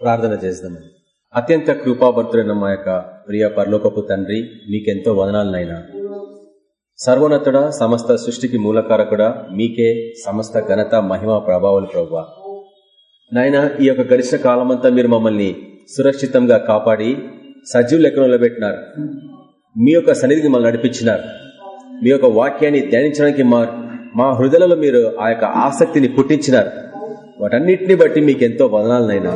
ప్రార్థన చేద్దామని అత్యంత కృపాభర్తుడైన మా యొక్క ప్రియ పరలోకపు తండ్రి మీకెంతో వదనాలనైనా సర్వోన్నతుడ సమస్త సృష్టికి మూలకారకుడా మీకే సమస్త ఘనత మహిమ ప్రభావాలు ప్రభావ. నాయన ఈ యొక్క గరిష్ట కాలమంతా మీరు మమ్మల్ని సురక్షితంగా కాపాడి సజీవ లెక్కలో పెట్టినారు మీ యొక్క సన్నిధికి మమ్మల్ని నడిపించినారు. మీ యొక్క వాక్యాన్ని ధ్యానించడానికి మా మా హృదయలలో మీరు ఆ యొక్క ఆసక్తిని పుట్టించినారు. వాటన్నిటిని బట్టి మీకు ఎంతో వదనాలనైనా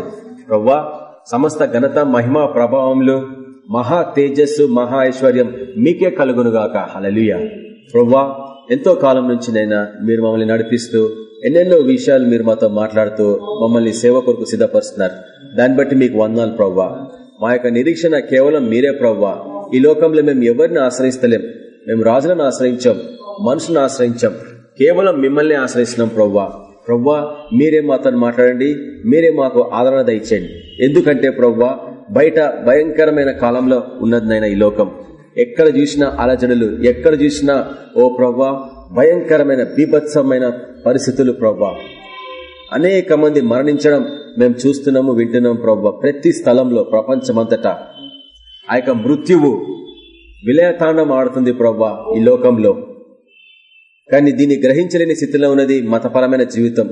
ప్రవ్వా సమస్త ఘనత మహిమ ప్రభావములు మహా తేజస్సు మహా ఐశ్వర్యం మీకే కలుగునుగాక. హలలుయ ప్రవ్వా ఎంతో కాలం నుంచి నైనా మీరు మమ్మల్ని నడిపిస్తూ ఎన్నెన్నో విషయాలు మీరు మాతో మాట్లాడుతూ మమ్మల్ని సేవ కొరకు సిద్ధపరుస్తున్నారు. దాన్ని బట్టి మీకు వందాలు ప్రవ్వా. మా యొక్క నిరీక్షణ కేవలం మీరే ప్రవ్వా. ఈ లోకంలో మేము ఎవరిని ఆశ్రయిస్తలేం. మేము రాజులను ఆశ్రయించాం మనుషులను ఆశ్రయించాం. కేవలం మిమ్మల్ని ఆశ్రయిస్తున్నాం ప్రవ్వా. ప్రవ్వా మీరే మాతో మాట్లాడండి మీరే మాకు ఆదరణ దయచేయండి. ఎందుకంటే ప్రవ్వా బయట భయంకరమైన కాలంలో ఉన్నదినైనా ఈ లోకం. ఎక్కడ చూసినా అలజడులు ఎక్కడ చూసినా ఓ ప్రవ్వా భయంకరమైన బీభత్సమైన పరిస్థితులు ప్రవ్వా. అనేక మంది మరణించడం మేము చూస్తున్నాము వింటున్నాం ప్రవ్వా ప్రతి స్థలంలో ప్రపంచమంతటా. ఆ యొక్క మృత్యువు విలయతాండం ఆడుతుంది ప్రవ్వా ఈ లోకంలో. కానీ దీన్ని గ్రహించలేని స్థితిలో ఉన్నది మతపరమైన జీవితం.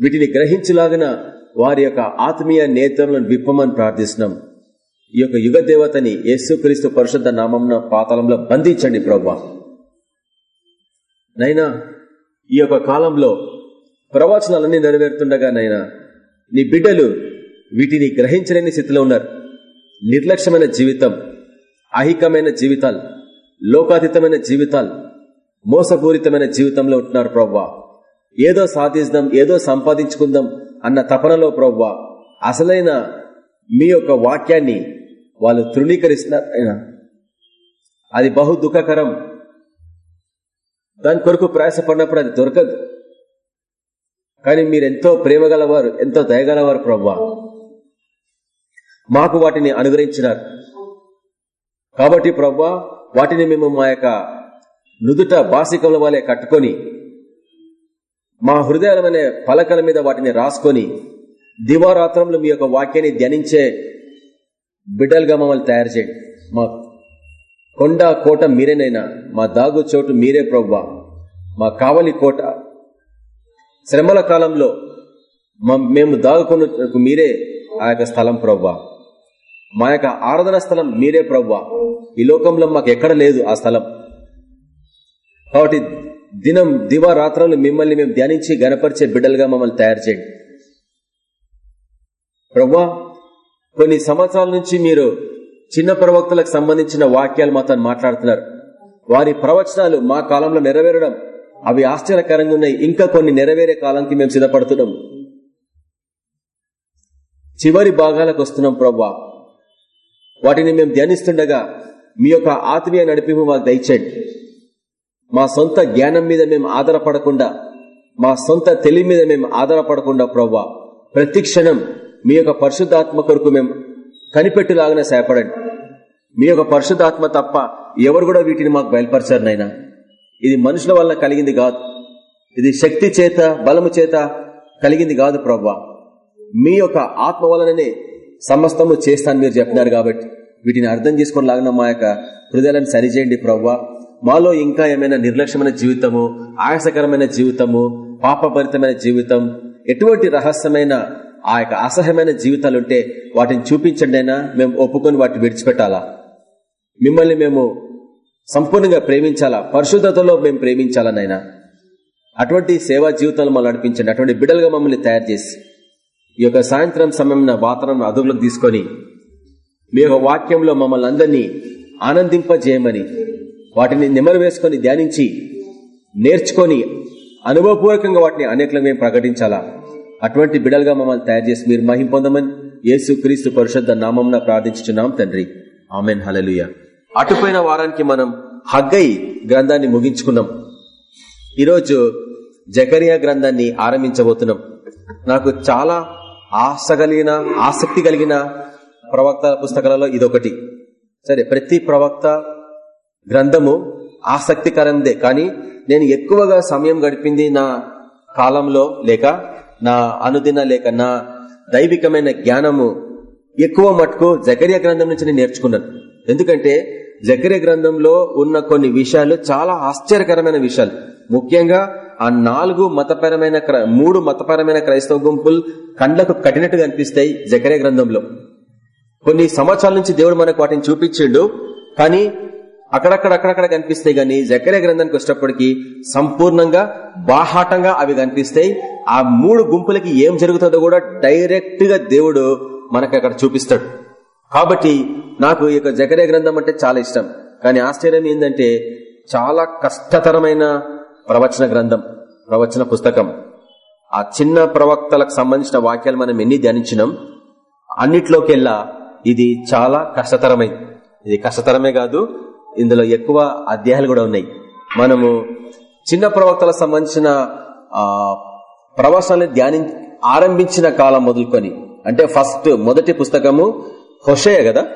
వీటిని గ్రహించలాగిన వారి యొక్క ఆత్మీయ నేత్రములను విప్పమని ప్రార్థిస్తున్నాం. ఈ యొక్క యుగ దేవతని యేసుక్రీస్తు పరిశుద్ధ నామం పాతాళంలో బంధించండి ప్రభా. నైనా ఈ యొక్క కాలంలో ప్రవచనాలన్నీ నెరవేరుతుండగా నైనా నీ బిడ్డలు వీటిని గ్రహించలేని స్థితిలో ఉన్నారు. నిర్లక్ష్యమైన జీవితం అహికమైన జీవితాలు లోకాతీతమైన జీవితాలు మోసపూరితమైన జీవితంలో ఉంటున్నారు ప్రవ్వా. ఏదో సాధిస్తాం ఏదో సంపాదించుకుందాం అన్న తపనలో ప్రవ్వా అసలైన మీ యొక్క వాక్యాన్ని వాళ్ళు తృణీకరిస్తున్నారు అది బహు దుఃఖకరం. దాని కొరకు ప్రయాసపడినప్పుడు అది దొరకదు. కానీ మీరెంతో ప్రేమ గలవారు ఎంతో దయగలవారు ప్రవ్వా. మాకు వాటిని అనుగ్రహించినారు. కాబట్టి ప్రవ్వా వాటిని మేము మా యొక్క నుదుట బాసికముల వలె కట్టుకొని మా హృదయాలమైన పలకల మీద వాటిని రాసుకొని దివారాత్రంలో మీ యొక్క వాక్యాన్ని ధ్యానించే బిడ్డలుగా మమ్మల్ని తయారు చేయండి. మా కొండ కోట మీరేనైనా మా దాగు చోటు మీరే ప్రవ్వా. మా కావలి కోట శ్రమల కాలంలో మేము దాగుకున్న మీరే ఆ యొక్క స్థలం ప్రవ్వా. మా యొక్క ఆరాధన స్థలం మీరే ప్రవ్వా. ఈ లోకంలో మాకు ఎక్కడ లేదు ఆ స్థలం. కాబట్టి దినం దివారాత్రాలు మిమ్మల్ని మేము ధ్యానించి గనపరిచే బిడ్డలుగా మమ్మల్ని తయారు చేయండి. ప్రవ్వా కొన్ని సంవత్సరాల నుంచి మీరు చిన్న ప్రవక్తలకు సంబంధించిన వాక్యాలు మాతో మాట్లాడుతున్నారు. వారి ప్రవచనాలు మా కాలంలో నెరవేరడం అవి ఆశ్చర్యకరంగా ఉన్నాయి. ఇంకా కొన్ని నెరవేరే కాలానికి మేము సిద్ధపడుతున్నాం. చివరి భాగాలకు వస్తున్నాం ప్రవ్వా. వాటిని మేము ధ్యానిస్తుండగా మీ యొక్క ఆత్మీయ నడిపింపు మాకు దయచేయండి. మా సొంత జ్ఞానం మీద మేము ఆధారపడకుండా మా సొంత తెలివి మీద మేము ఆధారపడకుండా ప్రవ్వా ప్రతి క్షణం మీ యొక్క పరిశుద్ధాత్మ కొరకు మేము కనిపెట్టులాగానే సహాయపడండి. మీ యొక్క పరిశుద్ధాత్మ తప్ప ఎవరు కూడా వీటిని మాకు బయలుపరచారు నైనా ఇది మనుషుల వల్ల కలిగింది కాదు. ఇది శక్తి చేత బలము చేత కలిగింది కాదు ప్రవ్వా. మీ యొక్క ఆత్మ వలననే సమస్తము చేస్తాను మీరు చెప్పినారు కాబట్టి వీటిని అర్థం చేసుకుని లాగిన మా యొక్క హృదయాలను సరిచేయండి ప్రవ్వా. మాలో ఇంకా ఏమైనా నిర్లక్ష్యమైన జీవితము ఆయాసకరమైన జీవితము పాపభరితమైన జీవితం ఎటువంటి రహస్యమైన ఆ యొక్క అసహ్యమైన జీవితాలుంటే వాటిని చూపించండి అయినా మేము ఒప్పుకొని వాటిని విడిచిపెట్టాలా? మిమ్మల్ని మేము సంపూర్ణంగా ప్రేమించాలా? పరిశుద్ధతలో మేము ప్రేమించాలనైనా అటువంటి సేవా జీవితాలు మమ్మల్ని నడిపించండి. అటువంటి బిడ్డలుగా మమ్మల్ని తయారు చేసి ఈ యొక్క సాయంత్రం సమయం వాతావరణం అదుపులోకి తీసుకొని మీ యొక్క వాక్యంలో మమ్మల్ని అందరినీ ఆనందింపజేయమని వాటిని నెమరు వేసుకొని ధ్యానించి నేర్చుకొని అనుభవపూర్వకంగా వాటిని అనేకలకు మేము ప్రకటించాలా? అటువంటి బిడలుగా మమ్మల్ని తయారు చేసి మీరు మహింపొందమని యేసు క్రీస్తు పరిషత్ నామం ప్రార్థించున్నాం తండ్రి. ఆమెన్. హలలుయ అటుపోయిన వారానికి మనం హగ్గై గ్రంథాన్ని ముగించుకున్నాం. ఈరోజు జకరియా గ్రంథాన్ని ఆరంభించబోతున్నాం. నాకు చాలా ఆశ కలిగిన ఆసక్తి కలిగిన ప్రవక్త పుస్తకాలలో ఇదొకటి. సరే ప్రతి ప్రవక్త గ్రంథము ఆసక్తికరందే కానీ నేను ఎక్కువగా సమయం గడిపింది నా కాలంలో లేక నా అనుదిన లేక నా దైవికమైన జ్ఞానము ఎక్కువ మటుకు జకర్య గ్రంథం నుంచి నేను నేర్చుకున్నాను. ఎందుకంటే జకర్య గ్రంథంలో ఉన్న కొన్ని విషయాలు చాలా ఆశ్చర్యకరమైన విషయాలు. ముఖ్యంగా ఆ నాలుగు మతపరమైన మూడు మతపరమైన క్రైస్తవ గుంపులు కండ్లకు కట్టినట్టుగా అనిపిస్తాయి జకరే గ్రంథంలో. కొన్ని సంవత్సరాల నుంచి దేవుడు మనకు వాటిని చూపించిండు కానీ అక్కడక్కడ అక్కడక్కడ కనిపిస్తాయి కానీ జకరే గ్రంథానికి వచ్చేటప్పటికి సంపూర్ణంగా బాహాటంగా అవి కనిపిస్తాయి. ఆ మూడు గుంపులకి ఏం జరుగుతుందో కూడా డైరెక్ట్గా దేవుడు మనకు అక్కడ చూపిస్తాడు. కాబట్టి నాకు ఈ జకర్య గ్రంథం అంటే చాలా ఇష్టం. కానీ ఆశ్చర్యం ఏంటంటే చాలా కష్టతరమైన ప్రవచన గ్రంథం ప్రవచన పుస్తకం. ఆ చిన్న ప్రవక్తలకు సంబంధించిన వాక్యాలు మనం ఎన్ని ధ్యానించినాం అన్నిట్లోకెల్లా ఇది చాలా కష్టతరమైంది. ఇది కష్టతరమే కాదు ఇందులో ఎక్కువ అధ్యాయాలు కూడా ఉన్నాయి. మనము చిన్న ప్రవక్తలకు సంబంధించిన ప్రవచనాన్ని ధ్యాని ఆరంభించిన కాలం మొదలుకొని అంటే ఫస్ట్ మొదటి పుస్తకము హొషయ కదా?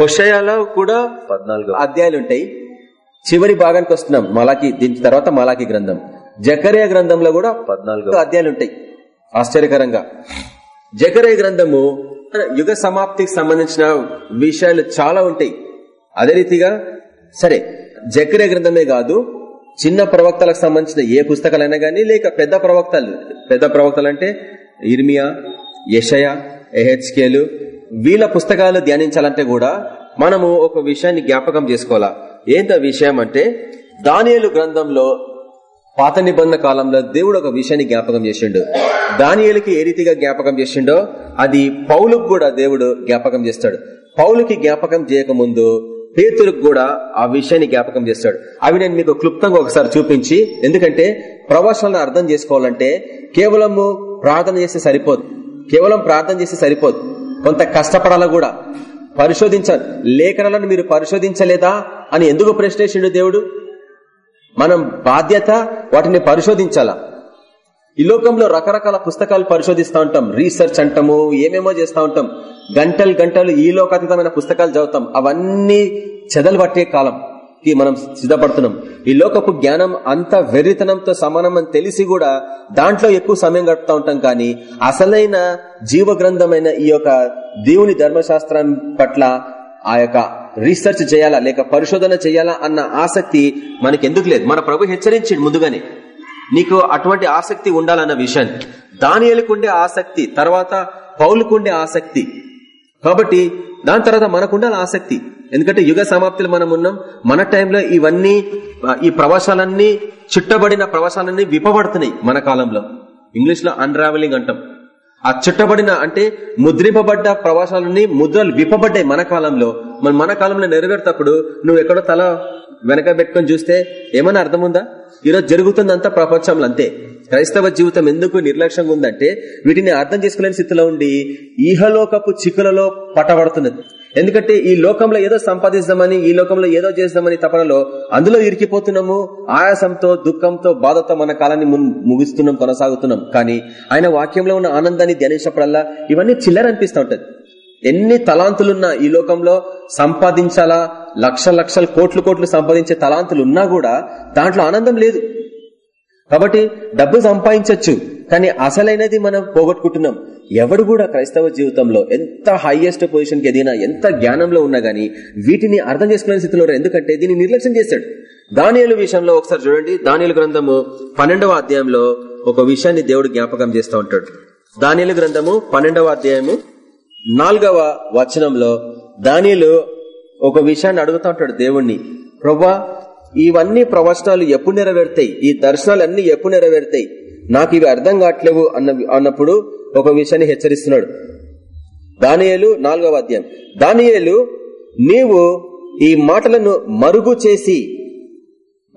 హొషయాలో కూడా పద్నాలుగు అధ్యాయాలు ఉంటాయి. చివరి భాగానికి వస్తున్నాం. మలాకి దీని తర్వాత మలాకి గ్రంథం. జకరియా గ్రంథంలో కూడా పద్నాలుగు అధ్యాయాలు ఉంటాయి ఆశ్చర్యకరంగా. జకరియా గ్రంథము యుగ సమాప్తికి సంబంధించిన విషయాలు చాలా ఉంటాయి. అదే రీతిగా సరే జకరియా గ్రంథమే కాదు చిన్న ప్రవక్తలకు సంబంధించిన ఏ పుస్తకాలైనా గానీ లేక పెద్ద ప్రవక్తలు పెద్ద ప్రవక్తలు అంటే ఇర్మియా యషయ ఎహెచ్కేలు వీళ్ళ పుస్తకాలు ధ్యానించాలంటే కూడా మనము ఒక విషయాన్ని జ్ఞాపకం చేసుకోవాలా? ఏంత విషయం అంటే దానియలు గ్రంథంలో పాత నిబంధన కాలంలో దేవుడు ఒక విషయాన్ని జ్ఞాపకం చేసిండు. దానియలకి ఏ రీతిగా జ్ఞాపకం చేసిండో అది పౌలుకు కూడా దేవుడు జ్ఞాపకం చేస్తాడు. పౌలుకి జ్ఞాపకం చేయకముందు పేతులకు కూడా ఆ విషయాన్ని జ్ఞాపకం చేస్తాడు. అవి నేను మీకు క్లుప్తంగా ఒకసారి చూపించి ఎందుకంటే ప్రవచనాలను అర్థం చేసుకోవాలంటే కేవలము ప్రార్థన చేస్తే సరిపోదు. కేవలం ప్రార్థన చేస్తే సరిపోదు. కొంత కష్టపడాల కూడా. పరిశోధించాలి లేఖనాలను మీరు పరిశోధించలేదా అని ఎందుకు ప్రశ్నించిండు దేవుడు? మనం బాధ్యత వాటిని పరిశోధించాలా. ఈ లోకంలో రకరకాల పుస్తకాలు పరిశోధిస్తూ ఉంటాం. రీసెర్చ్ అంటాము ఏమేమో చేస్తూ ఉంటాం. గంటలు గంటలు ఈ లోకాతీతమైన పుస్తకాలు చదువుతాం. అవన్నీ చెదలు పట్టే కాలం. మనం సిద్ధపడుతున్నాం. ఈ లోకపు జ్ఞానం అంత వెర్రితనంతో సమానం అని తెలిసి కూడా దాంట్లో ఎక్కువ సమయం గడుపుతా ఉంటాం కానీ అసలైన జీవ గ్రంథమైన ఈ యొక్క దేవుని ధర్మశాస్త్రం పట్ల ఆ యొక్క రీసెర్చ్ చేయాలా లేక పరిశోధన చేయాలా అన్న ఆసక్తి మనకి ఎందుకు లేదు. మన ప్రభు హెచ్చరించింది ముందుగానే నీకు అటువంటి ఆసక్తి ఉండాలన్న విషయాన్ని దానియలకుండే ఆసక్తి తర్వాత పౌలుకుండే ఆసక్తి. కాబట్టి దాని తర్వాత మనకుండాలి ఆసక్తి. ఎందుకంటే యుగ సమాప్తిలో మనం ఉన్నాం. మన టైంలో ఇవన్నీ ఈ ప్రవాసాలన్నీ చుట్టబడిన ప్రవాసాలన్నీ విప్పబడుతున్నాయి మన కాలంలో. ఇంగ్లీష్లో అన్రావెలింగ్ అంటాం. ఆ చుట్టబడిన అంటే ముద్రింపబడ్డ ప్రవాసాలన్నీ ముద్రలు విప్పబడ్డాయి మన కాలంలో. మన మన కాలంలో నెరవేరుతప్పుడు నువ్వు ఎక్కడో తల వెనక పెట్టుకొని చూస్తే ఏమైనా అర్థం ఉందా ఈరోజు జరుగుతుందంతా ప్రపంచంలో అంతే. క్రైస్తవ జీవితం ఎందుకు నిర్లక్ష్యంగా ఉందంటే వీటిని అర్థం చేసుకోలేని స్థితిలో ఉండి ఈహలోకపు చిక్కులలో పట్టబడుతున్నది ఎందుకంటే ఈ లోకంలో ఏదో సంపాదిస్తామని ఈ లోకంలో ఏదో చేస్తామని తపనలో అందులో ఇరికిపోతున్నాము. ఆయాసంతో దుఃఖంతో బాధతో మన కాలాన్ని ముగిస్తున్నాం కొనసాగుతున్నాం. కానీ ఆయన వాక్యంలో ఉన్న ఆనందాన్ని ధ్యానించినప్పుడల్లా ఇవన్నీ చిల్లర అనిపిస్తూ ఉంటది. ఎన్ని తలాంతులున్నా ఈ లోకంలో సంపాదించాలా లక్ష లక్షల కోట్లు కోట్లు సంపాదించే తలాంతులు ఉన్నా కూడా దాంట్లో ఆనందం లేదు. కాబట్టి డబ్బు సంపాదించవచ్చు కానీ అసలైనది మనం పోగొట్టుకుంటున్నాం. ఎవడు కూడా క్రైస్తవ జీవితంలో ఎంత హైయెస్ట్ పొజిషన్కి ఎదిగినా ఎంత జ్ఞానంలో ఉన్నా గానీ వీటిని అర్థం చేసుకునే స్థితిలో ఎందుకంటే దీన్ని నిర్లక్ష్యం చేశాడు దానియలు విషయంలో ఒకసారి చూడండి. దానియలు గ్రంథము పన్నెండవ అధ్యాయంలో ఒక విషయాన్ని దేవుడు జ్ఞాపకం చేస్తూ ఉంటాడు. దానియలు గ్రంథము పన్నెండవ అధ్యాయము నాలుగవ వచనంలో దానియలు ఒక విషయాన్ని అడుగుతూ ఉంటాడు దేవుణ్ణి. ప్రభా ఇవన్నీ ప్రవచనాలు ఎప్పుడు నెరవేరుతాయి? ఈ దర్శనాలు అన్ని ఎప్పుడు నెరవేరుతాయి? నాకు ఇవి అర్థం కావట్లేవు అన్న అన్నప్పుడు ఒక విషయాన్ని హెచ్చరిస్తున్నాడు. దానియేలు నాలుగవ అధ్యాయం. దానియేలు నీవు ఈ మాటలను మరుగు చేసి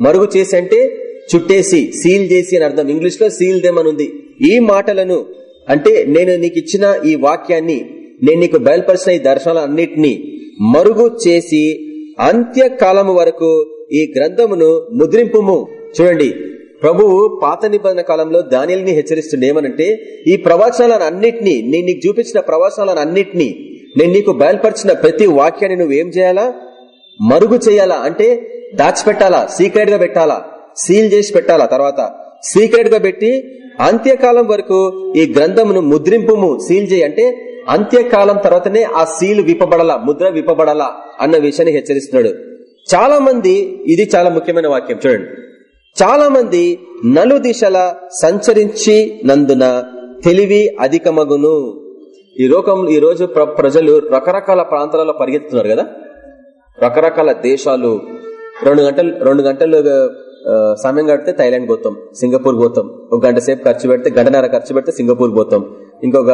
మరుగు చేసి అంటే చుట్టేసి సీల్ చేసి అని అర్థం. ఇంగ్లీష్లో సీల్ దేమనుంది ఈ మాటలను అంటే నేను నీకు ఇచ్చిన ఈ వాక్యాన్ని నేను నీకు బయలుపరిచిన ఈ దర్శనాలన్నిటినీ మరుగు చేసి అంత్యకాలము వరకు ఈ గ్రంథమును ముద్రింపుము. చూడండి. ప్రభువు పాత నిబంధన కాలంలో దానిల్ని హెచ్చరిస్తుండే ఏమనంటే ఈ ప్రవచనాలను అన్నిటినీ నేను నీకు చూపించిన ప్రవచనాలను అన్నిటినీ నేను నీకు బయలుపరిచిన ప్రతి వాక్యాన్ని నువ్వు ఏం చేయాలా? మరుగు చేయాలా? అంటే దాచిపెట్టాలా? సీక్రెట్గా పెట్టాలా? సీల్ చేసి పెట్టాలా? తర్వాత సీక్రెట్గా పెట్టి అంత్యకాలం వరకు ఈ గ్రంథమును ముద్రింపుము సీల్ చేయి అంటే అంత్యకాలం తర్వాతనే ఆ సీలు విప్పబడాలా ముద్ర విప్పబడాలా అన్న విషయాన్ని హెచ్చరిస్తున్నాడు. చాలా మంది ఇది చాలా ముఖ్యమైన వాక్యం. చూడండి. చాలా మంది నలు దిశల సంచరించి నందున తెలివి అధికమగును. ఈ లోకం ఈ రోజు ప్ర- ప్రజలు రకరకాల ప్రాంతాలలో పరిగెత్తుతున్నారు కదా? రకరకాల దేశాలు. రెండు గంటలు రెండు గంటలు సమయం గడితే థైలాండ్ పోతాం సింగపూర్ పోతాం. ఒక గంట సేపు ఖర్చు పెడితే గంటన్నర ఖర్చు పెడితే సింగపూర్ పోతాం. ఇంకొక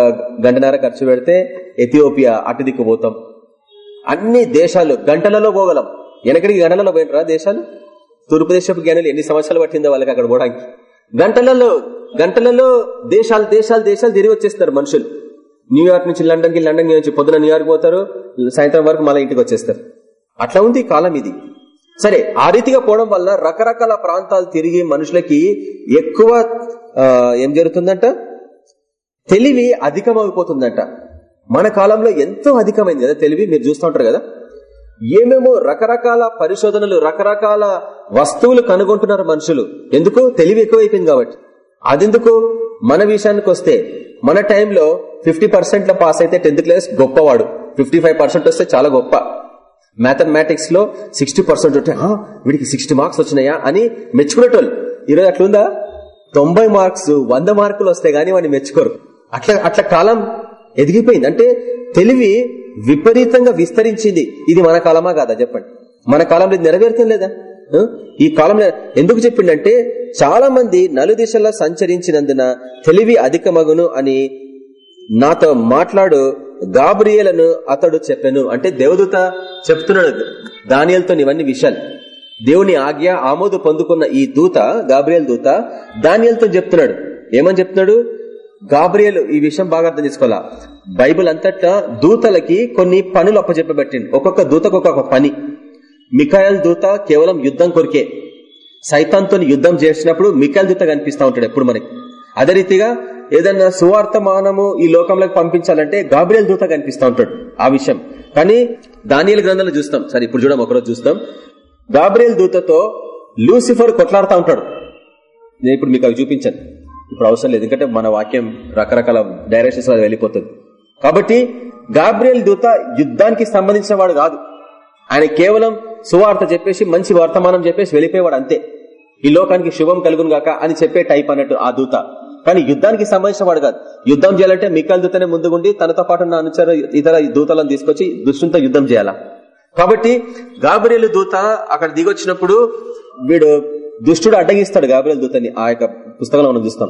గంటన్నర ఖర్చు పెడితే ఎథియోపియా అటు దిక్కు పోతాం. అన్ని దేశాలు గంటలలో పోగలం. వెనకడికి గంటలలో పోయినరా దేశాలు? తూర్పుదేశపు జ్ఞానులు ఎన్ని సంవత్సరాలు పట్టిందో వాళ్ళకి అక్కడ పోవడానికి. గంటలలో గంటలలో దేశాలు దేశాలు దేశాలు తిరిగి వచ్చేస్తారు మనుషులు. న్యూయార్క్ నుంచి లండన్కి లండన్ నుంచి పొద్దున న్యూయార్క్ పోతారు సాయంత్రం వరకు మళ్ళీ ఇంటికి వచ్చేస్తారు. అట్లా ఉంది ఈ కాలం ఇది. సరే ఆ రీతిగా పోవడం వల్ల రకరకాల ప్రాంతాలు తిరిగి మనుషులకి ఎక్కువ ఏం జరుగుతుందంట? తెలివి అధికమైపోతుందంట మన కాలంలో ఎంతో అధికమైంది. కదా తెలివి మీరు చూస్తూ ఉంటారు కదా? ఏమేమో రకరకాల పరిశోధనలు రకరకాల వస్తువులు కనుగొంటున్నారు మనుషులు. ఎందుకు? తెలివి ఎక్కువైపోయింది కాబట్టి. అదెందుకు? మన విషయానికి వస్తే మన టైంలో ఫిఫ్టీ పర్సెంట్లో పాస్ అయితే టెన్త్ క్లాస్ గొప్పవాడు. ఫిఫ్టీ ఫైవ్ పర్సెంట్ వస్తే చాలా గొప్ప. మ్యాథమెటిక్స్లో సిక్స్టీ పర్సెంట్ ఉంటే "ఆ, వీడికి సిక్స్టీ మార్క్స్ వచ్చినాయా? అని మెచ్చుకునేటోళ్ళు. ఈరోజు అట్లుందా? తొంభై మార్క్స్ వంద మార్కులు వస్తే గానీ వాడిని మెచ్చుకోరు. అట్లా అట్లా కాలం ఎదిగిపోయింది. అంటే తెలివి విపరీతంగా విస్తరించింది. ఇది మన కాలమా కాదా? చెప్పండి. మన కాలంలో ఇది నెరవేరుతం లేదా? ఈ కాలంలో ఎందుకు చెప్పిండంటే చాలా మంది నలుదిశల్లో సంచరించినందున తెలివి అధికమగును అని నాతో మాట్లాడు గాబ్రియేలను అతడు చెప్పాను. అంటే దేవదూత చెప్తున్నాడు. దానియలతో ఇవన్నీ విషయాలు. దేవుని ఆజ్ఞ ఆమోదు పొందుకున్న ఈ దూత గాబ్రియల్ దూత దానియలతో చెప్తున్నాడు. ఏమని చెప్తున్నాడు? గాబ్రియల్ ఈ విషయం బాగా అర్థం చేసుకోవాలా? బైబిల్ అంతటా దూతలకి కొన్ని పనులు అప్పచెప్పబెట్టింది ఒక్కొక్క దూతకు ఒక్కొక్క పని. మిఖాయల్ దూత కేవలం యుద్ధం కొరికే. సైతాంతో యుద్ధం చేసినప్పుడు మిఖాయల్ దూత కనిపిస్తా ఉంటాడు ఎప్పుడు మనకి. అదే రీతిగా ఏదన్నా సువార్తమానము ఈ లోకంలోకి పంపించాలంటే గాబ్రియల్ దూత కనిపిస్తా ఉంటాడు ఆ విషయం. కానీ దానియల గ్రంథంలో చూస్తాం. సరే ఇప్పుడు చూడం ఒకరోజు చూస్తాం. గాబ్రియల్ దూతతో లూసిఫర్ కొట్లాడుతూ ఉంటాడు. నేను ఇప్పుడు మీకు అవి చూపించాను. ఇప్పుడు అవసరం లేదు. ఎందుకంటే మన వాక్యం రకరకాల డైరెక్షన్స్ అది వెళ్ళిపోతుంది. కాబట్టి గాబ్రియల్ దూత యుద్ధానికి సంబంధించిన వాడు కాదు. ఆయన కేవలం సువార్త చెప్పేసి మంచి వర్తమానం చెప్పేసి వెళ్ళిపోయేవాడు అంతే. ఈ లోకానికి శుభం కలుగును గాక అని చెప్పే టైప్ అన్నట్టు ఆ దూత. కానీ యుద్ధానికి సంబంధించిన వాడు కాదు. యుద్ధం చేయాలంటే మిక్కల దూతనే ముందుగుండి తనతో పాటు నా అనుచర ఇతర దూతలను తీసుకొచ్చి దుష్టునితో యుద్ధం చేయాలా. కాబట్టి గాబరియలు దూత అక్కడ దిగొచ్చినప్పుడు వీడు దుష్టుడు అడ్డగిస్తాడు గాబరియల్ దూతని. ఆ యొక్క పుస్తకంలో మనం చూస్తాం.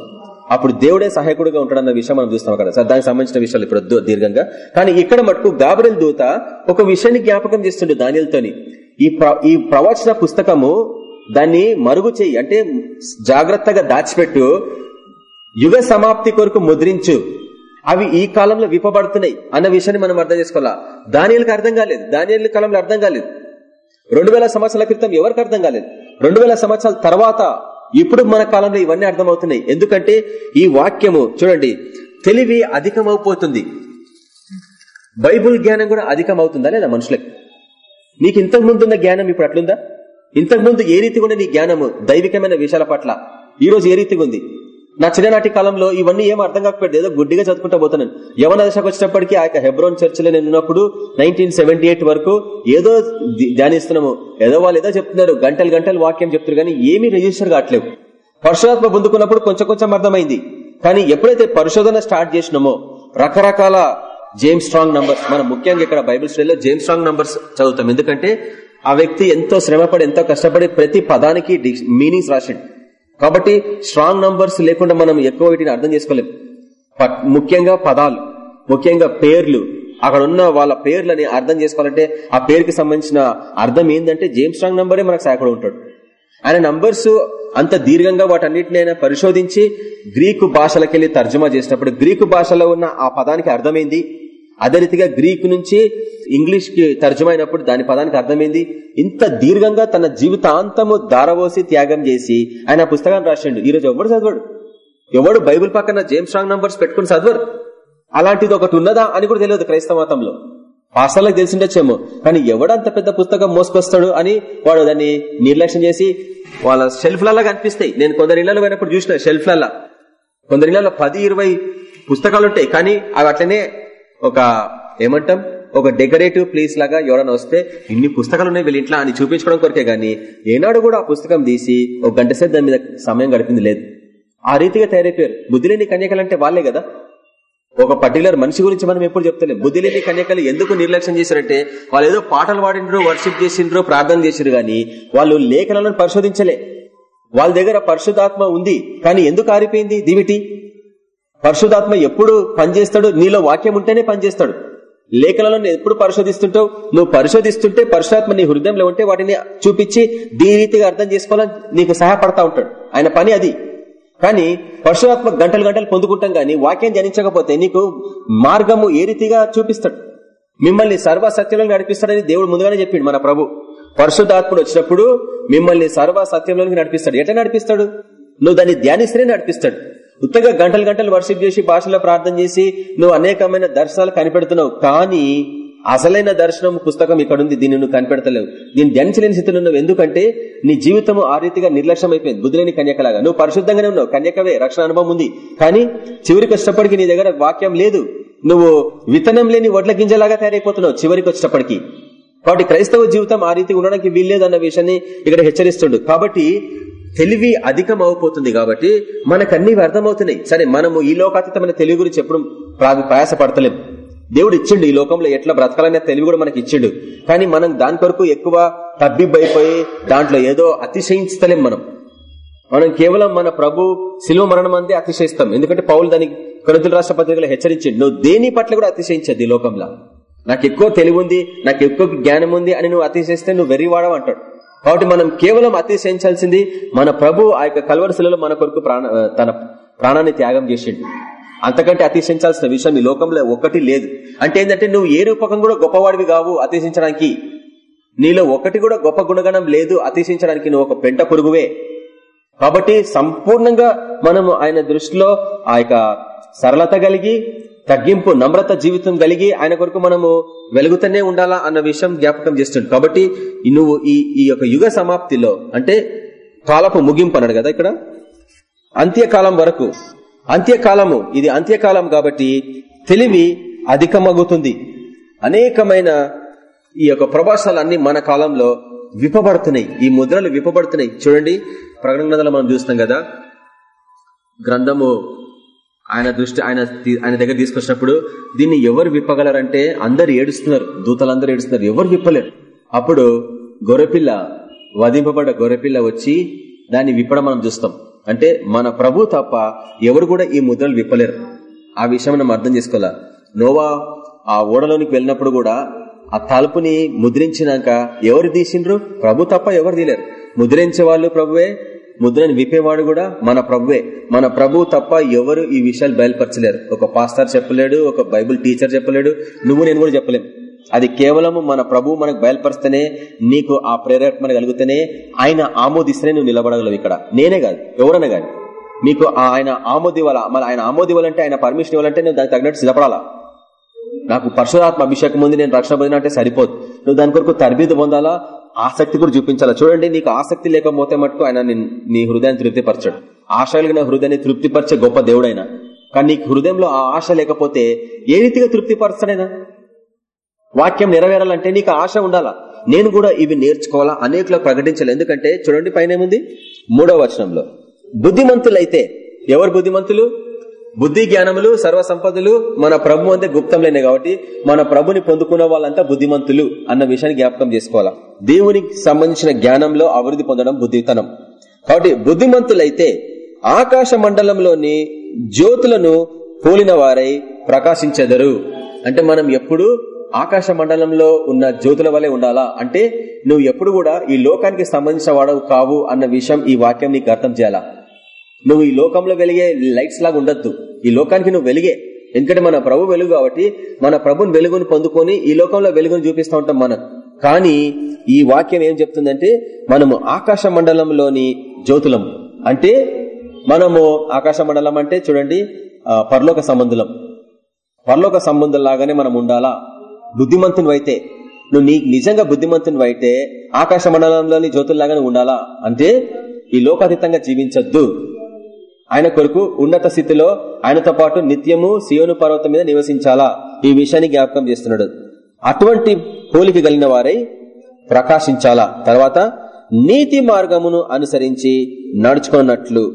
అప్పుడు దేవుడే సహాయకుడిగా ఉంటాడన్న విషయం మనం చూస్తాం అక్కడ. దానికి సంబంధించిన విషయాలు ఇప్పుడు దీర్ఘంగా. కానీ ఇక్కడ మటుకు గాబరియల్ దూత ఒక విషయాన్ని జ్ఞాపకం చేస్తుండే దానిలతోని ఈ ప్ర- ఈ ప్రవచన పుస్తకము దాన్ని మరుగు చెయ్యి అంటే జాగ్రత్తగా దాచిపెట్టు. యుగ సమాప్తి కొరకు ముద్రించు. అవి ఈ కాలంలో విప్పబడుతున్నాయి అన్న విషయాన్ని మనం అర్థం చేసుకోవాలా? దానిలకు అర్థం కాలేదు. దానియల కాలంలో అర్థం కాలేదు. రెండు వేల సంవత్సరాల క్రితం ఎవరికి అర్థం కాలేదు? రెండు వేల సంవత్సరాల తర్వాత ఇప్పుడు మన కాలంలో ఇవన్నీ అర్థమవుతున్నాయి. ఎందుకంటే ఈ వాక్యము చూడండి తెలివి అధికమైపోతుంది బైబుల్ జ్ఞానం కూడా అధికమవుతుందా లేదా మనుషులకి? నీకు ఇంతకు ముందున్న జ్ఞానం ఇప్పుడు అట్లుందా? ఇంతకు ముందు ఏ రీతిగా నీ జ్ఞానము? దైవికమైన విషయాల పట్ల. ఈ రోజు ఏ రీతిగా ఉంది? నా చిన్ననాటి కాలంలో ఇవన్నీ ఏం అర్థం కాకపోయాడు ఏదో గుడ్డిగా చదువుకుంటా పోతున్నాను యవన దశకు వచ్చినప్పటికీ ఆ యొక్క హెబ్రోన్ చర్చిలో నేను ఉన్నప్పుడు నైన్టీన్ సెవెంటీ ఎయిట్ వరకు ఏదో ధ్యానిస్తున్నాము. ఏదో వాళ్ళు ఏదో చెప్తున్నారు. గంటలు గంటలు వాక్యం చెప్తున్నారు కానీ ఏమీ రిజిస్టర్ కావట్లేవు పరశురాత్మ పొందుకున్నప్పుడు కొంచెం కొంచెం అర్థమైంది. కానీ ఎప్పుడైతే పరిశోధన స్టార్ట్ చేసినామో రకరకాల జేమ్స్ స్ట్రాంగ్ నంబర్స్ మనం ముఖ్యంగా ఇక్కడ బైబిల్ స్టడీలో జేమ్స్ స్ట్రాంగ్ నంబర్స్ చదువుతాం. ఎందుకంటే ఆ వ్యక్తి ఎంతో శ్రమపడి ఎంతో కష్టపడి ప్రతి పదానికి మీనింగ్స్ రాసిండు. కాబట్టి స్ట్రాంగ్ నంబర్స్ లేకుండా మనం ఎక్కువ వీటిని అర్థం చేసుకోలేం. ముఖ్యంగా పదాలు ముఖ్యంగా పేర్లు. అక్కడ ఉన్న వాళ్ళ పేర్లని అర్థం చేసుకోవాలంటే ఆ పేరుకి సంబంధించిన అర్థం ఏంటంటే జేమ్స్ స్ట్రాంగ్ నంబరే మనకు సాయకుడు ఉంటాడు. ఆయన నంబర్స్ అంత దీర్ఘంగా వాటన్నిటిని ఆయన పరిశోధించి గ్రీకు భాషలకెళ్ళి తర్జుమా చేసినప్పుడు గ్రీకు భాషలో ఉన్న ఆ పదానికి అర్థమైంది అదే రీతిగా గ్రీకు నుంచి ఇంగ్లీష్కి తర్జుమైనప్పుడు దాని పదానికి అర్థమైంది ఇంత దీర్ఘంగా తన జీవితాంతము దారవోసి త్యాగం చేసి ఆయన ఆ పుస్తకాన్ని రాసిండు. ఈ రోజు ఎవడు చదవడు? ఎవడు బైబిల్ పక్కన జేమ్స్ స్ట్రాంగ్ నంబర్స్ పెట్టుకుని చదవరు అలాంటిది ఒకటి ఉన్నదా అని కూడా తెలియదు క్రైస్తవ మతంలో. పాస్టర్లకు తెలిసిండొచ్చేమో కానీ ఎవడంత పెద్ద పుస్తకం మోసుకొస్తాడు అని వాడు దాన్ని నిర్లక్ష్యం చేసి వాళ్ళ షెల్ఫ్లలా కనిపిస్తాయి. నేను కొందరు ఇళ్ళలో పోయినప్పుడు చూసిన షెల్ఫ్లలా. కొందరి ఇళ్ళలో పది ఇరవై పుస్తకాలు ఉంటాయి కానీ అవి అట్లనే ఒక ఏమంటాం? ఒక డెకరేటివ్ ప్లేస్ లాగా ఎవరైనా వస్తే ఇన్ని పుస్తకాలు ఉన్నాయి వీళ్ళ ఇంట్లో అని చూపించుకోవడం కొరకే గానీ ఏనాడు కూడా ఆ పుస్తకం తీసి ఒక గంట సేపు దాని మీద సమయం గడిపింది లేదు. ఆ రీతిగా తయారైపోయారు. బుద్ధి లేని అంటే వాళ్ళే కదా? ఒక పర్టికులర్ మనిషి గురించి మనం ఎప్పుడు చెప్తలేం. బుద్ధి లేని కన్యకలు ఎందుకు నిర్లక్ష్యం చేశారంటే వాళ్ళు ఏదో పాటలు పాడిండ్రు వర్షిప్ చేసిండ్రు ప్రార్థన చేసిండ్రు గాని వాళ్ళు లేఖనాలను పరిశోధించలే. వాళ్ళ దగ్గర పరిశుధాత్మ ఉంది కానీ ఎందుకు ఆరిపోయింది? దివిటి? పరిశుధాత్మ ఎప్పుడు పనిచేస్తాడు నీలో వాక్యం ఉంటేనే పనిచేస్తాడు. లేఖలలో ఎప్పుడు పరిశోధిస్తుంటావు? నువ్వు పరిశోధిస్తుంటే పరిశుధాత్మ నీ హృదయంలో ఉంటే వాటిని చూపించి దీని రీతిగా అర్థం చేసుకోవాలని నీకు సహాయపడతా ఉంటాడు. ఆయన పని అది. కానీ పరశురాత్మ గంటలు గంటలు పొందుకుంటాం గానీ వాక్యం జనించకపోతే నీకు మార్గము ఏ రీతిగా చూపిస్తాడు? మిమ్మల్ని సర్వ సత్యంలో నడిపిస్తాడని దేవుడు ముందుగానే చెప్పిండు మన ప్రభు. పరిశుద్ధాత్ముడు వచ్చినప్పుడు మిమ్మల్ని సర్వ సత్యంలోకి నడిపిస్తాడు. ఎట్లా నడిపిస్తాడు? నువ్వు దాన్ని ధ్యానిస్తేనే నడిపిస్తాడు. ఉత్తగా గంటలు గంటలు వర్షిప్ చేసి భాషలో ప్రార్థన చేసి నువ్వు అనేకమైన దర్శనాలు కనిపెడుతున్నావు. కానీ అసలైన దర్శనం పుస్తకం ఇక్కడుంది దీన్ని నువ్వు కనిపెడతలేవు. దీన్ని ధ్యానించలేని స్థితిలో ఉన్నావు. ఎందుకంటే నీ జీవితం ఆ రీతిగా నిర్లక్ష్యం అయిపోయింది బుద్ధులేని కన్యకలాగా. నువ్వు పరిశుద్ధంగానే ఉన్నావు. కన్యకవే రక్షణ అనుభవం ఉంది. కానీ చివరికి వచ్చినప్పటికీ నీ దగ్గర వాక్యం లేదు. నువ్వు విత్తనం లేని వడ్ల గింజలాగా తయారైపోతున్నావు చివరికి వచ్చినప్పటికీ. కాబట్టి క్రైస్తవ జీవితం ఆ రీతి ఉండడానికి వీల్లేదు అన్న విషయాన్ని ఇక్కడ హెచ్చరిస్తుండు. కాబట్టి తెలివి అధికం అవపోతుంది కాబట్టి మనకు అన్ని అర్థమవుతున్నాయి సరే మనము ఈ లోకాతీతమైన తెలివి గురించి ఎప్పుడు ప్రయాసపడతలేం. దేవుడు ఇచ్చిండు ఈ లోకంలో ఎట్లా బ్రతకాలనే తెలివి కూడా మనకి ఇచ్చిండు. కానీ మనం దాని కొరకు ఎక్కువ తబ్బిబ్బైపోయి దాంట్లో ఏదో అతిశయించలేం మనం. మనం కేవలం మన ప్రభు శిలువ మరణం అందే అతిశయిస్తాం. ఎందుకంటే పౌలు దానికి కొనుతుల రాష్ట్ర పత్రికలో హెచ్చరించిండు నువ్వు దేని పట్ల కూడా అతిశయించద్దు ఈ లోకంలో. నాకు ఎక్కువ తెలివి ఉంది నాకు ఎక్కువ జ్ఞానం ఉంది అని నువ్వు అతిశయిస్తే నువ్వు వెర్రివాడవు అంటాడు. కాబట్టి మనం కేవలం అతిశయించాల్సింది మన ప్రభు ఆ యొక్క కల్వరశిలలో మన కొరకు ప్రాణ తన ప్రాణాన్ని త్యాగం చేసిండు. అంతకంటే అతిశయించాల్సిన విషయం ఈ లోకంలో ఒకటి లేదు. అంటే ఏంటంటే నువ్వు ఏ రూపకం కూడా గొప్పవాడివి కావు అతిశించడానికి నీలో ఒకటి కూడా గొప్ప గుణగణం లేదు అతిశించడానికి నువ్వు ఒక పెంట పురుగువే కాబట్టి సంపూర్ణంగా మనము ఆయన దృష్టిలో ఆ యొక్క సరళత కలిగి తగ్గింపు నమ్రత జీవితం కలిగి ఆయన కొరకు మనము వెలుగుతూనే ఉండాలా అన్న విషయం జ్ఞాపకం చేస్తుంది కాబట్టి నువ్వు ఈ ఈ యొక్క యుగ సమాప్తిలో అంటే కాలపు ముగింపు అన్నాడు కదా ఇక్కడ? అంత్యకాలం వరకు. అంత్యకాలము ఇది అంత్యకాలం కాబట్టి తెలివి అధికమగుతుంది. అనేకమైన ఈ యొక్క ప్రభాషాలన్నీ మన కాలంలో విప్పబడుతున్నాయి. ఈ ముద్రలు విప్పబడుతున్నాయి. చూడండి ప్రకటన మనం చూస్తాం కదా గ్రంథము ఆయన దృష్టి ఆయన ఆయన దగ్గర తీసుకొచ్చినప్పుడు దీన్ని ఎవరు విప్పగలరంటే అందరు ఏడుస్తున్నారు. దూతలందరూ ఏడుస్తున్నారు. ఎవరు విప్పలేరు. అప్పుడు గొర్రెపిల్ల వధింపబడ్డ గొర్రెపిల్ల వచ్చి దాన్ని విప్పడం మనం చూస్తాం. అంటే మన ప్రభు తప్ప ఎవరు కూడా ఈ ముద్రలు విప్పలేరు. ఆ విషయం మనం అర్థం చేసుకోవాలా? నోవా ఆ ఓడలోనికి వెళ్ళినప్పుడు కూడా ఆ తలుపుని ముద్రించినాక ఎవరు తీసిండ్రు? ప్రభు తప్ప ఎవరు తీలేరు ముద్రించే వాళ్ళు ప్రభువే ముద్రని విప్పేవాడు కూడా మన ప్రభువే. మన ప్రభు తప్ప ఎవరు ఈ విషయాలు బయలుపరచలేరు. ఒక పాస్టర్ చెప్పలేడు ఒక బైబుల్ టీచర్ చెప్పలేడు నువ్వు నేను కూడా చెప్పలేము అది కేవలం మన ప్రభు మనకు బయలుపరిస్తేనే నీకు ఆ ప్రేరేపణ కలిగితేనే ఆయన ఆమోదిస్తేనే నువ్వు నిలబడగలవు ఇక్కడ. నేనే కాదు ఎవరైనా కాదు నీకు ఆయన ఆమోదివ్వాలా మళ్ళీ ఆయన ఆమోదివ్వాలంటే ఆయన పర్మిషన్ ఇవ్వాలంటే నువ్వు దానికి తగినట్టు సిద్ధపడాలా నాకు పరశురాత్మ అభిషేకం ఉంది నేను రక్షణ పొందిన అంటే సరిపోదు. నువ్వు దాని కొరకు తరబీదు పొందాలా? ఆసక్తి కూడా చూపించాలా? చూడండి నీకు ఆసక్తి లేకపోతే మటుకు ఆయన నీ హృదయాన్ని తృప్తిపరచడు. ఆశ కలిగిన హృదయాన్ని తృప్తిపరిచే గొప్ప దేవుడైన. కానీ నీకు హృదయంలో ఆ ఆశ లేకపోతే ఏ రీతిగా తృప్తిపరచడైనా? వాక్యం నెరవేరాలంటే నీకు ఆశ ఉండాలా? నేను కూడా ఇవి నేర్చుకోవాలా? అనేకలో ప్రకటించాలి. ఎందుకంటే చూడండి పైన ఏముంది? మూడవ వచనంలో. బుద్ధిమంతులైతే ఎవరు బుద్ధిమంతులు? బుద్ధి జ్ఞానములు సర్వ సంపదలు మన ప్రభు అంతే గుప్తంలేనే కాబట్టి మన ప్రభుని పొందుకున్న వాళ్ళంతా బుద్ధిమంతులు అన్న విషయాన్ని జ్ఞాపకం చేసుకోవాలా? దేవునికి సంబంధించిన జ్ఞానంలో అభివృద్ధి పొందడం బుద్ధితనం. కాబట్టి బుద్ధిమంతులైతే ఆకాశ మండలంలోని జ్యోతులను పోలిన వారై ప్రకాశించెదరు. అంటే మనం ఎప్పుడు ఆకాశ మండలంలో ఉన్న జ్యోతుల వలె ఉండాలా? అంటే నువ్వు ఎప్పుడు కూడా ఈ లోకానికి సంబంధించిన వాడవు కావు అన్న విషయం ఈ వాక్యం నీకు అర్థం చేయాలా? నువ్వు ఈ లోకంలో వెలిగే లైట్స్ లాగా ఉండొద్దు. ఈ లోకానికి నువ్వు వెలిగే. ఎందుకంటే మన ప్రభు వెలుగు కాబట్టి మన ప్రభుని వెలుగును పొందుకొని ఈ లోకంలో వెలుగుని చూపిస్తూ ఉంటాం మనం. కానీ ఈ వాక్యం ఏం చెప్తుందంటే మనము ఆకాశ మండలంలోని జ్యోతులం. అంటే మనము ఆకాశ మండలం అంటే చూడండి పరలోక సంబంధులం. పరలోక సంబంధం లాగానే మనం ఉండాలా? బుద్ధిమంతుని అయితే. నువ్వు నీకు నిజంగా బుద్ధిమంతుని అయితే ఆకాశ మండలంలోని జ్యోతుల్లాగానే ఉండాలా? అంటే ఈ లోకాతీతంగా జీవించద్దు. ఆయన కొరకు ఉన్నత స్థితిలో ఆయనతో పాటు నిత్యము సియోను పర్వతం మీద నివసించాలా? ఈ విషయాన్ని జ్ఞాపకం చేస్తున్నాడు. అటువంటి పోలిక కలిగిన వారై ప్రకాశించాలా? తర్వాత నీతి మార్గమును అనుసరించి నడుచుకున్నట్లు.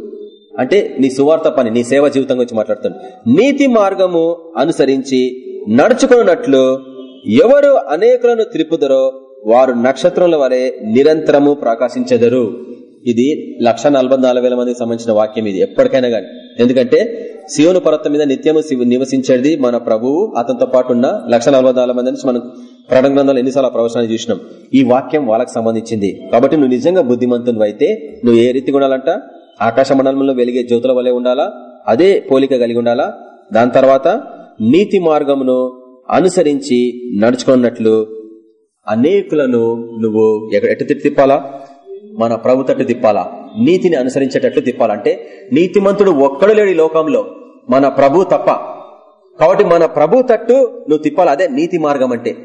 అంటే నీ సువార్త పని నీ సేవ జీవితం గురించి మాట్లాడుతాడు నీతి మార్గము అనుసరించి నడుచుకున్నట్లు ఎవరు అనేకులను త్రిపుదరో వారు నక్షత్రముల వలె నిరంతరము ప్రకాశించెదరు. ఇది లక్ష మందికి సంబంధించిన వాక్యం ఇది ఎప్పటికైనా గాని. ఎందుకంటే శివుని పర్వతం మీద నిత్యము నివసించేది మన ప్రభువు అతనితో పాటు ఉన్న లక్ష మంది నుంచి మనం ప్రకటన గ్రంథాలు ఎన్నిసార్లు ప్రవచనాన్ని చూసినాం. ఈ వాక్యం వాళ్ళకి సంబంధించింది. కాబట్టి నువ్వు నిజంగా బుద్ధిమంతుడు అయితే నువ్వు ఏ రీతి ఉండాలంట? ఆకాశ మండలంలో వెలిగే జ్యోతుల వలె ఉండాలా? అదే పోలిక కలిగి ఉండాలా? దాని తర్వాత నీతి మార్గమును అనుసరించి నడుచుకున్నట్లు అనేకులను నువ్వు ఎక్కడ ఎట్టు తిప్పాలా? మన ప్రభు తట్టు తిప్పాలా? నీతిని అనుసరించేటట్లు తిప్పాలంటే నీతిమంతుడు ఒక్కడు లేడు లోకంలో. మన ప్రభు తప్ప. కాబట్టి మన ప్రభు తట్టు నువ్వు తిప్పాలి? అదే నీతి మార్గం అంటే.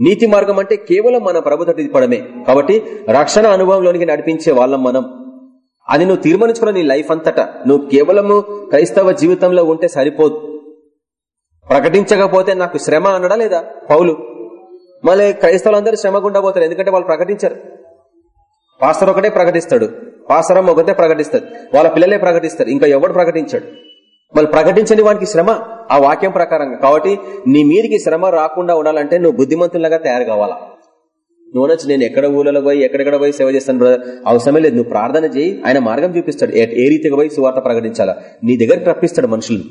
నీతి మార్గం అంటే కేవలం మన ప్రభు తట్టు తిప్పడమే. కాబట్టి రక్షణ అనుభవంలోనికి నడిపించే వాళ్ళం మనం. అది నువ్వు తీర్మానించుకున్న నీ లైఫ్ అంతటా. నువ్వు కేవలము క్రైస్తవ జీవితంలో ఉంటే సరిపోదు. ప్రకటించకపోతే నాకు శ్రమ అనడా లేదా? పౌలు. మళ్ళీ క్రైస్తవులందరూ శ్రమ గుండా పోతారు. ఎందుకంటే వాళ్ళు ప్రకటించారు. పాస్టర్ ఒకటే ప్రకటిస్తాడు పాసరం ఒకటే ప్రకటిస్తాడు వాళ్ళ పిల్లలే ప్రకటిస్తారు ఇంకా ఎవడు ప్రకటించాడు? మళ్ళీ ప్రకటించని వానికి శ్రమ? ఆ వాక్యం ప్రకారంగా. కాబట్టి నీ మీదకి శ్రమ రాకుండా ఉండాలంటే నువ్వు బుద్ధిమంతులాగా తయారు కావాలా? నువ్వు నచ్చి నేను ఎక్కడ ఊళ్ళలో పోయి ఎక్కడెక్కడ పోయి సేవ చేస్తాను బ్రదర్? అవసరమే లేదు నువ్వు ప్రార్థన చేయి ఆయన మార్గం చూపిస్తాడు. ఏ రీతిగా పోయి సువార్త ప్రకటించాలా? నీ దగ్గరికి రప్పిస్తాడు మనుషులు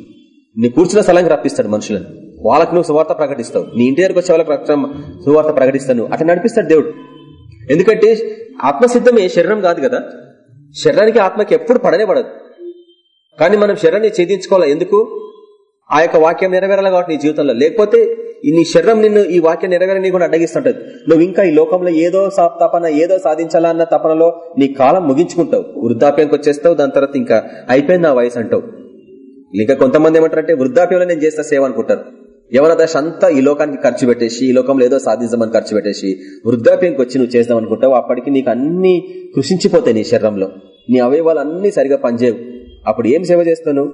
నీ కూర్చున్న స్థలానికి రప్పిస్తాడు మనుషులను. వాళ్ళకు నువ్వు సువార్త ప్రకటిస్తావు. నీ ఇంటి దగ్గరకు వచ్చే వాళ్ళకి సువార్త ప్రకటిస్తాను. అట్లా నడిపిస్తాడు దేవుడు. ఎందుకంటే ఆత్మసిద్ధమే శరీరం కాదు కదా. శరీరానికి ఆత్మకి ఎప్పుడు పడనే పడదు. కానీ మనం శరీరాన్ని ఛేదించుకోవాలి. ఎందుకు? ఆ యొక్క వాక్యం నెరవేరాలి కాబట్టి నీ జీవితంలో. లేకపోతే నీ శరీరం నిన్ను ఈ వాక్యం నెరవేరని కూడా అడ్డగిస్తుంటది. నువ్వు ఇంకా ఈ లోకంలో ఏదో తపన ఏదో సాధించాలన్న తపనలో నీ కాలం ముగించుకుంటావు. వృద్ధాప్యంకి వచ్చేస్తావు. దాని తర్వాత ఇంకా అయిపోయింది నా వయసు అంటావు. ఇంకా కొంతమంది ఏమంటారంటే వృద్ధాప్యంలో నేను చేస్తా సేవ అనుకుంటారు. యవన దశ అంతా ఈ లోకానికి ఖర్చు పెట్టేసి ఈ లోకంలో ఏదో సాధించమని ఖర్చు పెట్టేసి వృద్ధాప్యంకి వచ్చి నువ్వు చేద్దాం అనుకుంటావు అప్పటికి నీకు అన్ని కృషించిపోతాయి నీ శరీరంలో. నీ అవయవాలు అన్ని సరిగా పనిచేయవు. అప్పుడు ఏం సేవ చేస్తాను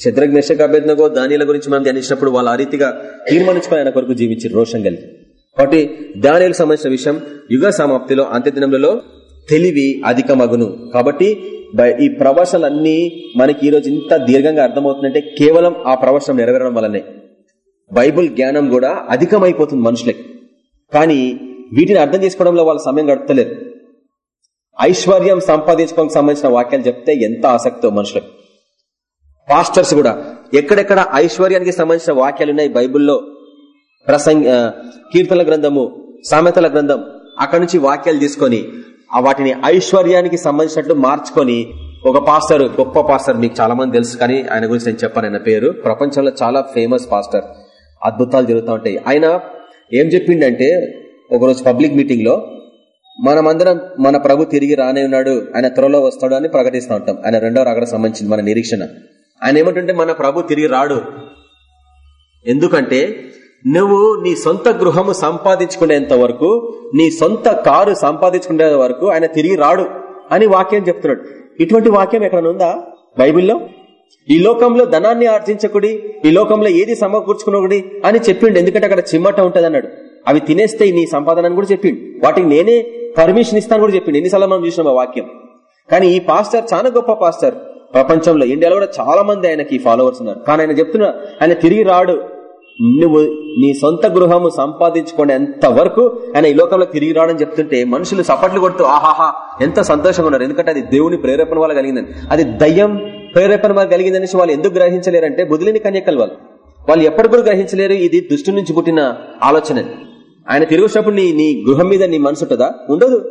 శత్రుఘ్ అభ్యర్థనగో దానిల గురించి మనం ధ్యానించినప్పుడు వాళ్ళు ఆ రీతిగా తీర్మానించుకుని ఆయన కొరకు జీవించారు రోషం కలిగి. కాబట్టి దానికి సంబంధించిన విషయం యుగ సమాప్తిలో అంత్యదినములలో తెలివి అధికమగును. కాబట్టి ఈ ప్రవచనాలన్నీ మనకి ఈ రోజు ఇంత దీర్ఘంగా అర్థమవుతుందంటే కేవలం ఆ ప్రవచనం నెరవేరడం వల్లనే. బైబుల్ జ్ఞానం కూడా అధికమైపోతుంది మనుషులకి. కానీ వీటిని అర్థం చేసుకోవడంలో వాళ్ళు సమయం గడపలేరు. ఐశ్వర్యం సంపాదించుకోవడానికి సంబంధించిన వాక్యాలు చెప్తే ఎంత ఆసక్తో మనుషులకు. పాస్టర్స్ కూడా ఎక్కడెక్కడ ఐశ్వర్యానికి సంబంధించిన వాక్యాలు ఉన్నాయి బైబుల్లో? ప్రసంగ కీర్తన గ్రంథము సామెతల గ్రంథం అక్కడి నుంచి వాక్యాలు తీసుకొని వాటిని ఐశ్వర్యానికి సంబంధించినట్లు మార్చుకొని ఒక పాస్టర్ గొప్ప పాస్టర్ మీకు చాలా మంది తెలుసు కానీ ఆయన గురించి నేను చెప్పాను ఆయన పేరు ప్రపంచంలో చాలా ఫేమస్ పాస్టర్. అద్భుతాలు జరుగుతూ ఉంటాయి. ఆయన ఏం చెప్పిండంటే ఒకరోజు పబ్లిక్ మీటింగ్లో మనమందరం మన ప్రభు తిరిగి రానే ఉన్నాడు ఆయన త్వరలో వస్తాడు అని ప్రకటిస్తూ ఉంటాం. ఆయన రెండవ రాకడ సంబంధించింది మన నిరీక్షణ. ఆయన ఏమంటుంటే మన ప్రభు తిరిగి రాడు. ఎందుకంటే నువ్వు నీ సొంత గృహము సంపాదించుకునేంత వరకు నీ సొంత కారు సంపాదించుకునే వరకు ఆయన తిరిగి రాడు అని వాక్యం చెప్తున్నాడు. ఇటువంటి వాక్యం ఎక్కడ ఉందా? బైబిల్లో? ఈ లోకంలో ధనాన్ని ఆర్జించకుడి ఈ లోకంలో ఏది సమకూర్చుకునకుడి అని చెప్పిండు. ఎందుకంటే అక్కడ చిమ్మట ఉంటది అన్నాడు అవి తినేస్తే నీ సంపాదన కూడా చెప్పిండు. వాటికి నేనే పర్మిషన్ ఇస్తాను కూడా చెప్పిండు. ఎన్నిసార్లు మనం చూసినాం ఆ వాక్యం. కానీ ఈ పాస్టర్ చాలా గొప్ప పాస్టర్. ప్రపంచంలో ఇండియాలో కూడా చాలా మంది ఆయనకి ఫాలోవర్స్ ఉన్నారు. కానీ ఆయన చెప్తున్నా ఆయన తిరిగి రాడు. నువ్వు నీ సొంత గృహము సంపాదించుకోండి ఎంత వరకు ఆయన ఈ లోకంలో తిరిగి రావడం చెప్తుంటే మనుషులు సపట్లు కొడుతూ ఆహాహా ఎంత సంతోషంగా ఉన్నారు. ఎందుకంటే అది దేవుని ప్రేరేపణ వల్ల కలిగిందని. అది దయ్యం ప్రేరేపణ మాకు కలిగిందనేసి వాళ్ళు ఎందుకు గ్రహించలేరంటే బుదిలిని కన్యకలు వాళ్ళు. వాళ్ళు ఎప్పటి గ్రహించలేరు ఇది దుష్టు నుంచి పుట్టిన ఆలోచన. ఆయన తిరుగుసినప్పుడు నీ నీ గృహం మీద నీ మనసు ఉంటుందా? ఉండదు.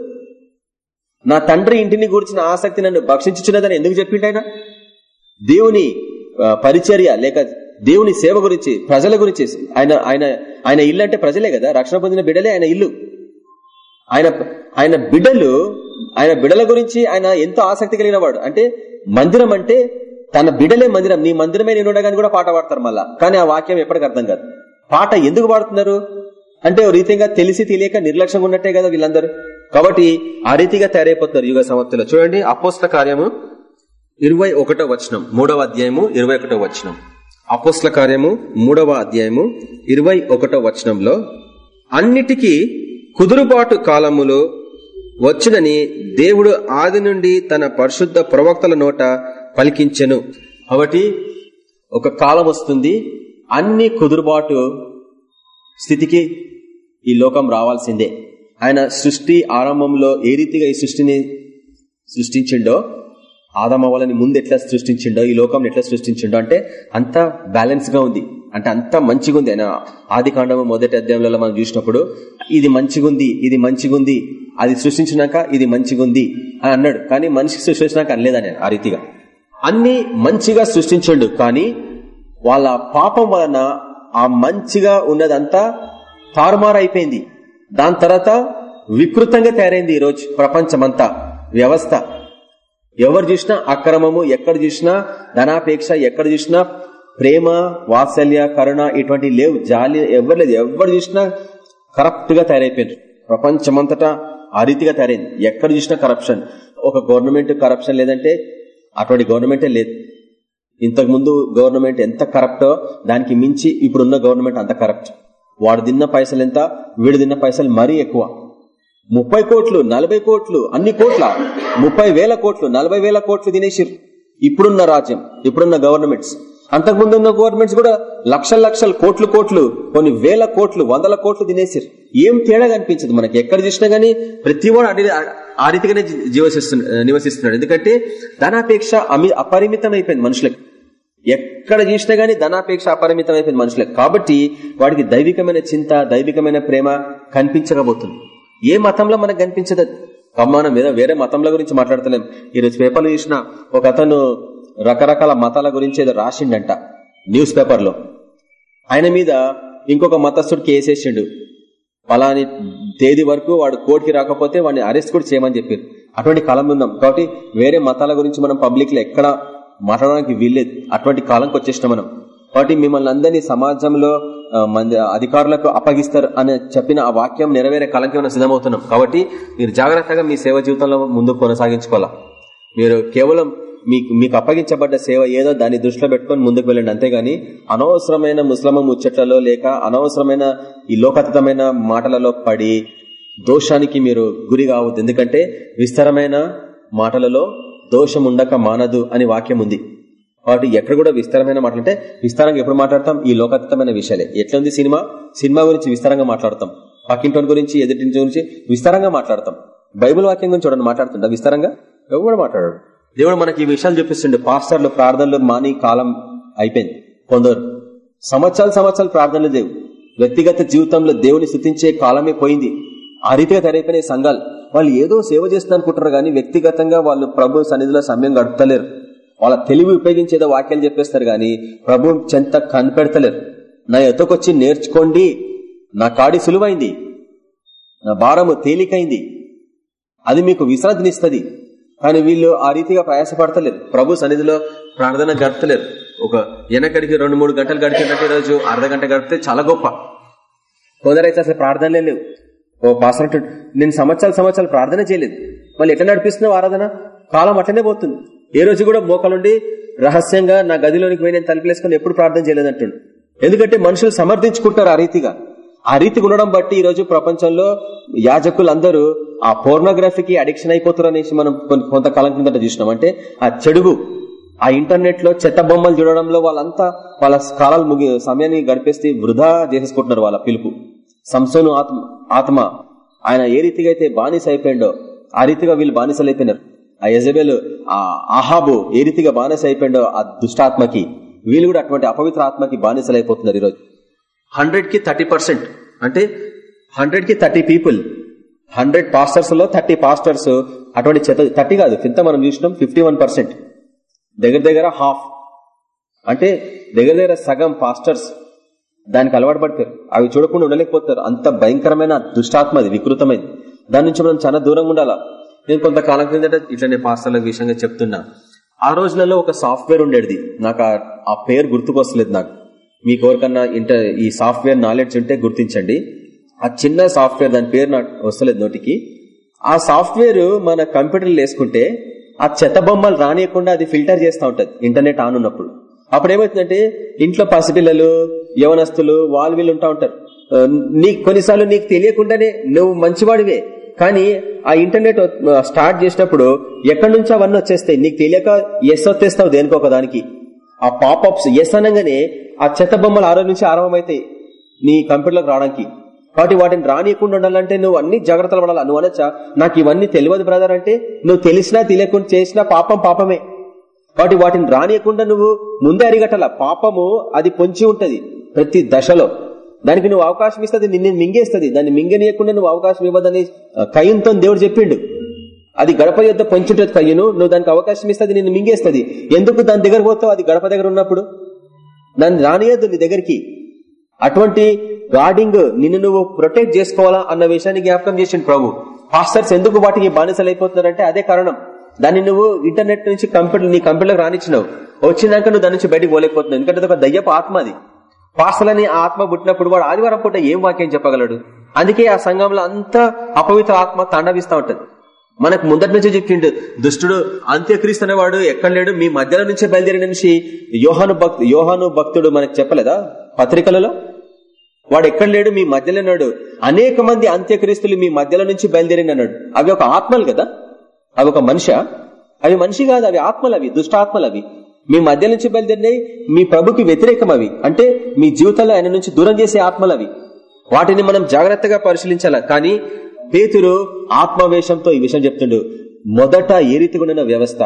నా తండ్రి ఇంటిని గూర్చిన ఆసక్తి నన్ను భక్షించుచున్నదని ఎందుకు చెప్పిండు ఆయన? దేవుని పరిచర్య లేక దేవుని సేవ గురించి ప్రజల గురించి ఆయన ఆయన ఆయన ఇల్లు అంటే ప్రజలే కదా? రక్షణ పొందిన బిడ్డలే ఆయన ఇల్లు. ఆయన ఆయన బిడ్డలు ఆయన బిడల గురించి ఆయన ఎంతో ఆసక్తి కలిగిన వాడు. అంటే మందిరం అంటే తన బిడలే మందిరం. నీ మందిరమే నేను ఉండగాని కూడా పాట పాడతారు మళ్ళా. కానీ ఆ వాక్యం ఎప్పటికి అర్థం కాదు. పాట ఎందుకు పాడుతున్నారు? అంటే రీతిగా తెలిసి తెలియక నిర్లక్ష్యంగా ఉన్నట్టే కదా వీళ్ళందరూ. కాబట్టి ఆ రీతిగా తయారైపోతున్నారు యుగ సంవత్సరంలో చూడండి అపోస్త కార్యము ఇరవై ఒకటో వచనం మూడవ అధ్యాయము ఇరవై ఒకటో వచనం. అపోస్ల కార్యము మూడవ అధ్యాయము ఇరవై ఒకటో వచనంలో అన్నిటికీ కుదురుబాటు కాలములో వచ్చునని దేవుడు ఆది నుండి తన పరిశుద్ధ ప్రవక్తల నోట పలికించెను. కాబట్టి ఒక కాలం వస్తుంది అన్ని కుదురుబాటు స్థితికి ఈ లోకం రావాల్సిందే. ఆయన సృష్టి ఆరంభంలో ఏ రీతిగా ఈ సృష్టిని సృష్టించిండో ఆదమవ్వాలని ముందు ఎట్లా సృష్టించిండో ఈ లోకం ఎట్లా సృష్టించిండో అంటే అంత బ్యాలెన్స్గా ఉంది. అంటే అంత మంచిగా ఉంది ఆయన ఆది కాండము మొదటి అధ్యాయంలో మనం చూసినప్పుడు ఇది మంచిగుంది ఇది మంచిగుంది అది సృష్టించినాక ఇది మంచిగా ఉంది అని అన్నాడు. కానీ మనిషికి సృష్టించినాక అనలేదని ఆ రీతిగా? అన్ని మంచిగా సృష్టించండు కానీ వాళ్ళ పాపం వలన ఆ మంచిగా ఉన్నదంతా తారుమారైపోయింది. దాని తర్వాత వికృతంగా తయారైంది ఈ రోజు ప్రపంచమంతా. వ్యవస్థ. ఎవరు చూసినా అక్రమము ఎక్కడ చూసినా ధనాపేక్ష ఎక్కడ చూసినా ప్రేమ వాత్సల్య కరుణ ఇటువంటి లేవు. జాలి ఎవరు లేదు. ఎవరు చూసినా కరప్ట్గా తయారైపోయారు ప్రపంచమంతటా ఆ రీతిగా తయారైంది. ఎక్కడ చూసినా కరప్షన్ ఒక గవర్నమెంట్ కరప్షన్ లేదంటే అటువంటి గవర్నమెంటే లేదు. ఇంతకు ముందు గవర్నమెంట్ ఎంత కరప్టో దానికి మించి ఇప్పుడున్న గవర్నమెంట్ అంత కరప్ట్ వాడు తిన్న పైసలు ఎంత వీడు తిన్న పైసలు మరీ ఎక్కువ. ముప్పై కోట్లు నలభై కోట్లు అన్ని కోట్ల ముప్పై వేల కోట్లు నలభై వేల కోట్లు తినేసిరు ఇప్పుడున్న రాజ్యం ఇప్పుడున్న గవర్నమెంట్స్ అంతకుముందు ఉన్న గవర్నమెంట్స్ కూడా లక్షల లక్షల కోట్లు కోట్లు కొన్ని వేల కోట్లు వందల కోట్లు తినేసిరు ఏం తేడా కనిపించదు మనకి. ఎక్కడ చూసినా గానీ ప్రతి వాడు ఆ రీతిగానే జీవసిస్తున్నాడు నివసిస్తున్నాడు. ఎందుకంటే ధనాపేక్ష అమి అపరిమితం అయిపోయింది మనుషులకు. ఎక్కడ చూసినా గానీ ధనాపేక్ష అపరిమితం అయిపోయింది మనుషులకు. కాబట్టి వాడికి దైవికమైన చింత దైవికమైన ప్రేమ కనిపించకపోతుంది. ఏ మతంలో మనకు కనిపించదు మనం ఏదో వేరే మతంల గురించి మాట్లాడతలేం. ఈరోజు పేపర్లు చూసిన ఒక అతను రకరకాల మతాల గురించి ఏదో రాసిండంట న్యూస్ పేపర్లో. ఆయన మీద ఇంకొక మతస్థుడు కేసేసిండు పలాని తేదీ వరకు వాడు కోర్టుకి రాకపోతే వాడిని అరెస్ట్ కూడా చేయమని చెప్పారు. అటువంటి కాలం ఉందాం కాబట్టి వేరే మతాల గురించి మనం పబ్లిక్లో ఎక్కడ మాట్లాడడానికి వీల్లేదు. అటువంటి కాలంకి వచ్చేసినాం మనం. కాబట్టి మిమ్మల్ని అందరినీ సమాజంలో మంది అధికారులకు అప్పగిస్తారు అని చెప్పిన ఆ వాక్యం నెరవేరే కాలంకి మనం సిద్ధమవుతున్నాం. కాబట్టి మీరు జాగ్రత్తగా మీ సేవ జీవితంలో ముందు కొనసాగించుకోవాలా. మీరు కేవలం మీకు మీకు అప్పగించబడ్డ సేవ ఏదో దాన్ని దృష్టిలో పెట్టుకుని ముందుకు వెళ్ళండి. అంతేగాని అనవసరమైన ముస్లమ ముచ్చట్లలో లేక అనవసరమైన ఈ లోకతీతమైన మాటలలో పడి దోషానికి మీరు గురి కావద్దు. ఎందుకంటే విస్తారమైన మాటలలో దోషం ఉండక మానదు అని వాక్యం ఉంది. కాబట్టి ఎక్కడ కూడా విస్తారమైన మాటలంటే విస్తారంగా ఎప్పుడు మాట్లాడతాం? ఈ లోకతమైన విషయాలే. ఎట్లుంది సినిమా? సినిమా గురించి విస్తారంగా మాట్లాడతాం. పక్కింటి గురించి ఎదుటి గురించి విస్తారంగా మాట్లాడతాం. బైబుల్ వాక్యం గురించి చూడండి మాట్లాడుతుంటా విస్తారంగా? ఎవరు మాట్లాడాడు? దేవుడు మనకి ఈ విషయాలు చూపిస్తుండే. పాస్టర్లు ప్రార్థనలు మాని కాలం అయిపోయింది. కొందరు సంవత్సరాలు సంవత్సరాలు ప్రార్థనలు దేవు వ్యక్తిగత జీవితంలో దేవుని స్థుతించే కాలమే పోయింది. ఆ రీతిగా తయారైపోయిన సంఘాలు. వాళ్ళు ఏదో సేవ చేస్తున్నా అనుకుంటారు కానీ వ్యక్తిగతంగా వాళ్ళు ప్రభు సన్నిధిలో సమయం గడపలేరు. వాళ్ళ తెలివి ఉపయోగించేదో వాక్యాలు చెప్పేస్తారు కానీ ప్రభు చెంత కనిపెడతలేరు. నా ఎతకొచ్చి నేర్చుకోండి. నా కాడి సులువైంది. నా భారము తేలికైంది. అది మీకు విశ్రాంతినిస్తుంది. కానీ వీళ్ళు ఆ రీతిగా ప్రయాసపడతలేరు ప్రభు సన్నిధిలో ప్రార్థన గడపలేరు ఒక వెనకడికి రెండు మూడు గంటలు గడిపినట్టు రోజు అర్ధ గంట గడిపితే చాలా గొప్ప. కొందరైతే అసలు ప్రార్థనలే లేవు. ఓ పాసర నేను సంవత్సరాలు సంవత్సరాలు ప్రార్థన చేయలేదు. మళ్ళీ ఎట్లా నడిపిస్తున్నావు ఆరాధన? కాలం అట్లనే పోతుంది. ఏ రోజు కూడా మోకలుండి రహస్యంగా నా గదిలోనికి పోయి నేను తలుపులేసుకుని ఎప్పుడు ప్రార్థన చేయలేదంటుండు. ఎందుకంటే మనుషులు సమర్థించుకుంటారు ఆ రీతిగా. ఆ రీతిగా ఉండడం బట్టి ఈరోజు ప్రపంచంలో యాజకులందరూ ఆ పోర్నోగ్రఫీకి అడిక్షన్ అయిపోతారు అనేసి మనం కొంతకాలం కిందట చూసినాం. అంటే ఆ చెడుగు ఆ ఇంటర్నెట్లో చెత్త బొమ్మలు చూడడంలో వాళ్ళంతా వాళ్ళ కాలాలు ముగి సమయాన్ని గడిపేస్తే వృధా చేసేసుకుంటున్నారు వాళ్ళ పిలుపు. సంసోను ఆత్మ ఆత్మ ఆయన ఏ రీతిగా అయితే బానిస అయిపోయిండో ఆ రీతిగా వీళ్ళు బానిసలు అయిపోయినారు. ఆ యజబేలు ఆ ఆహాబు ఏ రీతిగా బానిస అయిపోయిండో ఆ దుష్టాత్మకి వీళ్ళు కూడా అటువంటి అపవిత్ర ఆత్మకి బానిసలు అయిపోతున్నారు ఈరోజు. హండ్రెడ్కి థర్టీ పర్సెంట్. అంటే హండ్రెడ్కి థర్టీ పీపుల్. హండ్రెడ్ పాస్టర్స్లో థర్టీ పాస్టర్స్ అటువంటి చెత్త థర్టీ కాదు కింద మనం చూసినాం ఫిఫ్టీ దగ్గర దగ్గర హాఫ్. అంటే దగ్గర దగ్గర సగం పాస్టర్స్ దానికి అలవాటు పడతారు. అవి చూడకుండా ఉండలేకపోతారు. అంత భయంకరమైన దుష్టాత్మ అది వికృతమైంది. దాని నుంచి మనం చాలా దూరంగా ఉండాలా? నేను కొంతకాలం కిందట ఇట్లనే పాస్టర్ల విషయంగా చెప్తున్నా. ఆ రోజులలో ఒక సాఫ్ట్వేర్ ఉండేది. నాకు ఆ పేరు గుర్తుకొస్తలేదు నాకు. మీకు ఎవరికన్నా ఇంటర్ ఈ సాఫ్ట్వేర్ నాలెడ్జ్ ఉంటే గుర్తించండి. ఆ చిన్న సాఫ్ట్వేర్ దాని పేరు నాకు వస్తలేదు నోటికి. ఆ సాఫ్ట్వేర్ మన కంప్యూటర్లు వేసుకుంటే ఆ చెత్త బొమ్మలు రానియకుండా అది ఫిల్టర్ చేస్తూ ఉంటుంది ఇంటర్నెట్ ఆన్ ఉన్నప్పుడు. అప్పుడు ఏమవుతుందంటే ఇంట్లో పసిపిల్లలు యవనస్తులు వాళ్ళు వీళ్ళు ఉంటా ఉంటారు. నీకు కొన్నిసార్లు నీకు తెలియకుండానే నువ్వు మంచివాడివే. కానీ ఆ ఇంటర్నెట్ స్టార్ట్ చేసినప్పుడు ఎక్కడి నుంచి అవన్నీ వచ్చేస్తాయి? నీకు తెలియక ఎస్ వచ్చేస్తావు దేనికో ఒక దానికి ఆ పాపప్స్ ఎస్ అనగానే ఆ చెత్త బొమ్మలు ఆరో నుంచి ఆరంభమవుతాయి నీ కంప్యూటర్లోకి రావడానికి. కాబట్టి వాటిని రానియకుండా ఉండాలంటే నువ్వు అన్ని జాగ్రత్తలు పడాలి? నువ్వు అనొచ్చా? నాకు ఇవన్నీ తెలియదు బ్రదర్ అంటే నువ్వు తెలిసినా తెలియకుండా చేసినా పాపం పాపమే. కాబట్టి వాటిని రానియకుండా నువ్వు ముందే అరిగట్టాల? పాపము అది పొంచి ఉంటది ప్రతి దశలో. దానికి నువ్వు అవకాశం ఇస్తుంది నిన్ను మింగేస్తుంది. దాన్ని మింగనీయకుండా నువ్వు అవకాశం ఇవ్వదని కయ్యంతో దేవుడు చెప్పిండు. అది గడప యొద్ద పొంచుంటది కయ్యను. నువ్వు దానికి అవకాశం ఇస్తుంది నిన్ను మింగేస్తుంది. ఎందుకు దాని దగ్గర పోతావు? అది గడప దగ్గర ఉన్నప్పుడు. నన్ను రానియద్దు నీ దగ్గరికి. అటువంటి గార్డింగ్ నిన్ను నువ్వు ప్రొటెక్ట్ చేసుకోవాలా అన్న విషయాన్ని జ్ఞాపకం చేసిండు ప్రభు. పాస్టర్స్ ఎందుకు వాటికి బానిసలు అయిపోతున్నారంటే అదే కారణం. దాన్ని నువ్వు ఇంటర్నెట్ నుంచి కంప్యూటర్ నీ కంప్యూటర్లోకి రానిచ్చినావు. వచ్చినాక నువ్వు దాని నుంచి బయటకు పోలేకపోతున్నావు. ఎందుకంటే ఒక దయ్యపు ఆత్మ అది. పాస్టర్లని ఆత్మ పుట్టినప్పుడు వాడు ఆదివారం పూట ఏం వాక్యం చెప్పగలడు? అందుకే ఆ సంఘంలో అంతా అపవిత్ర ఆత్మ తాండవిస్తా ఉంటది. మనకు ముందటి నుంచి చెప్పిండు దుష్టుడు అంత్యక్రీస్తు అనేవాడు ఎక్కడ లేడు మీ మధ్యలో నుంచే బయలుదేరిన నుంచి యోహాను భక్తు యోహాను భక్తుడు మనకు చెప్పలేదా? పత్రికలలో? వాడు ఎక్కడ లేడు మీ మధ్యలో ఉన్నాడు. అనేక మంది అంత్యక్రీస్తులు మీ మధ్యలో నుంచి బయలుదేరిన అన్నాడు. అవి ఒక ఆత్మలు కదా? అవి ఒక మనిషి? అవి మనిషి కాదు అవి ఆత్మలు అవి దుష్టాత్మలు అవి. మీ మధ్య నుంచి బయలుదేరినాయి మీ ప్రభుకి వ్యతిరేకం అవి. అంటే మీ జీవితంలో ఆయన నుంచి దూరం చేసే ఆత్మలు అవి. వాటిని మనం జాగ్రత్తగా పరిశీలించాల? కానీ పేతురు ఆత్మవేశంతో ఈ విషయం చెప్తుండు. మొదట ఏ రీతిగా ఉన్న వ్యవస్థ?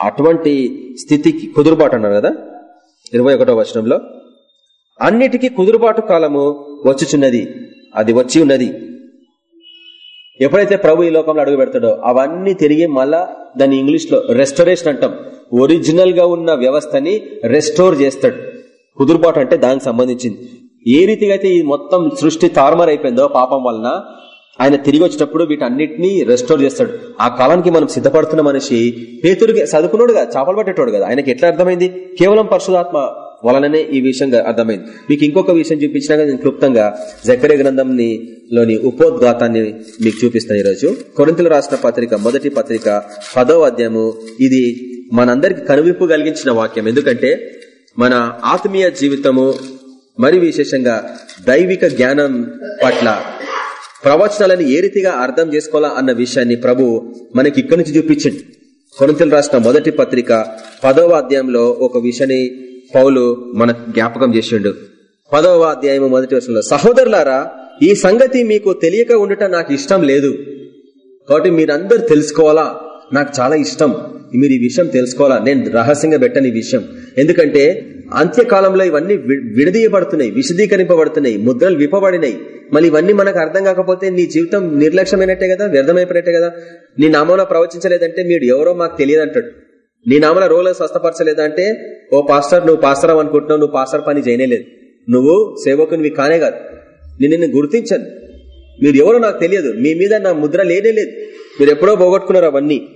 అటువంటి స్థితికి కుదురుబాటు అన్నారు కదా? ఇరవై ఒకటో వచనంలో. అన్నిటికీ కుదురుబాటు కాలము వచ్చుచున్నది. అది వచ్చి ఉన్నది. ఎప్పుడైతే ప్రభు ఈ లోకంలో అడుగు పెడతాడో అవన్నీ తిరిగి మళ్ళా దాన్ని ఇంగ్లీష్లో రెస్టోరేషన్ అంటాం. ఒరిజినల్గా ఉన్న వ్యవస్థని రెస్టోర్ చేస్తాడు. కుదురుబాటు అంటే దానికి సంబంధించింది. ఏ రీతిగా అయితే ఈ మొత్తం సృష్టి తారుమారైపోయిందో అయిపోయిందో పాపం వలన ఆయన తిరిగి వచ్చినప్పుడు వీటన్నిటినీ రెస్టోర్ చేస్తాడు. ఆ కాలానికి మనం సిద్ధపడుతున్న మనిషి పేతుడికి చదువుకున్నాడు కదా చేపలు పట్టేటోడు కదా. ఆయనకి ఎట్లా అర్థమైంది? కేవలం పరిశుధాత్మ వలననే ఈ విషయం అర్థమైంది. మీకు ఇంకొక విషయం చూపించినాక నేను క్లుప్తంగా జకరే గ్రంథంని లోని ఉపోద్ఘాతాన్ని మీకు చూపిస్తాను ఈరోజు. కొరింతలు రాసిన పత్రిక మొదటి పత్రిక పదవ అధ్యాయము. ఇది మనందరికి కనువిప్పు కలిగించిన వాక్యం. ఎందుకంటే మన ఆత్మీయ జీవితము మరి విశేషంగా దైవిక జ్ఞానం పట్ల ప్రవచనాలను ఏ రీతిగా అర్థం చేసుకోవాలా అన్న విషయాన్ని ప్రభు మనకి ఇక్కడి నుంచి చూపించండి. కొనంతలు రాసిన మొదటి పత్రిక పదవ అధ్యాయంలో ఒక విషయాన్ని పౌలు మన జ్ఞాపకం చేసిండు. పదవ అధ్యాయం మొదటి వర్షంలో సహోదరులారా ఈ సంగతి మీకు తెలియక ఉండటం నాకు ఇష్టం లేదు. కాబట్టి మీరందరూ తెలుసుకోవాలా? నాకు చాలా ఇష్టం. మీరు ఈ విషయం తెలుసుకోవాలా? నేను రహస్యంగా పెట్టని ఈ విషయం. ఎందుకంటే అంత్యకాలంలో ఇవన్నీ వి- విడదీయబడుతున్నాయి విశదీకరింపబడుతున్నాయి ముద్రలు విప్పబడినాయి. మళ్ళీ ఇవన్నీ మనకు అర్థం కాకపోతే నీ జీవితం నిర్లక్ష్యమైనట్టే కదా వ్యర్థమైపోయినట్టే కదా? నీ నామన ప్రవచించలేదంటే మీరు ఎవరో మాకు తెలియదు అంటాడు నీ నామన రోలో స్వస్థపరచలేదంటే ఓ పాస్టర్ నువ్వు పాస్టర్ అనుకుంటున్నావు నువ్వు పాస్టర్ పని చేయలేదు నువ్వు సేవకునివి కానే కాదు. నేను నిన్ను గుర్తించను. మీరు ఎవరో నాకు తెలియదు. మీ మీద నా ముద్ర లేనే లేదు. మీరు ఎప్పుడో పోగొట్టుకున్నారు అవన్నీ.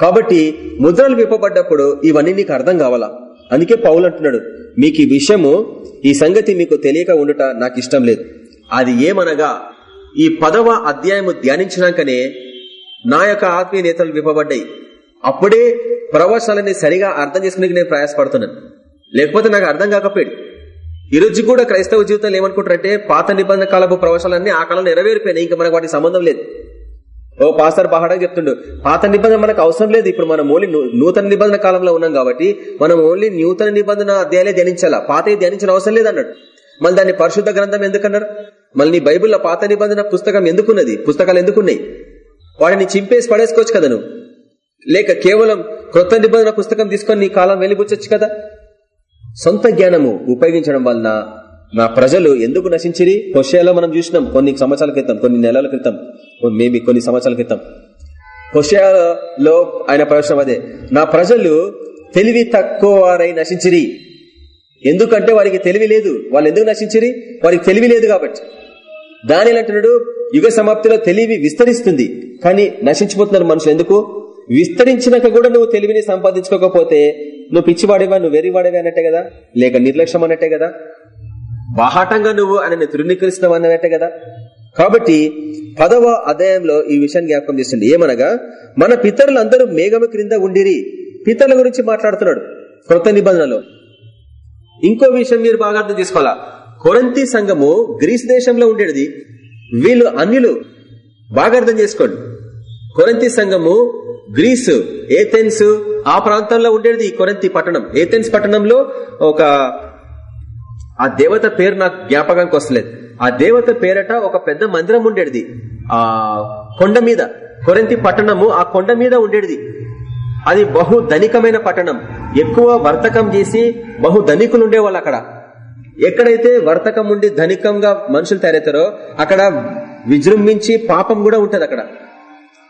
కాబట్టి ముద్రలు విప్పబడ్డప్పుడు ఇవన్నీ నీకు అర్థం కావాలా? అందుకే పౌలు అంటున్నాడు మీకు ఈ విషయము ఈ సంగతి మీకు తెలియక ఉండుట నాకు ఇష్టం లేదు. అది ఏమనగా ఈ పదవ అధ్యాయము ధ్యానించినాకనే నా యొక్క ఆత్మీయ నేతలు విప్పబడ్డాయి. అప్పుడే ప్రవచనాలని సరిగా అర్థం చేసుకునే నేను ప్రయాసపడుతున్నాను. లేకపోతే నాకు అర్థం కాకపోయాడు ఈ రోజు కూడా క్రైస్తవ జీవితంలో ఏమనుకుంటారంటే పాత నిబంధన కాలపు ప్రవచనాలన్నీ ఆ కాలంలో నెరవేరిపోయినాయి. ఇంకా మనకు వాటికి సంబంధం లేదు. ఓ పాస్టర్ పహాడా చెప్తుండు పాత నిబంధన మనకు అవసరం లేదు. ఇప్పుడు మనం ఓన్లీ నూతన నిబంధన కాలంలో ఉన్నాం కాబట్టి మనం ఓన్లీ నూతన నిబంధన అధ్యాయాలే ధ్యానించాలా? పాత ధ్యానించిన అవసరం లేదన్నాడు. మళ్ళీ దాన్ని పరిశుద్ధ గ్రంథం ఎందుకన్నారు? మళ్ళీ బైబిల్లో పాత నిబంధన పుస్తకం ఎందుకున్నది? పుస్తకాలు ఎందుకున్నాయి? వాటిని చింపేసి పడేసుకోవచ్చు కదా నువ్వు. లేక కేవలం క్రొత్త నిబంధన పుస్తకం తీసుకొని నీ కాలం వెళ్ళిపుచ్చొచ్చు కదా? సొంత జ్ఞానము ఉపయోగించడం వలన నా ప్రజలు ఎందుకు నశించిరి? హొషేలో మనం చూసినాం కొన్ని సంవత్సరాల క్రితం కొన్ని నెలల క్రితం. మేబీ కొన్ని సంవత్సరాల క్రితం. హుషయాలో ఆయన ప్రవేశం అదే. నా ప్రజలు తెలివి తక్కువ వారై నశించిరి. ఎందుకంటే వారికి తెలివి లేదు. వాళ్ళు ఎందుకు నశించిరి? వారికి తెలివి లేదు కాబట్టి. దాని అంటున్నాడు యుగ సమాప్తిలో తెలివి విస్తరిస్తుంది. కానీ నశించిపోతున్నారు మనుషులు ఎందుకు? విస్తరించినాక కూడా నువ్వు తెలివిని సంపాదించుకోకపోతే నువ్వు పిచ్చివాడివా నువ్వు వెర్రివాడివా అన్నట్టే కదా? లేక నిర్లక్ష్యం అన్నట్టే కదా? బాహాటంగా నువ్వు ఆయనను తృణీకరిస్తున్నావు అన్నట్టే కదా? కాబట్టి పదవ అధ్యాయంలో ఈ విషయాన్ని జ్ఞాపకం చేస్తుంది ఏమనగా మన పితరులందరూ మేఘము క్రింద ఉండిరి. పితరుల గురించి మాట్లాడుతున్నాడు కృత నిబంధనలో. ఇంకో విషయం మీరు బాగా అర్థం చేసుకోవాలా? కొరంతి సంఘము గ్రీస్ దేశంలో ఉండేది. వీళ్ళు అన్యులు. బాగా అర్థం చేసుకోండి. కొరంతి సంఘము గ్రీసు ఏథెన్స్ ఆ ప్రాంతంలో ఉండేది ఈ కొరంతి పట్టణం. ఏథెన్స్ పట్టణంలో ఒక ఆ దేవత పేరు నాకు జ్ఞాపకానికి వస్తలేదు. ఆ దేవత పేరట ఒక పెద్ద మందిరం ఉండేది. ఆ కొండ మీద కొరంతి పట్టణము ఆ కొండ మీద ఉండేది. అది బహు ధనికమైన పట్టణం. ఎక్కువ వర్తకం చేసి బహు ధనికులు ఉండేవాళ్ళు అక్కడ. ఎక్కడైతే వర్తకం ఉండి ధనికంగా మనుషులు తయారవుతారో అక్కడ విజృంభించి పాపం కూడా ఉంటది అక్కడ.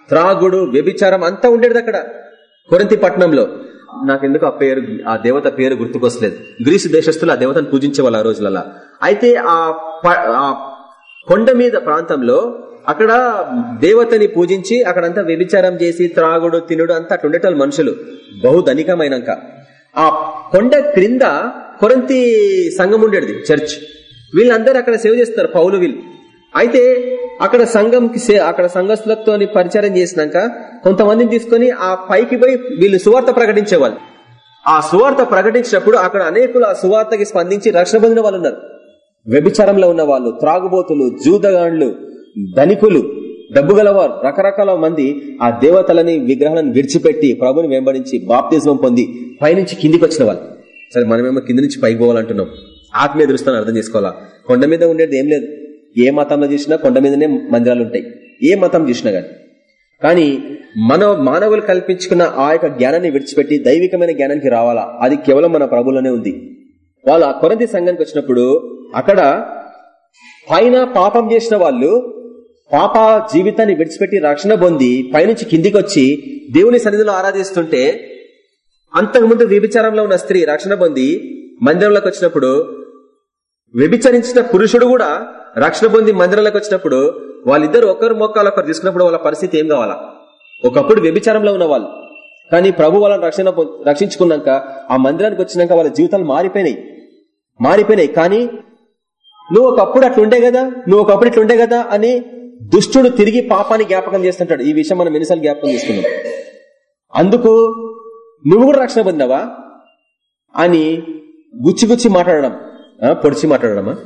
త్రాగుడు వ్యభిచారం అంతా ఉండేది అక్కడ కొరంతి పట్టణంలో. నాకెందుకు ఆ పేరు ఆ దేవత పేరు గుర్తుకొస్తలేదు. గ్రీసు దేశస్తులు ఆ దేవతను పూజించేవాళ్ళు ఆ రోజులలో అయితే ఆ ఆ కొండ మీద ప్రాంతంలో అక్కడ దేవతని పూజించి అక్కడంతా వ్యభిచారం చేసి త్రాగుడు తినుడు అంతా అట్లా మనుషులు. బహుధనికమైనాక. ఆ కొండ క్రింద కొరంతి సంఘం ఉండేది చర్చ్. వీళ్ళందరూ అక్కడ సేవ చేస్తారు పౌలు వీళ్ళు. అయితే అక్కడ సంఘంకి అక్కడ సంఘస్థులతో పరిచయం చేసినాక కొంతమందిని తీసుకుని ఆ పైకి పోయి వీళ్ళు సువార్త ప్రకటించేవాళ్ళు. ఆ సువార్త ప్రకటించినప్పుడు అక్కడ అనేకులు ఆ సువార్తకి స్పందించి రక్షణ పొందిన వాళ్ళు ఉన్నారు వ్యభిచారంలో ఉన్న వాళ్ళు త్రాగుబోతులు జూదగాండ్లు ధనికులు డబ్బు గలవారు రకరకాల మంది ఆ దేవతలని విగ్రహాలను విడిచిపెట్టి ప్రభుని వెంబడించి బాప్తిజం పొంది పైనుంచి కిందికి వచ్చిన వాళ్ళు. సరే మనమేమో కింది నుంచి పైకి పోవాలంటున్నాం. ఆత్మీయ దృష్టిని అర్థం చేసుకోవాలా? కొండ మీద ఉండేది ఏం లేదు. ఏ మతంలో చూసినా కొండ మీదనే మందిరాలు ఉంటాయి. ఏ మతం చూసినా గాని. కానీ మన మానవులు కల్పించుకున్న ఆ యొక్క జ్ఞానాన్ని విడిచిపెట్టి దైవికమైన జ్ఞానానికి రావాలా? అది కేవలం మన ప్రభులోనే ఉంది. వాళ్ళు ఆ కొరది సంఘానికి వచ్చినప్పుడు అక్కడ పైన పాపం చేసిన వాళ్ళు పాప జీవితాన్ని విడిచిపెట్టి రక్షణ పొంది పైనుంచి కిందికి వచ్చి దేవుని సన్నిధిలో ఆరాధిస్తుంటే అంతకుముందు వ్యభిచారంలో ఉన్న స్త్రీ రక్షణ పొంది మందిరంలోకి వచ్చినప్పుడు వ్యభిచరించిన పురుషుడు కూడా రక్షణ పొంది మందిరంలోకి వచ్చినప్పుడు వాళ్ళిద్దరు ఒకరు మొక్కలు ఒకరు తీసుకున్నప్పుడు వాళ్ళ పరిస్థితి ఏం కావాలా? ఒకప్పుడు వ్యభిచారంలో ఉన్న వాళ్ళు. కానీ ప్రభు వాళ్ళని రక్షణ రక్షించుకున్నాక ఆ మందిరానికి వచ్చినాక వాళ్ళ జీవితాలు మారిపోయినాయి. మారిపోయినాయి. కానీ నువ్వు ఒకప్పుడు అట్లుండే కదా నువ్వు ఒకప్పుడు ఇట్లుండే కదా అని దుష్టుడు తిరిగి పాపాన్ని జ్ఞాపకం చేస్తుంటాడు. ఈ విషయం మనం ఎన్నిసార్లు జ్ఞాపకం చేసుకున్నాం. అందుకు నువ్వు కూడా రక్షణ పొందావా? అని గుచ్చి గుచ్చి మాట్లాడడం. పొడిచి మాట్లాడడమా?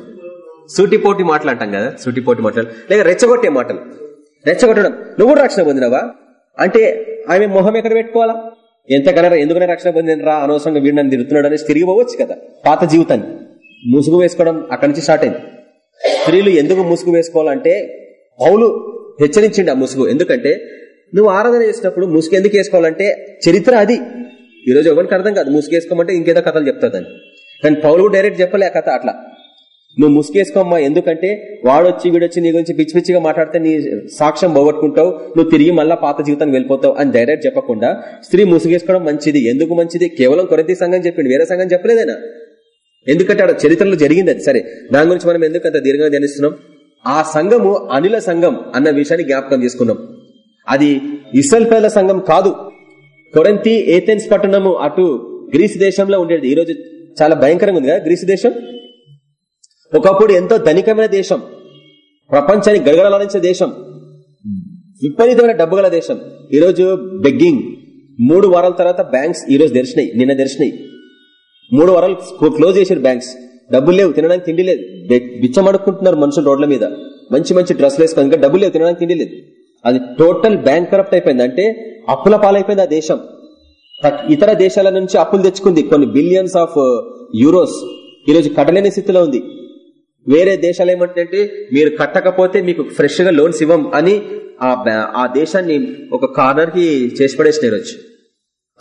సూటిపోటి మాటలు అంటాం కదా సూటిపోటి మాటలు. లేక రెచ్చగొట్టే మాటలు. రెచ్చగొట్టడం. నువ్వు కూడా రక్షణ పొందినవా? అంటే ఆమె మొహం ఎక్కడ పెట్టుకోవాలా? ఎంతకన్నా ఎందుకనే రక్షణ పొందినరా అనవసరంగా వీడిని తిరుగుతున్నాడు అనేసి తిరిగిపోవచ్చు కదా పాత జీవితాన్ని. ముసుగు వేసుకోవడం అక్కడి నుంచి స్టార్ట్ అయింది. స్త్రీలు ఎందుకు ముసుగు వేసుకోవాలంటే పౌలు హెచ్చరించిండి ఆ ముసుగు. ఎందుకంటే నువ్వు ఆరాధన చేసినప్పుడు ముసుగు ఎందుకు వేసుకోవాలంటే చరిత్ర అది. ఈ రోజు ఎవరికి అర్థం కాదు ముసుగు వేసుకోమంటే ఇంకేదో కథలు చెప్తాదని కానీ పౌలు డైరెక్ట్ చెప్పలే ఆ కథ అట్లా. నువ్వు ముసుగేసుకోమ్మా ఎందుకంటే వాడొచ్చి వీడొచ్చి నీ గురించి పిచ్చి పిచ్చిగా మాట్లాడితే నీ సాక్ష్యం పోగొట్టుకుంటావు నువ్వు తిరిగి మళ్ళా పాత జీవితానికి వెళ్ళిపోతావు అని డైరెక్ట్ చెప్పకుండా స్త్రీ ముసుగేసుకోవడం మంచిది. ఎందుకు మంచిది? కేవలం కొరతి సంఘం చెప్పింది వేరే సంఘం చెప్పలేదేనా? ఎందుకంటే ఆడ చరిత్రలో జరిగింది అది. సరే దాని గురించి మనం ఎందుకు అంత దీర్ఘంగా ధ్యానిస్తున్నాం? ఆ సంఘము అనిల సంఘం అన్న విషయాన్ని జ్ఞాపకం చేసుకున్నాం. అది ఇసల్పేల సంఘం కాదు. కొరంతి ఏథెన్స్ పట్టణము అటు గ్రీస్ దేశంలో ఉండేది. ఈ రోజు చాలా భయంకరంగా ఉంది కదా గ్రీస్ దేశం? ఒకప్పుడు ఎంతో ధనికమైన దేశం. ప్రపంచాన్ని గడగడలాడించే దేశం. విపరీతమైన డబ్బు గల దేశం ఈరోజు బెగ్గింగ్. మూడు వారాల తర్వాత బ్యాంక్స్ ఈ రోజు తెరిచినాయి నిన్న తెరిచినాయి. మూడు వారాలు క్లోజ్ చేశారు బ్యాంక్స్. డబ్బులు లేవు తినడానికి తిండి లేదు. బిచ్చమడుకుంటున్నారు మనుషులు రోడ్ల మీద. మంచి మంచి డ్రెస్లు వేసుకుని ఇంకా డబ్బులు లేవు తినడానికి తిండి లేదు. అది టోటల్ బ్యాంక్ కరప్ట్ అయిపోయింది. అంటే అప్పుల పాలైపోయింది ఆ దేశం. ఇతర దేశాల నుంచి అప్పులు తెచ్చుకుంది కొన్ని బిలియన్స్ ఆఫ్ యూరోస్ ఈరోజు కట్టలేని స్థితిలో ఉంది. వేరే దేశాలు ఏమంటే మీరు కట్టకపోతే మీకు ఫ్రెష్గా లోన్స్ ఇవ్వం అని ఆ దేశాన్ని ఒక కార్నర్కి చేసి పడేసిన ఈరోజు.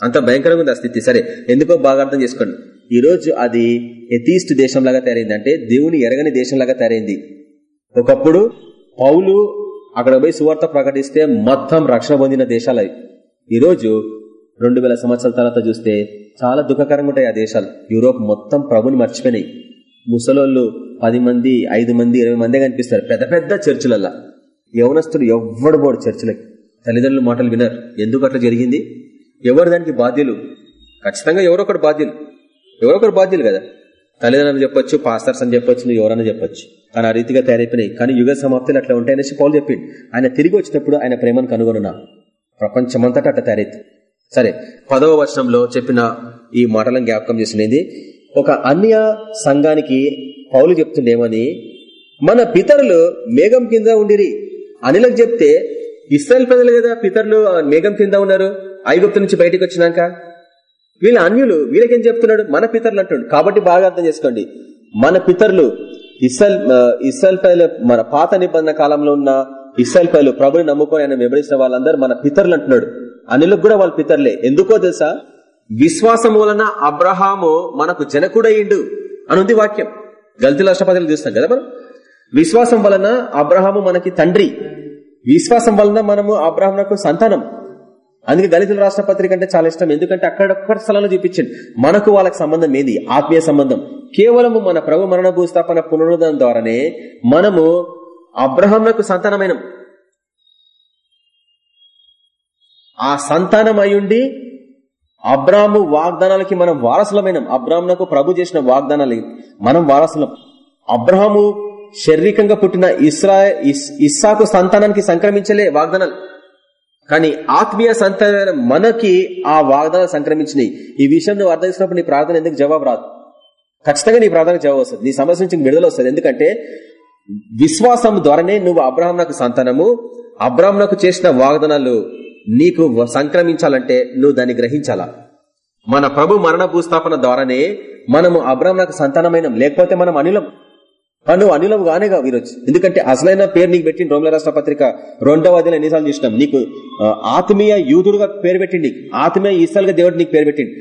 అంత భయంకరంగా ఉంది ఆ స్థితి. సరే ఎందుకో బాగా అర్థం చేసుకోండి. ఈరోజు అది ఎథీస్ట్ దేశంలాగా తయారైంది అంటే దేవుని ఎరగని దేశంలాగా తయారైంది. ఒకప్పుడు పౌలు అక్కడ పోయి సువార్త ప్రకటిస్తే మొత్తం రక్షణ పొందిన దేశాలు అవి. ఈరోజు రెండు వేల సంవత్సరాల తర్వాత చూస్తే చాలా దుఃఖకరంగా ఉంటాయి ఆ దేశాలు. యూరోప్ మొత్తం ప్రభుని మర్చిపోయినాయి. ముసలోళ్ళు పది మంది ఐదు మంది ఇరవై మందే కనిపిస్తారు. పెద్ద పెద్ద చర్చిలల్లా. యవనస్తుడు ఎవ్వడు పోడు చర్చిలకి. తల్లిదండ్రులు మాటలు వినరు. ఎందుకు అట్లా జరిగింది? ఎవరు దానికి బాధ్యులు? ఖచ్చితంగా ఎవరొకరు బాధ్యులు. ఎవరొకరు బాధ్యులు కదా? తల్లిదండ్రులు చెప్పొచ్చు పాస్టర్స్ అని చెప్పొచ్చు నువ్వు ఎవరన్నా చెప్పొచ్చు. కానీ ఆ రీతిగా తయారైపోయినాయి. కానీ యుగ సమాప్తులు అట్లా ఉంటాయనేసి పౌలు చెప్పిండు. ఆయన తిరిగి వచ్చినప్పుడు ఆయన ప్రేమను కనుగొనున్నా ప్రపంచమంతటా అట్లా తయారైతే సరే పదవ వర్షంలో చెప్పిన ఈ మాటలను జ్ఞాపకం చేసినది ఒక అన్య సంఘానికి పౌలు చెప్తుండేమని మన పితరులు మేఘం కింద ఉండిరి. అనిలకు చెప్తే ఇస్రాయల్ ప్రజలు కదా పితరులు మేఘం కింద ఉన్నారు. ఐగుప్తు నుంచి బయటకు వచ్చినాక. వీళ్ళ అన్యులు వీళ్ళకేం చెప్తున్నాడు? మన పితరులు అంటుండు. కాబట్టి బాగా అర్థం చేసుకోండి. మన పితరులు ఇస్రాయల్ ఇస్రాయల్ పైలు మన పాత నిబంధన కాలంలో ఉన్న ఇస్రాయల్ పైలు ప్రభుని నమ్ముకొని ఆయన వివరించిన వాళ్ళందరూ మన పితరులు అంటున్నాడు. అనిలకు కూడా వాళ్ళ పితరులే. ఎందుకో తెలుసా? విశ్వాసం వలన అబ్రహాము మనకు జనకుడయిండు అనుంది వాక్యం. గల్తీ రాష్ట్రపతిలో చూస్తాం కదా మనం? విశ్వాసం వలన అబ్రహాము మనకి తండ్రి. విశ్వాసం వలన మనము అబ్రహామునకు సంతానం. అందుకే దళితుల రాష్ట్ర పత్రిక అంటే చాలా ఇష్టం. ఎందుకంటే అక్కడొక్కడ స్థలంలో చూపించండి. మనకు వాళ్ళకి సంబంధం ఏంది? ఆత్మీయ సంబంధం. కేవలము మన ప్రభు మరణ భూస్థాపన పునరుద్ధరణ ద్వారానే మనము అబ్రహంలకు సంతానమైన. ఆ సంతానం అయ్యుండి అబ్రాహ్ము వాగ్దానాలకి మనం వారసులమైనం. అబ్రాహ్మణకు ప్రభు చేసిన వాగ్దానాలు. మనం వారసులం. అబ్రాహము శారీరకంగా పుట్టిన ఇస్రా ఇస్సాకు సంతానానికి సంక్రమించలే వాగ్దానాలు. కానీ ఆత్మీయ సంతానమైన మనకి ఆ వాగ్దానాలు సంక్రమించినాయి. ఈ విషయం నువ్వు అర్థం చేసినప్పుడు నీ ప్రార్థన ఎందుకు జవాబు రాదు? ఖచ్చితంగా నీ ప్రార్థన జవాబు వస్తుంది. నీ సమస్య నుంచి విడుదల వస్తుంది. ఎందుకంటే విశ్వాసం ద్వారానే నువ్వు అబ్రాహ్మణకు సంతానము. అబ్రాహ్మణకు చేసిన వాగ్దానాలు నీకు సంక్రమించాలంటే నువ్వు దాన్ని గ్రహించాలా? మన ప్రభు మరణ భూస్థాపన ద్వారానే మనము అబ్రాహ్మణకు సంతానమైన. లేకపోతే మనం అనిలం. నువ్వు అనులవు కానేగా వీరొచ్చు. ఎందుకంటే అసలైన పేరు నీకు పెట్టింది రోమిల రాష్ట్ర పత్రిక. రెండవ అదిలో ఎన్నిసార్లు చూసినాం. నీకు ఆత్మీయ యూదుడుగా పేరు పెట్టింది ఆత్మీయ ఇసలుగా దేవుడు నీకు పేరు పెట్టింది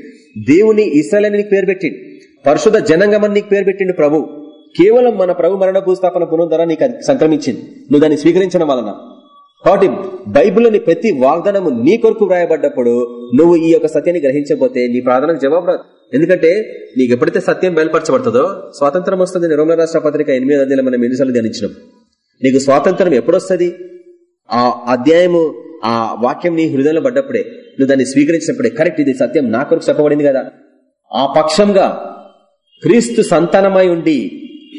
దేవుని ఇస్రాయల్ నీకు పేరు పెట్టింది పరిశుధ జనంగమని నీకు పేరు పెట్టిండు ప్రభు. కేవలం మన ప్రభు మరణ భూస్థాపన పునరుద్ధర నీకు సంక్రమించింది. నువ్వు దాన్ని స్వీకరించడం వలన. కాబట్టి బైబిల్లోని ప్రతి వాగ్దానము నీ కొరకు వ్రాయబడ్డప్పుడు నువ్వు ఈ యొక్క సత్యాన్ని గ్రహించకపోతే నీ ప్రార్థనకు జవాబు రాదు. ఎందుకంటే నీకు ఎప్పుడైతే సత్యం బయలుపరచబడుతుందో స్వాతంత్రం వస్తుంది నిర్మల రాష్ట్ర పత్రిక ఎనిమిది అధ్యాయులు మనం ఎన్నిసార్లు ధ్యానించినాం. నీకు స్వాతంత్రం ఎప్పుడొస్తుంది ఆ అధ్యాయము ఆ వాక్యం నీ హృదయంలో పడ్డప్పుడే నువ్వు దాన్ని స్వీకరించినప్పుడే. కరెక్ట్ ఇది సత్యం. నా కొరకు చెప్పబడింది కదా. ఆ పక్షంగా క్రీస్తు సంతానమై ఉండి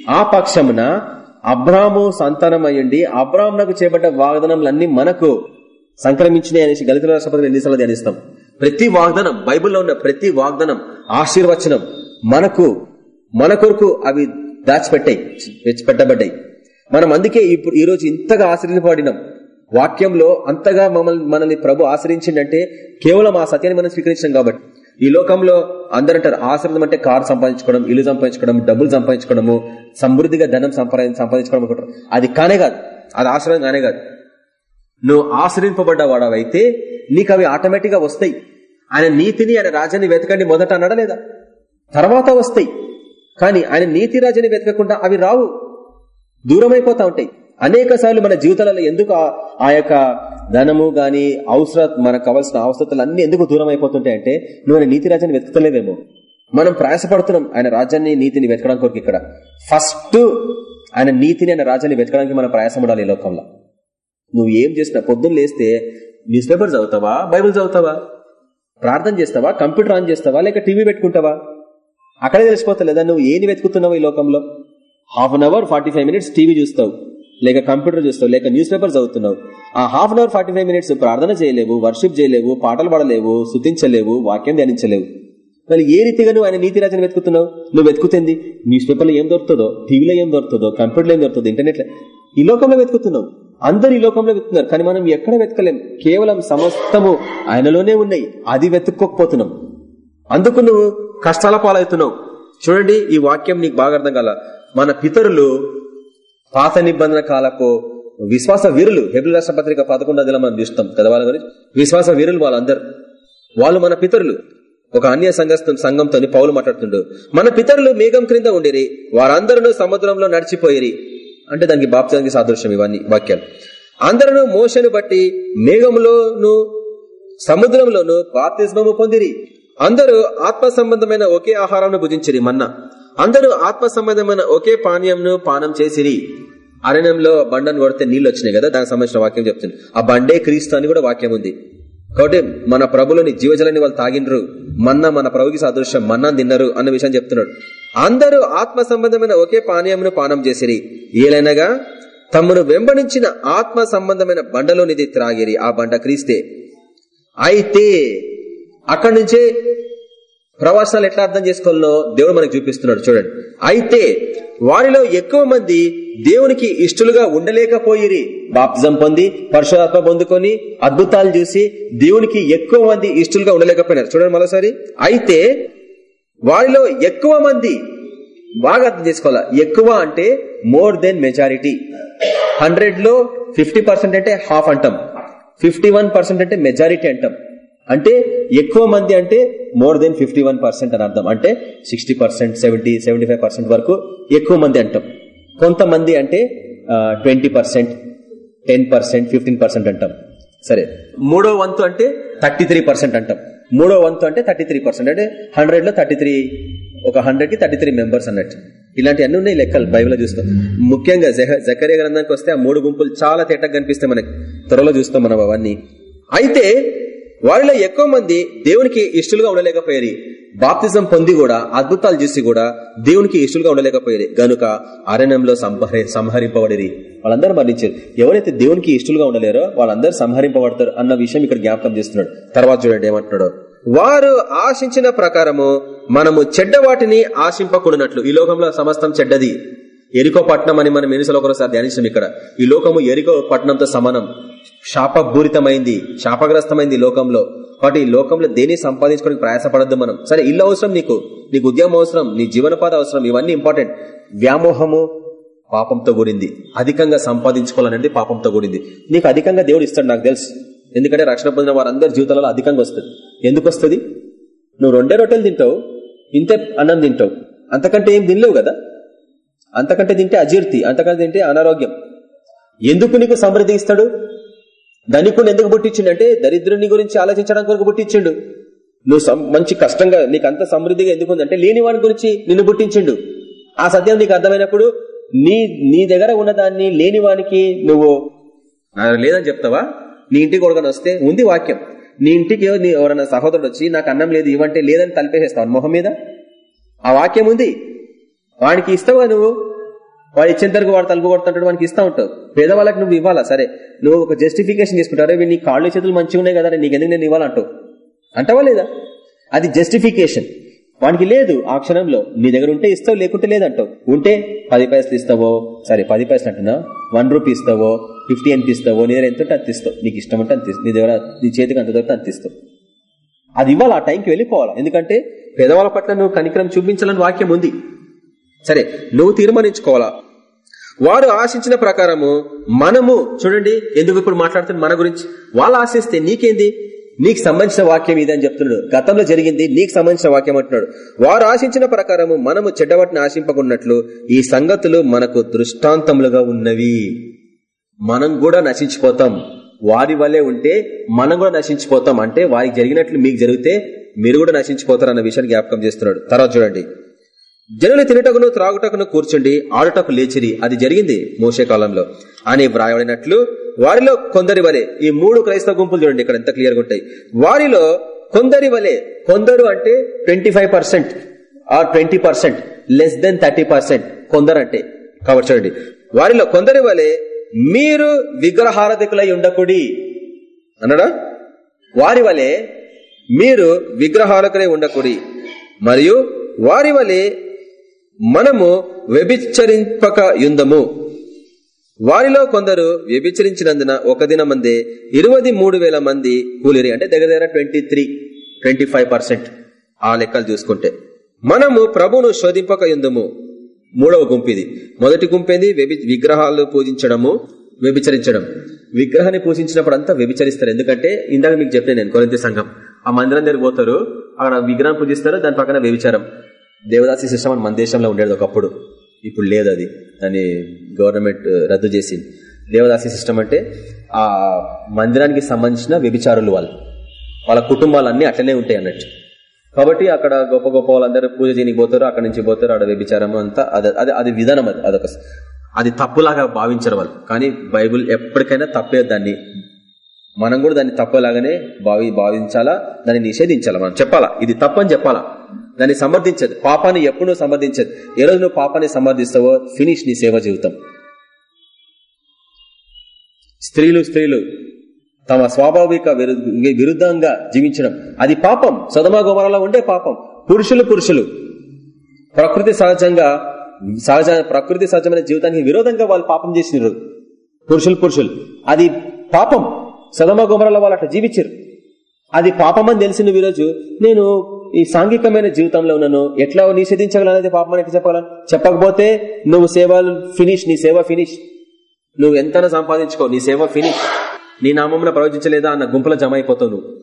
ఆ పక్షమున అబ్రాము సంతానమై ఉండి అబ్రాహ్మణకు చేపట్ట వాగ్దనంలన్నీ మనకు సంక్రమించినాయి అనేసి గలిత రాష్ట్రపతి ఎన్నిసార్లు ధ్యానిస్తాం. ప్రతి వాగ్దానం బైబిల్లో ఉన్న ప్రతి వాగ్దానం ఆశీర్వచనం మనకు మన కొరకు అవి దాచిపెట్టాయి పెట్టబడ్డాయి మనం అందుకే ఇప్పుడు ఈ రోజు ఇంతగా ఆశ్రయించబడినాం. వాక్యంలో అంతగా మమ్మల్ని మనల్ని ప్రభు ఆశ్రయించిందంటే కేవలం ఆ సత్యాన్ని మనం స్వీకరించాం కాబట్టి. ఈ లోకంలో అందరంటారు ఆశ్రదం అంటే కారు సంపాదించుకోవడం ఇల్లు సంపాదించుకోవడం డబ్బులు సంపాదించుకోవడము సమృద్ధిగా ధనం సంపాదించుకోవడం అనుకుంటారు అది కానే కాదు. అది ఆశ్రయం కానే కాదు. నువ్వు ఆశ్రయింపబడ్డ వాడవైతే నీకు అవి ఆటోమేటిక్గా వస్తాయి. ఆయన నీతిని ఆయన రాజ్యాన్ని వెతకండి మొదట అన్నాడా లేదా? తర్వాత వస్తాయి. కానీ ఆయన నీతి రాజ్యాన్ని వెతకకుండా అవి రావు. దూరం ఉంటాయి. అనేక సార్లు మన జీవితాలలో ఎందుకు ఆ యొక్క ధనము గాని అవసర మనకు కావాల్సిన అవసరతలు అన్ని ఎందుకు దూరం అయిపోతుంటాయి అంటే నువ్వు నీతి రాజ్యాన్ని వెతుకుతలేవేమో మనం ప్రయాసపడుతున్నాం ఆయన రాజ్యాన్ని నీతిని వెతకడం కొరకు ఇక్కడ. ఫస్ట్ ఆయన నీతిని ఆయన రాజ్యాన్ని వెతకడానికి మనం ప్రయాసం ఉండాలి ఈ లోకంలో. నువ్వు ఏం చేసినా పొద్దున్న లేస్తే న్యూస్ పేపర్ చదువుతావా? బైబుల్ చదువుతావా? ప్రార్థన చేస్తావా? కంప్యూటర్ ఆన్ చేస్తావా? లేక టీవీ పెట్టుకుంటావా? అక్కడే తెలిసిపోతా నువ్వు ఏది వెతుకుతున్నావు ఈ లోకంలో? Half an hour forty minutes TV చూస్తావు. లేక కంప్యూటర్ చూస్తావు. లేక న్యూస్ పేపర్ చదువుతున్నావు. ఆ half an hour forty minutes ప్రార్థన చేయలేవు వర్షిప్ చేయలేవు పాటలు పాడలేవు శుతించలేవు వాక్యం ధ్యానించలేవు. మరి ఏ రీతిగా నువ్వు ఆయన నీతి రాజని వెతుకుతున్నావు? నువ్వు వెతుకుతుంది న్యూస్ పేపర్లో ఏం దొరుకుతుందో టీవీలో ఏం దొరుకుతుందో కంప్యూటర్లో ఏం దొరుకుతుందో ఇంటర్నెట్ ఈ లోకంలో వెతుకుతున్నావు. అందరు ఈ లోకంలో వెతుకుతున్నారు. కానీ మనం ఎక్కడ వెతకలేం. కేవలం సమస్తము ఆయనలోనే ఉన్నాయి. అది వెతుక్కోకపోతున్నాం. అందుకు నువ్వు కష్టాల పాలవుతున్నావు. చూడండి ఈ వాక్యం నీకు బాగా అర్థం కాల. మన పితరులు పాత నిబంధన కాలకు విశ్వాస వీరులు హెబ్రి రాష్ట్ర పత్రిక పదకొండు అదిలో మనం చూస్తాం. కదా వాళ్ళ గురించి విశ్వాస వీరులు వాళ్ళందరూ. వాళ్ళు మన పితరులు. ఒక అన్య సంఘస్థం సంఘంతో పౌలు మాట్లాడుతుండు. మన పితరులు మేఘం క్రింద ఉండిరి. వారందరూ సముద్రంలో నడిచిపోయిరి. అంటే దానికి బాప్తానికి సాదృశ్యం ఇవన్నీ వాక్యాలు. అందరూ మోసను బట్టి మేఘంలోను సముద్రంలోను బాప్తిజమము పొందిరి. అందరూ ఆత్మ సంబంధమైన ఒకే ఆహారంను భుజించిరి మన్న. అందరూ ఆత్మ సంబంధమైన ఒకే పానీయంను పానం చేసిరి. అరణ్యంలో బండను కొడితే నీళ్ళు వచ్చినాయి కదా దానికి సంబంధించిన వాక్యం చెప్తుంది. ఆ బండే క్రీస్తు అని కూడా వాక్యం ఉంది. కాబట్టి మన ప్రభులని జీవజలని వాళ్ళు తాగిండ్రు. మన్న మన ప్రభుకి సాదృశ్యం మన్నా తిన్నారు అన్న విషయం చెప్తున్నాడు. అందరూ ఆత్మ సంబంధమైన ఒకే పానీయమును పానం చేసిరి. ఏలైనగా తమను వెంబడించిన ఆత్మ సంబంధమైన బండలోనిది త్రాగిరి. ఆ బండ క్రీస్తే. అయితే అక్కడి నుంచే ప్రవాసాలు ఎట్లా అర్థం చేసుకోవాలో దేవుడు మనకు చూపిస్తున్నాడు. చూడండి. అయితే వారిలో ఎక్కువ మంది దేవునికి ఇష్టలుగా ఉండలేకపోయిరి. బాప్తిజం పొంది పరశురాత్మ పొందుకొని అద్భుతాలు చూసి దేవునికి ఎక్కువ మంది ఇష్టలుగా ఉండలేకపోయినారు. చూడండి మరోసారి. అయితే వారిలో ఎక్కువ మంది బాగా అర్థం చేసుకోవాలా? ఎక్కువ అంటే మోర్ దెన్ మెజారిటీ. హండ్రెడ్లో ఫిఫ్టీ పర్సెంట్ అంటే హాఫ్ అంటాం. ఫిఫ్టీ వన్ పర్సెంట్ అంటే మెజారిటీ అంటాం. అంటే ఎక్కువ మంది అంటే more than fifty one percent అని అర్థం. అంటే sixty percent seventy seventy five percent వరకు ఎక్కువ మంది అంటాం. కొంతమంది అంటే twenty percent ten percent fifteen percent అంటాం. సరే. మూడో వంతు అంటే థర్టీ త్రీ పర్సెంట్ అంటాం. మూడో వంతు అంటే థర్టీ త్రీ పర్సెంట్ అంటే హండ్రెడ్లో థర్టీ త్రీ ఒక హండ్రెడ్కి థర్టీ త్రీ మెంబర్స్ అన్నట్టు. ఇలాంటి అన్ని ఉన్నాయి లెక్కలు బైబిల్ చూస్తాం. ముఖ్యంగా జకరే గ్రంథానికి వస్తే ఆ మూడు గుంపులు చాలా తేటగా కనిపిస్తాయి మనకి. త్వరలో చూస్తాం మనం అవన్నీ. అయితే వారిలో ఎక్కువ మంది దేవునికి ఇష్టలుగా ఉండలేకపోయారు. బాప్తిజం పొంది కూడా అద్భుతాలు చేసి కూడా దేవునికి ఇష్టలుగా ఉండలేకపోయారు. గనుక అరణ్యంలో సంహరి సంహరింపబడి వాళ్ళందరూ మరణించారు. ఎవరైతే దేవునికి ఇష్టలుగా ఉండలేరో వాళ్ళందరూ సంహరింపబడతారు అన్న విషయం ఇక్కడ జ్ఞాపకం చేస్తున్నాడు. తర్వాత చూడండి ఏమంటున్నాడు. వారు ఆశించిన ప్రకారము మనము చెడ్డ వాటిని ఆశింపకుండానట్లు. ఈ లోకంలో సమస్తం చెడ్డది. ఎరికో పట్నం అని మనం ఎన్నిసార్లు ఒకసారి ధ్యానించాం ఇక్కడ. ఈ లోకము ఎరికో పట్నంతో సమానం. శాపభూరితమైంది శాపగ్రస్తమైంది లోకంలో. కాబట్టి ఈ లోకంలో దేని సంపాదించుకోవడానికి ప్రయాసపడద్దు మనం. సరే ఇల్లు అవసరం నీకు. నీకు ఉద్యమం అవసరం నీ జీవనపాద అవసరం ఇవన్నీ ఇంపార్టెంట్ వ్యామోహము పాపంతో కూడింది. అధికంగా సంపాదించుకోవాలనేది పాపంతో కూడింది. నీకు అధికంగా దేవుడు ఇస్తాడు నాకు తెలుసు. ఎందుకంటే రక్షణ పొందిన వారందరి జీవితాలలో అధికంగా వస్తుంది. ఎందుకు వస్తుంది? నువ్వు రెండే రొట్టెలు తింటావు ఇంతే అన్నం తింటావు. అంతకంటే ఏం తినలేవు కదా? అంతకంటే తింటే అజీర్తి అంతకంటే తింటే అనారోగ్యం. ఎందుకు నీకు సమృద్ధి ఇస్తాడు? ధనికుని ఎందుకు పుట్టించిండు అంటే దరిద్రుని గురించి ఆలోచించడం కొరకు పుట్టించిండు. నువ్వు మంచి కష్టంగా నీకు అంత సమృద్ధిగా ఎందుకు అంటే లేని వాడి గురించి నిన్ను పుట్టించిండు. ఆ సత్యం నీకు అర్థమైనప్పుడు నీ నీ దగ్గర ఉన్నదాన్ని లేని వానికి నువ్వు లేదని చెప్తావా? నీ ఇంటికి కొడుకొని వస్తే ఉంది వాక్యం. నీ ఇంటికి నీ ఎవరైనా సహోదరుడు వచ్చి నాకు అన్నం లేదు ఇవంటే లేదని తలిపేసేస్తావు? మొహం మీద? ఆ వాక్యం ఉంది. వాడికి ఇస్తావు నువ్వు? వాడు ఇచ్చిన తరకు వాడు తలుపు కొడుతుంటాడు వానికి ఇస్తా ఉంటావు. పేదవాళ్ళకి నువ్వు ఇవ్వాలా? సరే. నువ్వు ఒక జస్టిఫికేషన్ తీసుకుంటారు నీ కాళ్ళు చేతులు మంచిగా ఉన్నాయి కదా నీకు ఎందుకు నేను ఇవ్వాలంటావు? అంటావా లేదా? అది జస్టిఫికేషన్ వానికి లేదు ఆ క్షణంలో. నీ దగ్గర ఉంటే ఇస్తావు లేకుంటే లేదంటావు. ఉంటే పది పైసలు ఇస్తావో? సరే పది పైసలు అంటున్నా. One rupee ఇస్తావో? ఫిఫ్టీ ఎంత ఇస్తావో? నీ దగ్గర ఎంత ఉంటే అంత ఇస్తావు. నీకు ఇష్టం అంటే అంత నీ దగ్గర నీ చేతికి అంత దొరికితే అంత ఇస్తావు. అది ఇవ్వాలి? ఆ టైంకి వెళ్ళిపోవాలి? ఎందుకంటే పేదవాళ్ళ పట్ల నువ్వు కనికరం చూపించాలని వాక్యం ఉంది. సరే నువ్వు తీర్మానించుకోవాలా? వారు ఆశించిన ప్రకారము మనము చూడండి ఎందుకు ఇప్పుడు మాట్లాడుతుంది మన గురించి? వాళ్ళు ఆశిస్తే నీకేంది? నీకు సంబంధించిన వాక్యం ఇది అని చెప్తున్నాడు. గతంలో జరిగింది నీకు సంబంధించిన వాక్యం అంటున్నాడు. వారు ఆశించిన ప్రకారము మనము చెడ్డవాటిని ఆశింపకున్నట్లు ఈ సంగతులు మనకు దృష్టాంతములుగా ఉన్నవి. మనం కూడా నశించిపోతాం. వారి వల్లే ఉంటే మనం కూడా నశించిపోతాం. అంటే వారికి జరిగినట్లు మీకు జరిగితే మీరు కూడా నశించిపోతారు అన్న విషయాన్ని జ్ఞాపకం చేస్తున్నాడు. తర్వాత చూడండి. జనులు తినటకును త్రాగుటకును కూర్చుండి ఆడుటకు లేచిరి. అది జరిగింది మోసే కాలంలో. అని వ్రాయబడినట్లు వారిలో కొందరి వలె ఈ మూడు క్రైస్తవ గుంపులు చూడండి ఇక్కడ ఎంత క్లియర్గా ఉంటాయి. వారిలో కొందరి వలె కొందరు అంటే twenty five percent or twenty percent less than thirty percent కొందరు అంటే కాబట్టి చూడండి వారిలో కొందరి వలె మీరు విగ్రహారధికులై ఉండకుడి. అన్నాడా? వారి వలె మీరు విగ్రహాలకులై ఉండకుడి. మరియు వారి వలె మనము వ్యభిచరింపక యుందము వారిలో కొందరు వ్యభిచరించినందున ఒక దినమందే ఇరవై మూడు వేల మంది కూలిరి. అంటే దగ్గర దగ్గర twenty three twenty five percent ఆ లెక్కలు చూసుకుంటే. మనము ప్రభును శోధింపక యుందము మూడవ గుంపు ఇది. మొదటి గుంపేది విగ్రహాలు పూజించడము వ్యభిచరించడం. విగ్రహాన్ని పూజించినప్పుడు అంతా వ్యభిచరిస్తారు. ఎందుకంటే ఇందాక మీకు చెప్పాను నేను కొరింత సంఘం. ఆ మందిరం దగ్గర పోతారు అక్కడ విగ్రహం పూజిస్తారు దాని పక్కన వ్యభిచారం. దేవదాసి సిస్టమ్ మన దేశంలో ఉండేది ఒకప్పుడు. ఇప్పుడు లేదు అది. దాన్ని గవర్నమెంట్ రద్దు చేసింది. దేవదాసి సిస్టమ్ అంటే ఆ మందిరానికి సంబంధించిన వ్యభిచారులు వాళ్ళు. వాళ్ళ కుటుంబాలన్నీ అట్లనే ఉంటాయి అన్నట్టు. కాబట్టి అక్కడ గొప్ప గొప్ప వాళ్ళందరూ పూజ చేయనికి పోతారు అక్కడ నుంచి పోతారు అక్కడ వ్యభిచారం అంతా. అది అది విధానం అది అదొక అది తప్పులాగా భావించరు వాళ్ళు. కానీ బైబుల్ ఎప్పటికైనా తప్పే దాన్ని. మనం కూడా దాన్ని తప్పలాగానే భావి భావించాలా? దాన్ని నిషేధించాలా మనం? చెప్పాలా? ఇది తప్పని చెప్పాలా? దాన్ని సమర్థించదు. పాపాన్ని ఎప్పుడు సమర్థించదు. ఏ రోజు నువ్వు పాపాన్ని సమర్థిస్తావో ఫినిష్ నీ సేవ జీవితం. స్త్రీలు స్త్రీలు తమ స్వాభావిక విరుద్ధంగా జీవించడం. అది పాపం. సదమాగోమరలో ఉండే పాపం. పురుషులు పురుషులు. ప్రకృతి సహజంగా సహజ ప్రకృతి సహజమైన జీవితానికి విరోధంగా వాళ్ళు పాపం చేసినారు పురుషులు పురుషులు. అది పాపం. సదమ వాళ్ళు అట్లా జీవించారు అది పాపం అని తెలిసిన ఈరోజు నేను ఈ సాంఘికమైన జీవితంలో ఉన్నాను ఎట్లా నిషేధించగలనేది పాపం ఎట్లా చెప్పగలను? చెప్పకపోతే నువ్వు సేవ ఫినిష్ నీ సేవ ఫినిష్ నువ్వు ఎంత సంపాదించుకో నీ సేవ ఫినిష్ నీ నామంలో ప్రవచించలేదా అన్న గుంపులో జమ అయిపోతావు నువ్వు.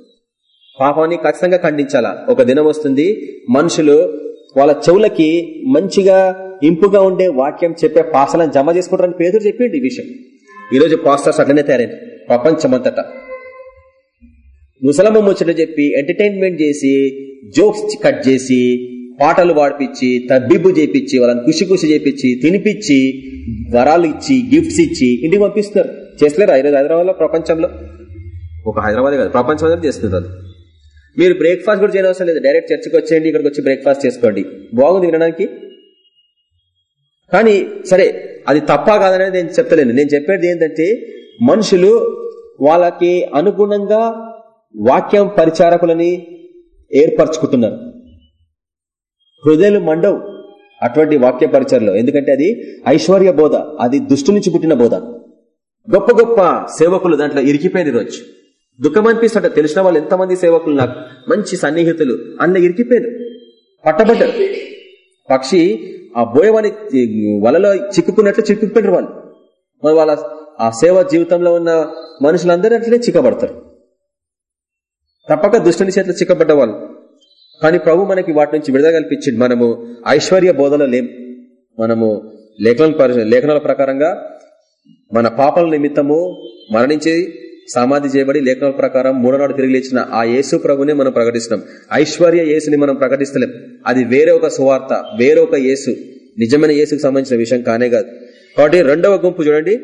పాపాన్ని ఖచ్చితంగా ఖండించాలా? ఒక దినం వస్తుంది మనుషులు వాళ్ళ చెవులకి మంచిగా ఇంపుగా ఉండే వాక్యం చెప్పే పాసలను జమ చేసుకుంటారని పేదలు చెప్పిండి ఈ విషయం. ఈరోజు పాస్టర్స్ అట్లనే తయారైంది ప్రపంచమంతటా. ముసలమ్మ ముచ్చట చెప్పి ఎంటర్టైన్మెంట్ చేసి జోక్స్ కట్ చేసి పాటలు పాడిపించి తబ్బిబ్బు చేపించి వాళ్ళని ఖుషి కుషి చేపించి తినిపించి వరాలు ఇచ్చి గిఫ్ట్స్ ఇచ్చి ఇంటికి పంపిస్తారు చేస్తలేరు ఈరోజు హైదరాబాద్లో ప్రపంచంలో. ఒక హైదరాబాద్ కాదు ప్రపంచం చేస్తున్నారు మీరు బ్రేక్ఫాస్ట్ కూడా చేయనవసరం లేదు. డైరెక్ట్ చర్చికి వచ్చేయండి ఇక్కడికి వచ్చి బ్రేక్ఫాస్ట్ చేసుకోండి. బాగుంది వినడానికి? కానీ సరే అది తప్ప కాదనేది నేను చెప్తలేను. నేను చెప్పేది ఏంటంటే మనుషులు వాళ్ళకి అనుగుణంగా వాక్యం పరిచారకులని ఏర్పరచుకుంటున్నారు. హృదయాలు మండవు అటువంటి వాక్య పరిచయలో ఎందుకంటే అది ఐశ్వర్య బోధ అది దుష్టు నుంచి పుట్టిన బోధ. గొప్ప గొప్ప సేవకులు దాంట్లో ఇరికిపోయిన రోజు. దుఃఖం అనిపిస్తుంట తెలిసిన వాళ్ళు ఎంతమంది సేవకులు నాకు మంచి సన్నిహితులు అన్న ఇరికిపోయారు పట్టబడ్డారు. పక్షి ఆ బోయవాని వలలో చిక్కుకున్నట్లు చిక్కుకుపోయారు వాళ్ళు. వాళ్ళ ఆ సేవ జీవితంలో ఉన్న మనుషులందరూ అట్లనే చిక్కబడతారు. తప్పక దుష్టుని చేతిలో చిక్కబడ్డ వాళ్ళు కానీ ప్రభు మనకి వాటి నుంచి విడుదల కల్పించింది మనము ఐశ్వర్య బోధలో లేం. మనము లేఖన లేఖనాల ప్రకారంగా మన పాపల నిమిత్తము మరణించి సమాధి చేయబడి లేఖనాల ప్రకారం మూడో నాడు తిరిగి లేచిన ఆ యేసు ప్రభునే మనం ప్రకటిస్తున్నాం. ఐశ్వర్య యేసుని మనం ప్రకటిస్తలేం. అది వేరే ఒక సువార్త వేరే ఒక యేసు నిజమైన యేసుకు సంబంధించిన విషయం కానే కాదు. కాబట్టి రెండవ గుంపు చూడండి.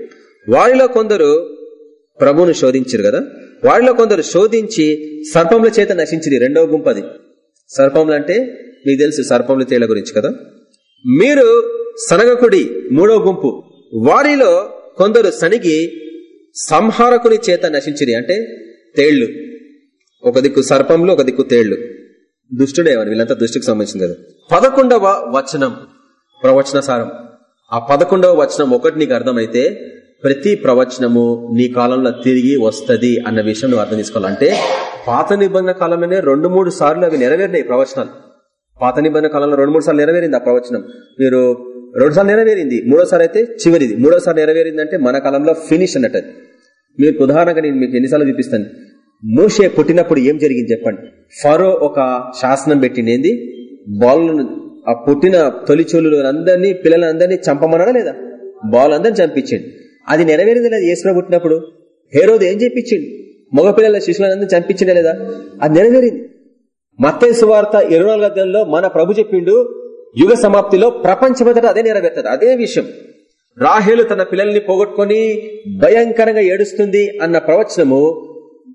వారిలో కొందరు ప్రభును శోధించారు కదా? వారిలో కొందరు శోధించి సర్పముల చేత నశించింది రెండవ గుంపు అది సర్పములు అంటే మీకు తెలుసు సర్పములు తేళ్ళ గురించి కదా? మీరు సనగకుడి మూడవ గుంపు. వారిలో కొందరు సనిగి సంహారకుని చేత నశించిరి. అంటే తేళ్ళు. ఒక దిక్కు సర్పంలు ఒక దిక్కు తేళ్ళు. దుష్టుడే వీళ్ళంతా దుష్టికి సంబంధించింది కదా. పదకొండవ వచనం. ప్రవచన సారం ఆ పదకొండవ వచనం ఒకటి నీకు అర్థమైతే ప్రతి ప్రవచనము నీ కాలంలో తిరిగి వస్తుంది అన్న విషయం నువ్వు అర్థం చేసుకోవాలంటే పాత నిబంధన కాలంలోనే రెండు మూడు సార్లు అవి నెరవేరినాయి ప్రవచనాలు. పాత నిబంధన కాలంలో రెండు మూడు సార్లు నెరవేరింది ఆ ప్రవచనం. మీరు రెండు సార్లు నెరవేరింది మూడోసారి అయితే చివరిది. మూడోసారి నెరవేరింది అంటే మన కాలంలో ఫినిష్ అన్నట్టు మీకు ఉదాహరణగా నేను మీకు ఎన్నిసార్లు చూపిస్తాను. మోషే పుట్టినప్పుడు ఏం జరిగింది చెప్పండి. ఫరో ఒక శాసనం పెట్టింది బాలను ఆ పుట్టిన తొలిచోలు అందరినీ పిల్లలందరినీ చంపమన్నాడా లేదా? బాల్ అందరిని చంపించండి. అది నెరవేరింది లేదా? యేసులో పుట్టినప్పుడు? హేరోది ఏం చెప్పించిండు? మగపిల్లల శిష్యులందరూ చంపించిండే లేదా? అది నెరవేరింది. మత్తే సువార్త ఇరవై నాలుగు మన ప్రభు చెప్పిండు యుగ సమాప్తిలో ప్రపంచమంతటా అదే నెరవేరుతుంది. అదే విషయం. రాహేలు తన పిల్లల్ని పోగొట్టుకుని భయంకరంగా ఏడుస్తుంది అన్న ప్రవచనము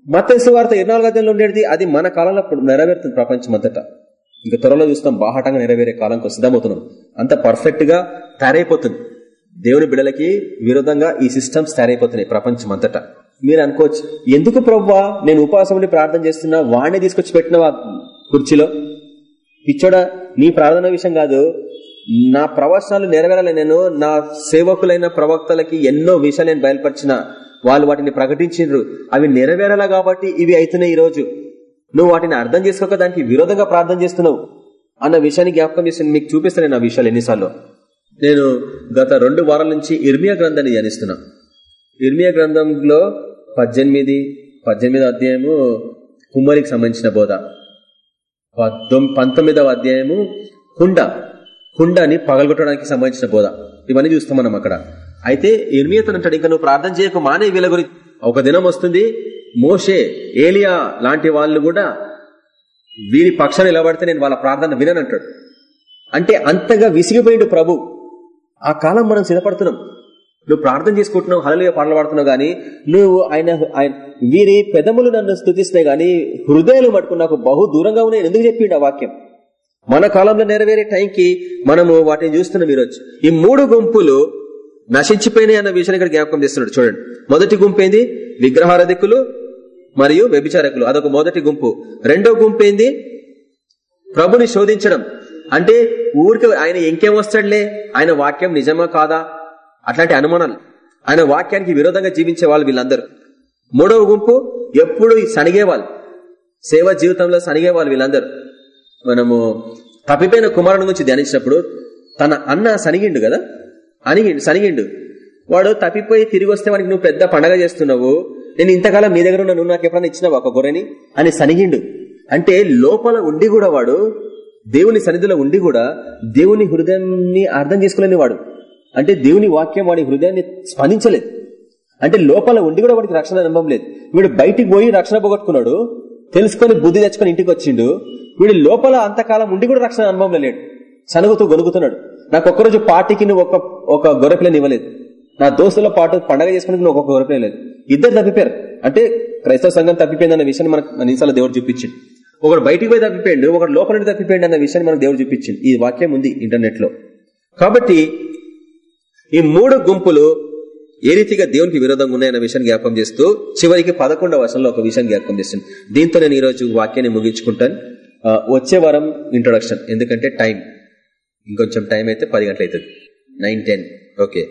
మత్స్సు వార్త ఇరవై నాలుగు ఉండేది. అది మన కాలంలో నెరవేరుతుంది ప్రపంచమంతటా. ఇంకా త్వరలో చూస్తాం బాహటంగా నెరవేరే కాలంకి సిద్ధమవుతున్నాం అంత పర్ఫెక్ట్గా తయారైపోతుంది. దేవుని బిడలకి విరోధంగా ఈ సిస్టమ్స్ తయారైపోతున్నాయి ప్రపంచం అంతటా మీరు అనుకోవచ్చు ఎందుకు ప్రవ్వా నేను ఉపవాసం ప్రార్థన చేస్తున్నా వాడిని తీసుకొచ్చి పెట్టిన కుర్చీలో? పిచ్చోడా నీ ప్రార్థన విషయం కాదు నా ప్రవచనాలు నెరవేరాలి నేను నా సేవకులైన ప్రవక్తలకి ఎన్నో విషయాలు నేను బయలుపరిచిన వాళ్ళు వాటిని ప్రకటించారు అవి నెరవేరాలా కాబట్టి ఇవి అవుతున్నాయి ఈ రోజు నువ్వు వాటిని అర్థం చేసుకోక దానికి విరోధంగా ప్రార్థన చేస్తున్నావు అన్న విషయాన్ని జ్ఞాపకం చేసి మీకు చూపిస్తాను నా విషయాలు ఎన్నిసార్లు. నేను గత రెండు వారాల నుంచి ఇర్మియా గ్రంథాన్ని ధ్యానిస్తున్నా. ఇర్మియా గ్రంథంలో పద్దెనిమిది పద్దెనిమిది అధ్యాయము కుమ్మరికి సంబంధించిన బోధ. పంతొమ్మిదవ అధ్యాయము కుండ కుండని పగలగొట్టడానికి సంబంధించిన బోధ. ఇవన్నీ చూస్తాం మనం అక్కడ. అయితే ఇర్మియా అంటాడు ఇంకా నువ్వు ప్రార్థన చేయక మానే వీళ్ళ గురించి ఒక దినం వస్తుంది మోషే ఏలియా లాంటి వాళ్ళు కూడా వీరి పక్షాన్ని నిలబడితే నేను వాళ్ళ ప్రార్థన విననంటాడు. అంటే అంతగా విసిగిపోయిండు ప్రభు. ఆ కాలం మనం సిద్ధపడుతున్నాం. నువ్వు ప్రార్థన చేసుకుంటున్నావు హలలుగా పాటలు పాడుతున్నావు గానీ నువ్వు ఆయన ఆయన వీరి పెదములు నన్ను స్థుతిస్తున్నాయి కానీ హృదయాలు మటుకు నాకు బహు దూరంగా ఉన్నాయి. ఎందుకు చెప్పిండు ఆ వాక్యం? మన కాలంలో నెరవేరే టైంకి మనము వాటిని చూస్తున్నాం ఈరోజు. ఈ మూడు గుంపులు నశించిపోయినాయి అన్న విషయాన్ని ఇక్కడ జ్ఞాపకం చేస్తున్నాడు. చూడండి. మొదటి గుంపు ఏంది? విగ్రహారధికులు మరియు వ్యభిచారకులు. అదొక మొదటి గుంపు. రెండో గుంపు ఏంది? ప్రభుని శోధించడం. అంటే ఊరికి ఆయన ఇంకేం వస్తాడులే? ఆయన వాక్యం నిజమా కాదా? అట్లాంటి అనుమానాలు. ఆయన వాక్యానికి విరోధంగా జీవించే వాళ్ళు వీళ్ళందరూ. మూడవ గుంపు ఎప్పుడు సనిగేవాళ్ళు సేవ జీవితంలో సనిగేవాళ్ళు వీళ్ళందరూ. మనము తప్పిపోయిన కుమారుని గురించి ధ్యానించినప్పుడు తన అన్న సనిగిండు కదా? అనిగి సనిగిండు వాడు తప్పిపోయి తిరిగి వస్తే వానికి నువ్వు పెద్ద పండగ చేస్తున్నావు. నేను ఇంతకాలం నీ దగ్గర ఉన్న నువ్వు నాకు ఎప్పుడైనా ఇచ్చినావు ఒక గొర్రెని? అని సనిగిండు అంటే లోపల ఉండి కూడా వాడు దేవుని సన్నిధిలో ఉండి కూడా దేవుని హృదయాన్ని అర్థం చేసుకోలేని వాడు. అంటే దేవుని వాక్యం వాడి హృదయాన్ని స్పందించలేదు. అంటే లోపల ఉండి కూడా వాడికి రక్షణ అనుభవం లేదు. వీడు బయటికి పోయి రక్షణ పోగొట్టుకున్నాడు తెలుసుకొని బుద్ధి తెచ్చుకొని ఇంటికి వచ్చిండు వీడు లోపల అంతకాలం ఉండి కూడా రక్షణ అనుభవం లేడు సనుగుతూ గొనుగుతున్నాడు. నాకు ఒక్కరోజు పార్టీకి నువ్వు ఒక ఒక గొర్రెపిల్లని ఇవ్వలేదు. నా దోస్తుల పాటు పండగ చేసుకుని నువ్వు ఒక గొర్రెపిల్ల లేదు ఇద్దరు తప్పిపోయారు. అంటే క్రైస్తవ సంఘం తప్పిపోయిందన్న విషయాన్ని మనకు మన దేవుడు చూపించింది ఒకడు బయటికి పోయి తప్పిపోయాడు ఒకడు లోపల నుండి తప్పిపోయింది అన్న విషయాన్ని మనకు దేవుడు చూపించింది ఈ వాక్యం ఉంది ఇంటర్నెట్లో కాబట్టి ఈ మూడు గుంపులు ఏ రీతిగా దేవునికి విరోధంగా ఉన్నాయన్న విషయాన్ని జ్ఞాపకం చేస్తూ చివరికి పదకొండవ వర్షంలో ఒక విషయాన్ని జ్ఞాపకం చేస్తుంది. దీంతో నేను ఈ రోజు వాక్యాన్ని ముగించుకుంటాను. వచ్చే వారం ఇంట్రొడక్షన్ ఎందుకంటే టైం. ఇంకొంచెం టైం అయితే పది గంటలు అవుతుంది. Nine ten. ఓకే.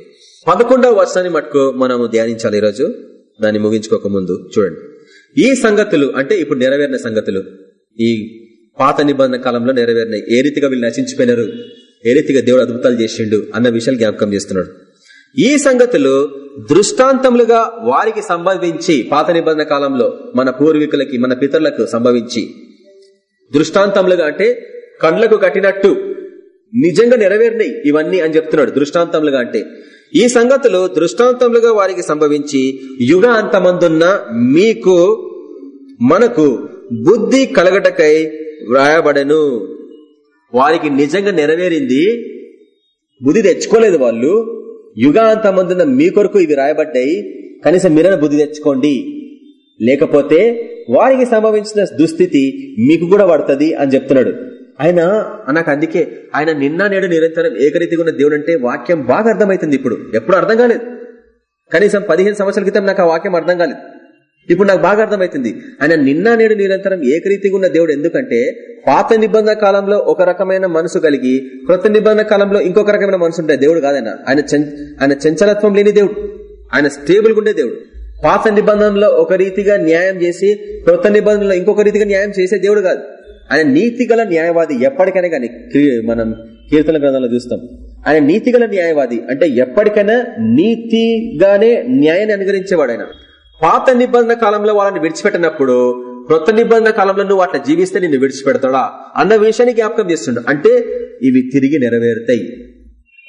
పదకొండవ వర్షాన్ని మటుకు మనము ధ్యానించాలి ఈరోజు. దాన్ని ముగించుకోక ముందు చూడండి. ఈ సంగతులు అంటే ఇప్పుడు నెరవేరిన సంగతులు. ఈ పాత నిబంధన కాలంలో నెరవేరినాయి. ఏ రీతిగా వీళ్ళు నశించిపోయినారు? ఏ రీతిగా దేవుడు అద్భుతాలు చేసిండు అన్న విషయాలు జ్ఞాపకం చేస్తున్నాడు. ఈ సంగతులు దృష్టాంతములుగా వారికి సంభవించి పాత నిబంధన కాలంలో మన పూర్వీకులకి మన పితరులకు సంభవించి దృష్టాంతములుగా అంటే కండ్లకు కట్టినట్టు నిజంగా నెరవేరినాయి ఇవన్నీ అని చెప్తున్నాడు దృష్టాంతములుగా అంటే. ఈ సంగతులు దృష్టాంతములుగా వారికి సంభవించి యుగ అంతమందున్న మీకు మనకు బుద్ధి కలగటకై వ్రాయబడను. వారికి నిజంగా నెరవేరింది? బుద్ధి తెచ్చుకోలేదు వాళ్ళు. యుగాంతమందున మీ కొరకు ఇవి రాయబడ్డాయి. కనీసం మీరైన బుద్ధి తెచ్చుకోండి. లేకపోతే వారికి సంభవించిన దుస్థితి మీకు కూడా పడుతుంది అని చెప్తున్నాడు. ఆయన నాకు అందుకే ఆయన నిన్న నేడు నిరంతరం ఏకరీతిగా ఉన్న దేవుడు అంటే వాక్యం బాగా అర్థమవుతుంది ఇప్పుడు. ఎప్పుడు అర్థం కాలేదు. కనీసం పదిహేను సంవత్సరాల క్రితం నాకు ఆ వాక్యం అర్థం కాలేదు. ఇప్పుడు నాకు బాగా అర్థమవుతుంది ఆయన నిన్న నేడు నిరంతరం ఏకరీతిగా ఉన్న దేవుడు ఎందుకంటే పాత నిబంధన కాలంలో ఒక రకమైన మనసు కలిగి కృత నిబంధన కాలంలో ఇంకొక రకమైన మనసు ఉండే దేవుడు కాదన్న ఆయన ఆయన చంచలత్వం లేని దేవుడు. ఆయన స్టేబుల్ ఉండే దేవుడు. పాత నిబంధనలో ఒక రీతిగా న్యాయం చేసి కృత నిబంధనలో ఇంకొక రీతిగా న్యాయం చేసే దేవుడు కాదు. ఆయన నీతిగల న్యాయవాది ఎప్పటికైనా కానీ మనం కీర్తన గ్రంథంలో చూస్తాం. ఆయన నీతిగల న్యాయవాది అంటే ఎప్పటికైనా నీతిగానే న్యాయాన్ని అనుగరించేవాడు ఆయన. పాత నిబంధన కాలంలో వాళ్ళని విడిచిపెట్టినప్పుడు కొత్త నిబంధన కాలంలో నువ్వు అట్లా జీవిస్తే నిన్ను విడిచిపెడతాడా? అన్న విషయాన్ని జ్ఞాపకం చేస్తుండ. అంటే ఇవి తిరిగి నెరవేరుతాయి.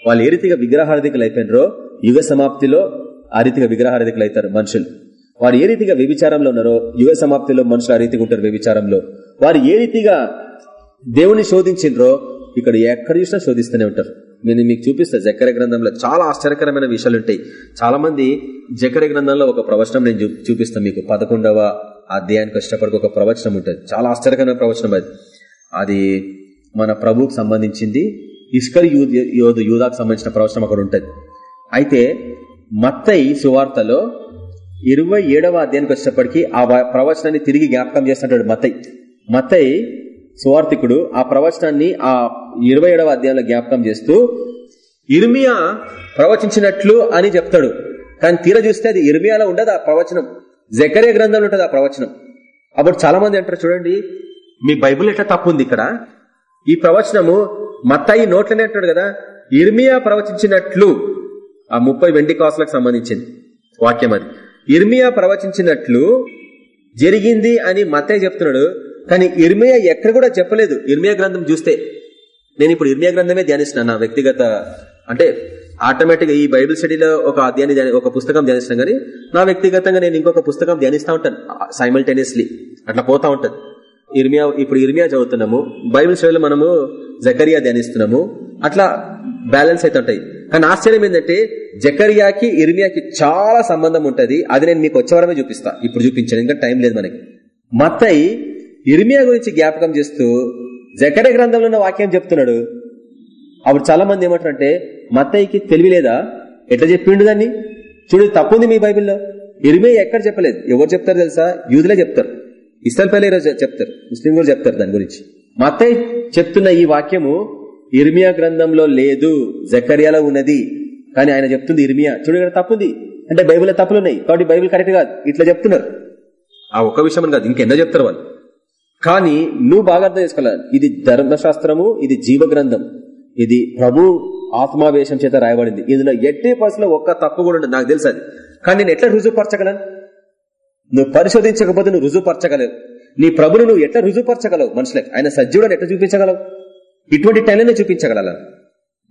వాళ్ళు ఏ రీతిగా విగ్రహారధికులు అయిపోయినరో యుగ సమాప్తిలో ఆ రీతిగా విగ్రహారధికులు అవుతారు మనుషులు. వారు ఏ రీతిగా వ్యభిచారంలో ఉన్నారో యుగ సమాప్తిలో మనుషులు ఆ రీతిగా ఉంటారు వ్యభిచారంలో. వారు ఏ రీతిగా దేవుని శోధించిండ్రో ఇక్కడ ఎక్కడ చూసినా శోధిస్తూనే ఉంటారు. నేను మీకు చూపిస్తా జకర గ్రంథంలో చాలా ఆశ్చర్యకరమైన విషయాలు ఉంటాయి. చాలా మంది జకర గ్రంథంలో ఒక ప్రవచనం నేను చూ- చూపిస్తాను మీకు. పదకొండవ అధ్యాయానికి వచ్చేటప్పటికి ఒక ప్రవచనం ఉంటుంది. చాలా ఆశ్చర్యకరమైన ప్రవచనం అది. అది మన ప్రభువుకు సంబంధించింది. ఇస్కర్ యూద్ యోధు యూదాకు సంబంధించిన ప్రవచనం అక్కడ ఉంటుంది. అయితే మత్తయి సువార్తలో ఇరవై ఏడవ అధ్యాయానికి వచ్చేటప్పటికి ఆ వ- ప్రవచనాన్ని తిరిగి జ్ఞాపకం చేస్తుంటాడు మత్తయి. మత్తయి సువార్థికుడు ఆ ప్రవచనాన్ని ఆ ఇరవై ఏడవ అధ్యాయంలో జ్ఞాపకం చేస్తూ ఇర్మియా ప్రవచించినట్లు అని చెప్తాడు. కానీ తీర చూస్తే అది ఇర్మియాలో ఉండదు ఆ ప్రవచనం. జకరే గ్రంథంలో ఉంటుంది ఆ ప్రవచనం. అప్పుడు చాలా మంది అంటారు చూడండి మీ బైబుల్ ఎట్లా తప్పు ఉంది ఇక్కడ? ఈ ప్రవచనము మత్తాయి నోట్లనే అంటాడు కదా ఇర్మియా ప్రవచించినట్లు. ఆ ముప్పై వెండి కాసులకు సంబంధించింది వాక్యం అది. ఇర్మియా ప్రవచించినట్లు జరిగింది అని మత్తయ్య చెప్తున్నాడు. కానీ ఇర్మియా ఎక్కడ కూడా చెప్పలేదు. ఇర్మియా గ్రంథం చూస్తే నేను ఇప్పుడు ఇర్మియా గ్రంథమే ధ్యానిస్తున్నాను నా వ్యక్తిగత అంటే ఆటోమేటిక్ ఈ బైబిల్ స్టడీలో ఒక అధ్యాయాన్ని ఒక పుస్తకం ధ్యానిస్తున్నాను కానీ నా వ్యక్తిగతంగా నేను ఇంకొక పుస్తకం ధ్యానిస్తూ ఉంటాను. సైమల్టేనియస్లీ అట్లా పోతా ఉంటుంది. ఇర్మియా ఇప్పుడు ఇర్మియా చదువుతున్నాము బైబిల్ స్టడీలో మనము జకరియా ధ్యానిస్తున్నాము అట్లా బ్యాలెన్స్ అయితే ఉంటాయి. కానీ ఆశ్చర్యం ఏంటంటే జకరియాకి ఇర్మియాకి చాలా సంబంధం ఉంటది. అది నేను మీకు వచ్చేవారమే చూపిస్తా. ఇప్పుడు చూపించాను ఇంకా టైం లేదు మనకి. మత్తయి ఇర్మియా గురించి జ్ఞాపకం చేస్తూ జకర గ్రంథంలో ఉన్న వాక్యం చెప్తున్నాడు. అప్పుడు చాలా మంది ఏమంటారంటే మత్తయ్యకి తెలివి లేదా? ఎట్లా చెప్పిండు దాన్ని? చూడు తప్పుంది మీ బైబిల్లో. ఇరిమే ఎక్కడ చెప్పలేదు? ఎవరు చెప్తారు తెలుసా? యూదులే చెప్తారు. ఇస్రాయల్ పల్లె చెప్తారు. ముస్లిం కూడా చెప్తారు దాని గురించి. మత్తయ్య చెప్తున్న ఈ వాక్యము ఇర్మియా గ్రంథంలో లేదు. జకర్యాలో ఉన్నది. కానీ ఆయన చెప్తుంది ఇర్మియా. చూడు ఇక్కడ తప్పుంది. అంటే బైబిల్లో తప్పులు ఉన్నాయి కాబట్టి బైబిల్ కరెక్ట్ కాదు. ఇట్లా చెప్తున్నారు. ఆ ఒక్క విషయం కాదు. ఇంకెన్నో చెప్తారు వాళ్ళు. కానీ నువ్వు బాగా అర్థం చేసుకోలేదు ఇది ధర్మశాస్త్రము ఇది జీవ గ్రంథం ఇది ప్రభు ఆత్మావేశం చేత రాయబడింది. ఇందులో ఎట్టి పరిస్థితిలో ఒక్క తప్పు కూడా ఉండదు. నాకు తెలుసు అది. కానీ నేను ఎట్లా రుజువుపరచగలను? నువ్వు పరిశోధించకపోతే నువ్వు రుజువుపరచగలవు. నీ ప్రభుని నువ్వు ఎట్లా రుజువుపరచగలవు? మనుషులకు ఆయన సజ్జుడని ఎట్లా చూపించగలవు? ఇటువంటి టైంలోనే చూపించగల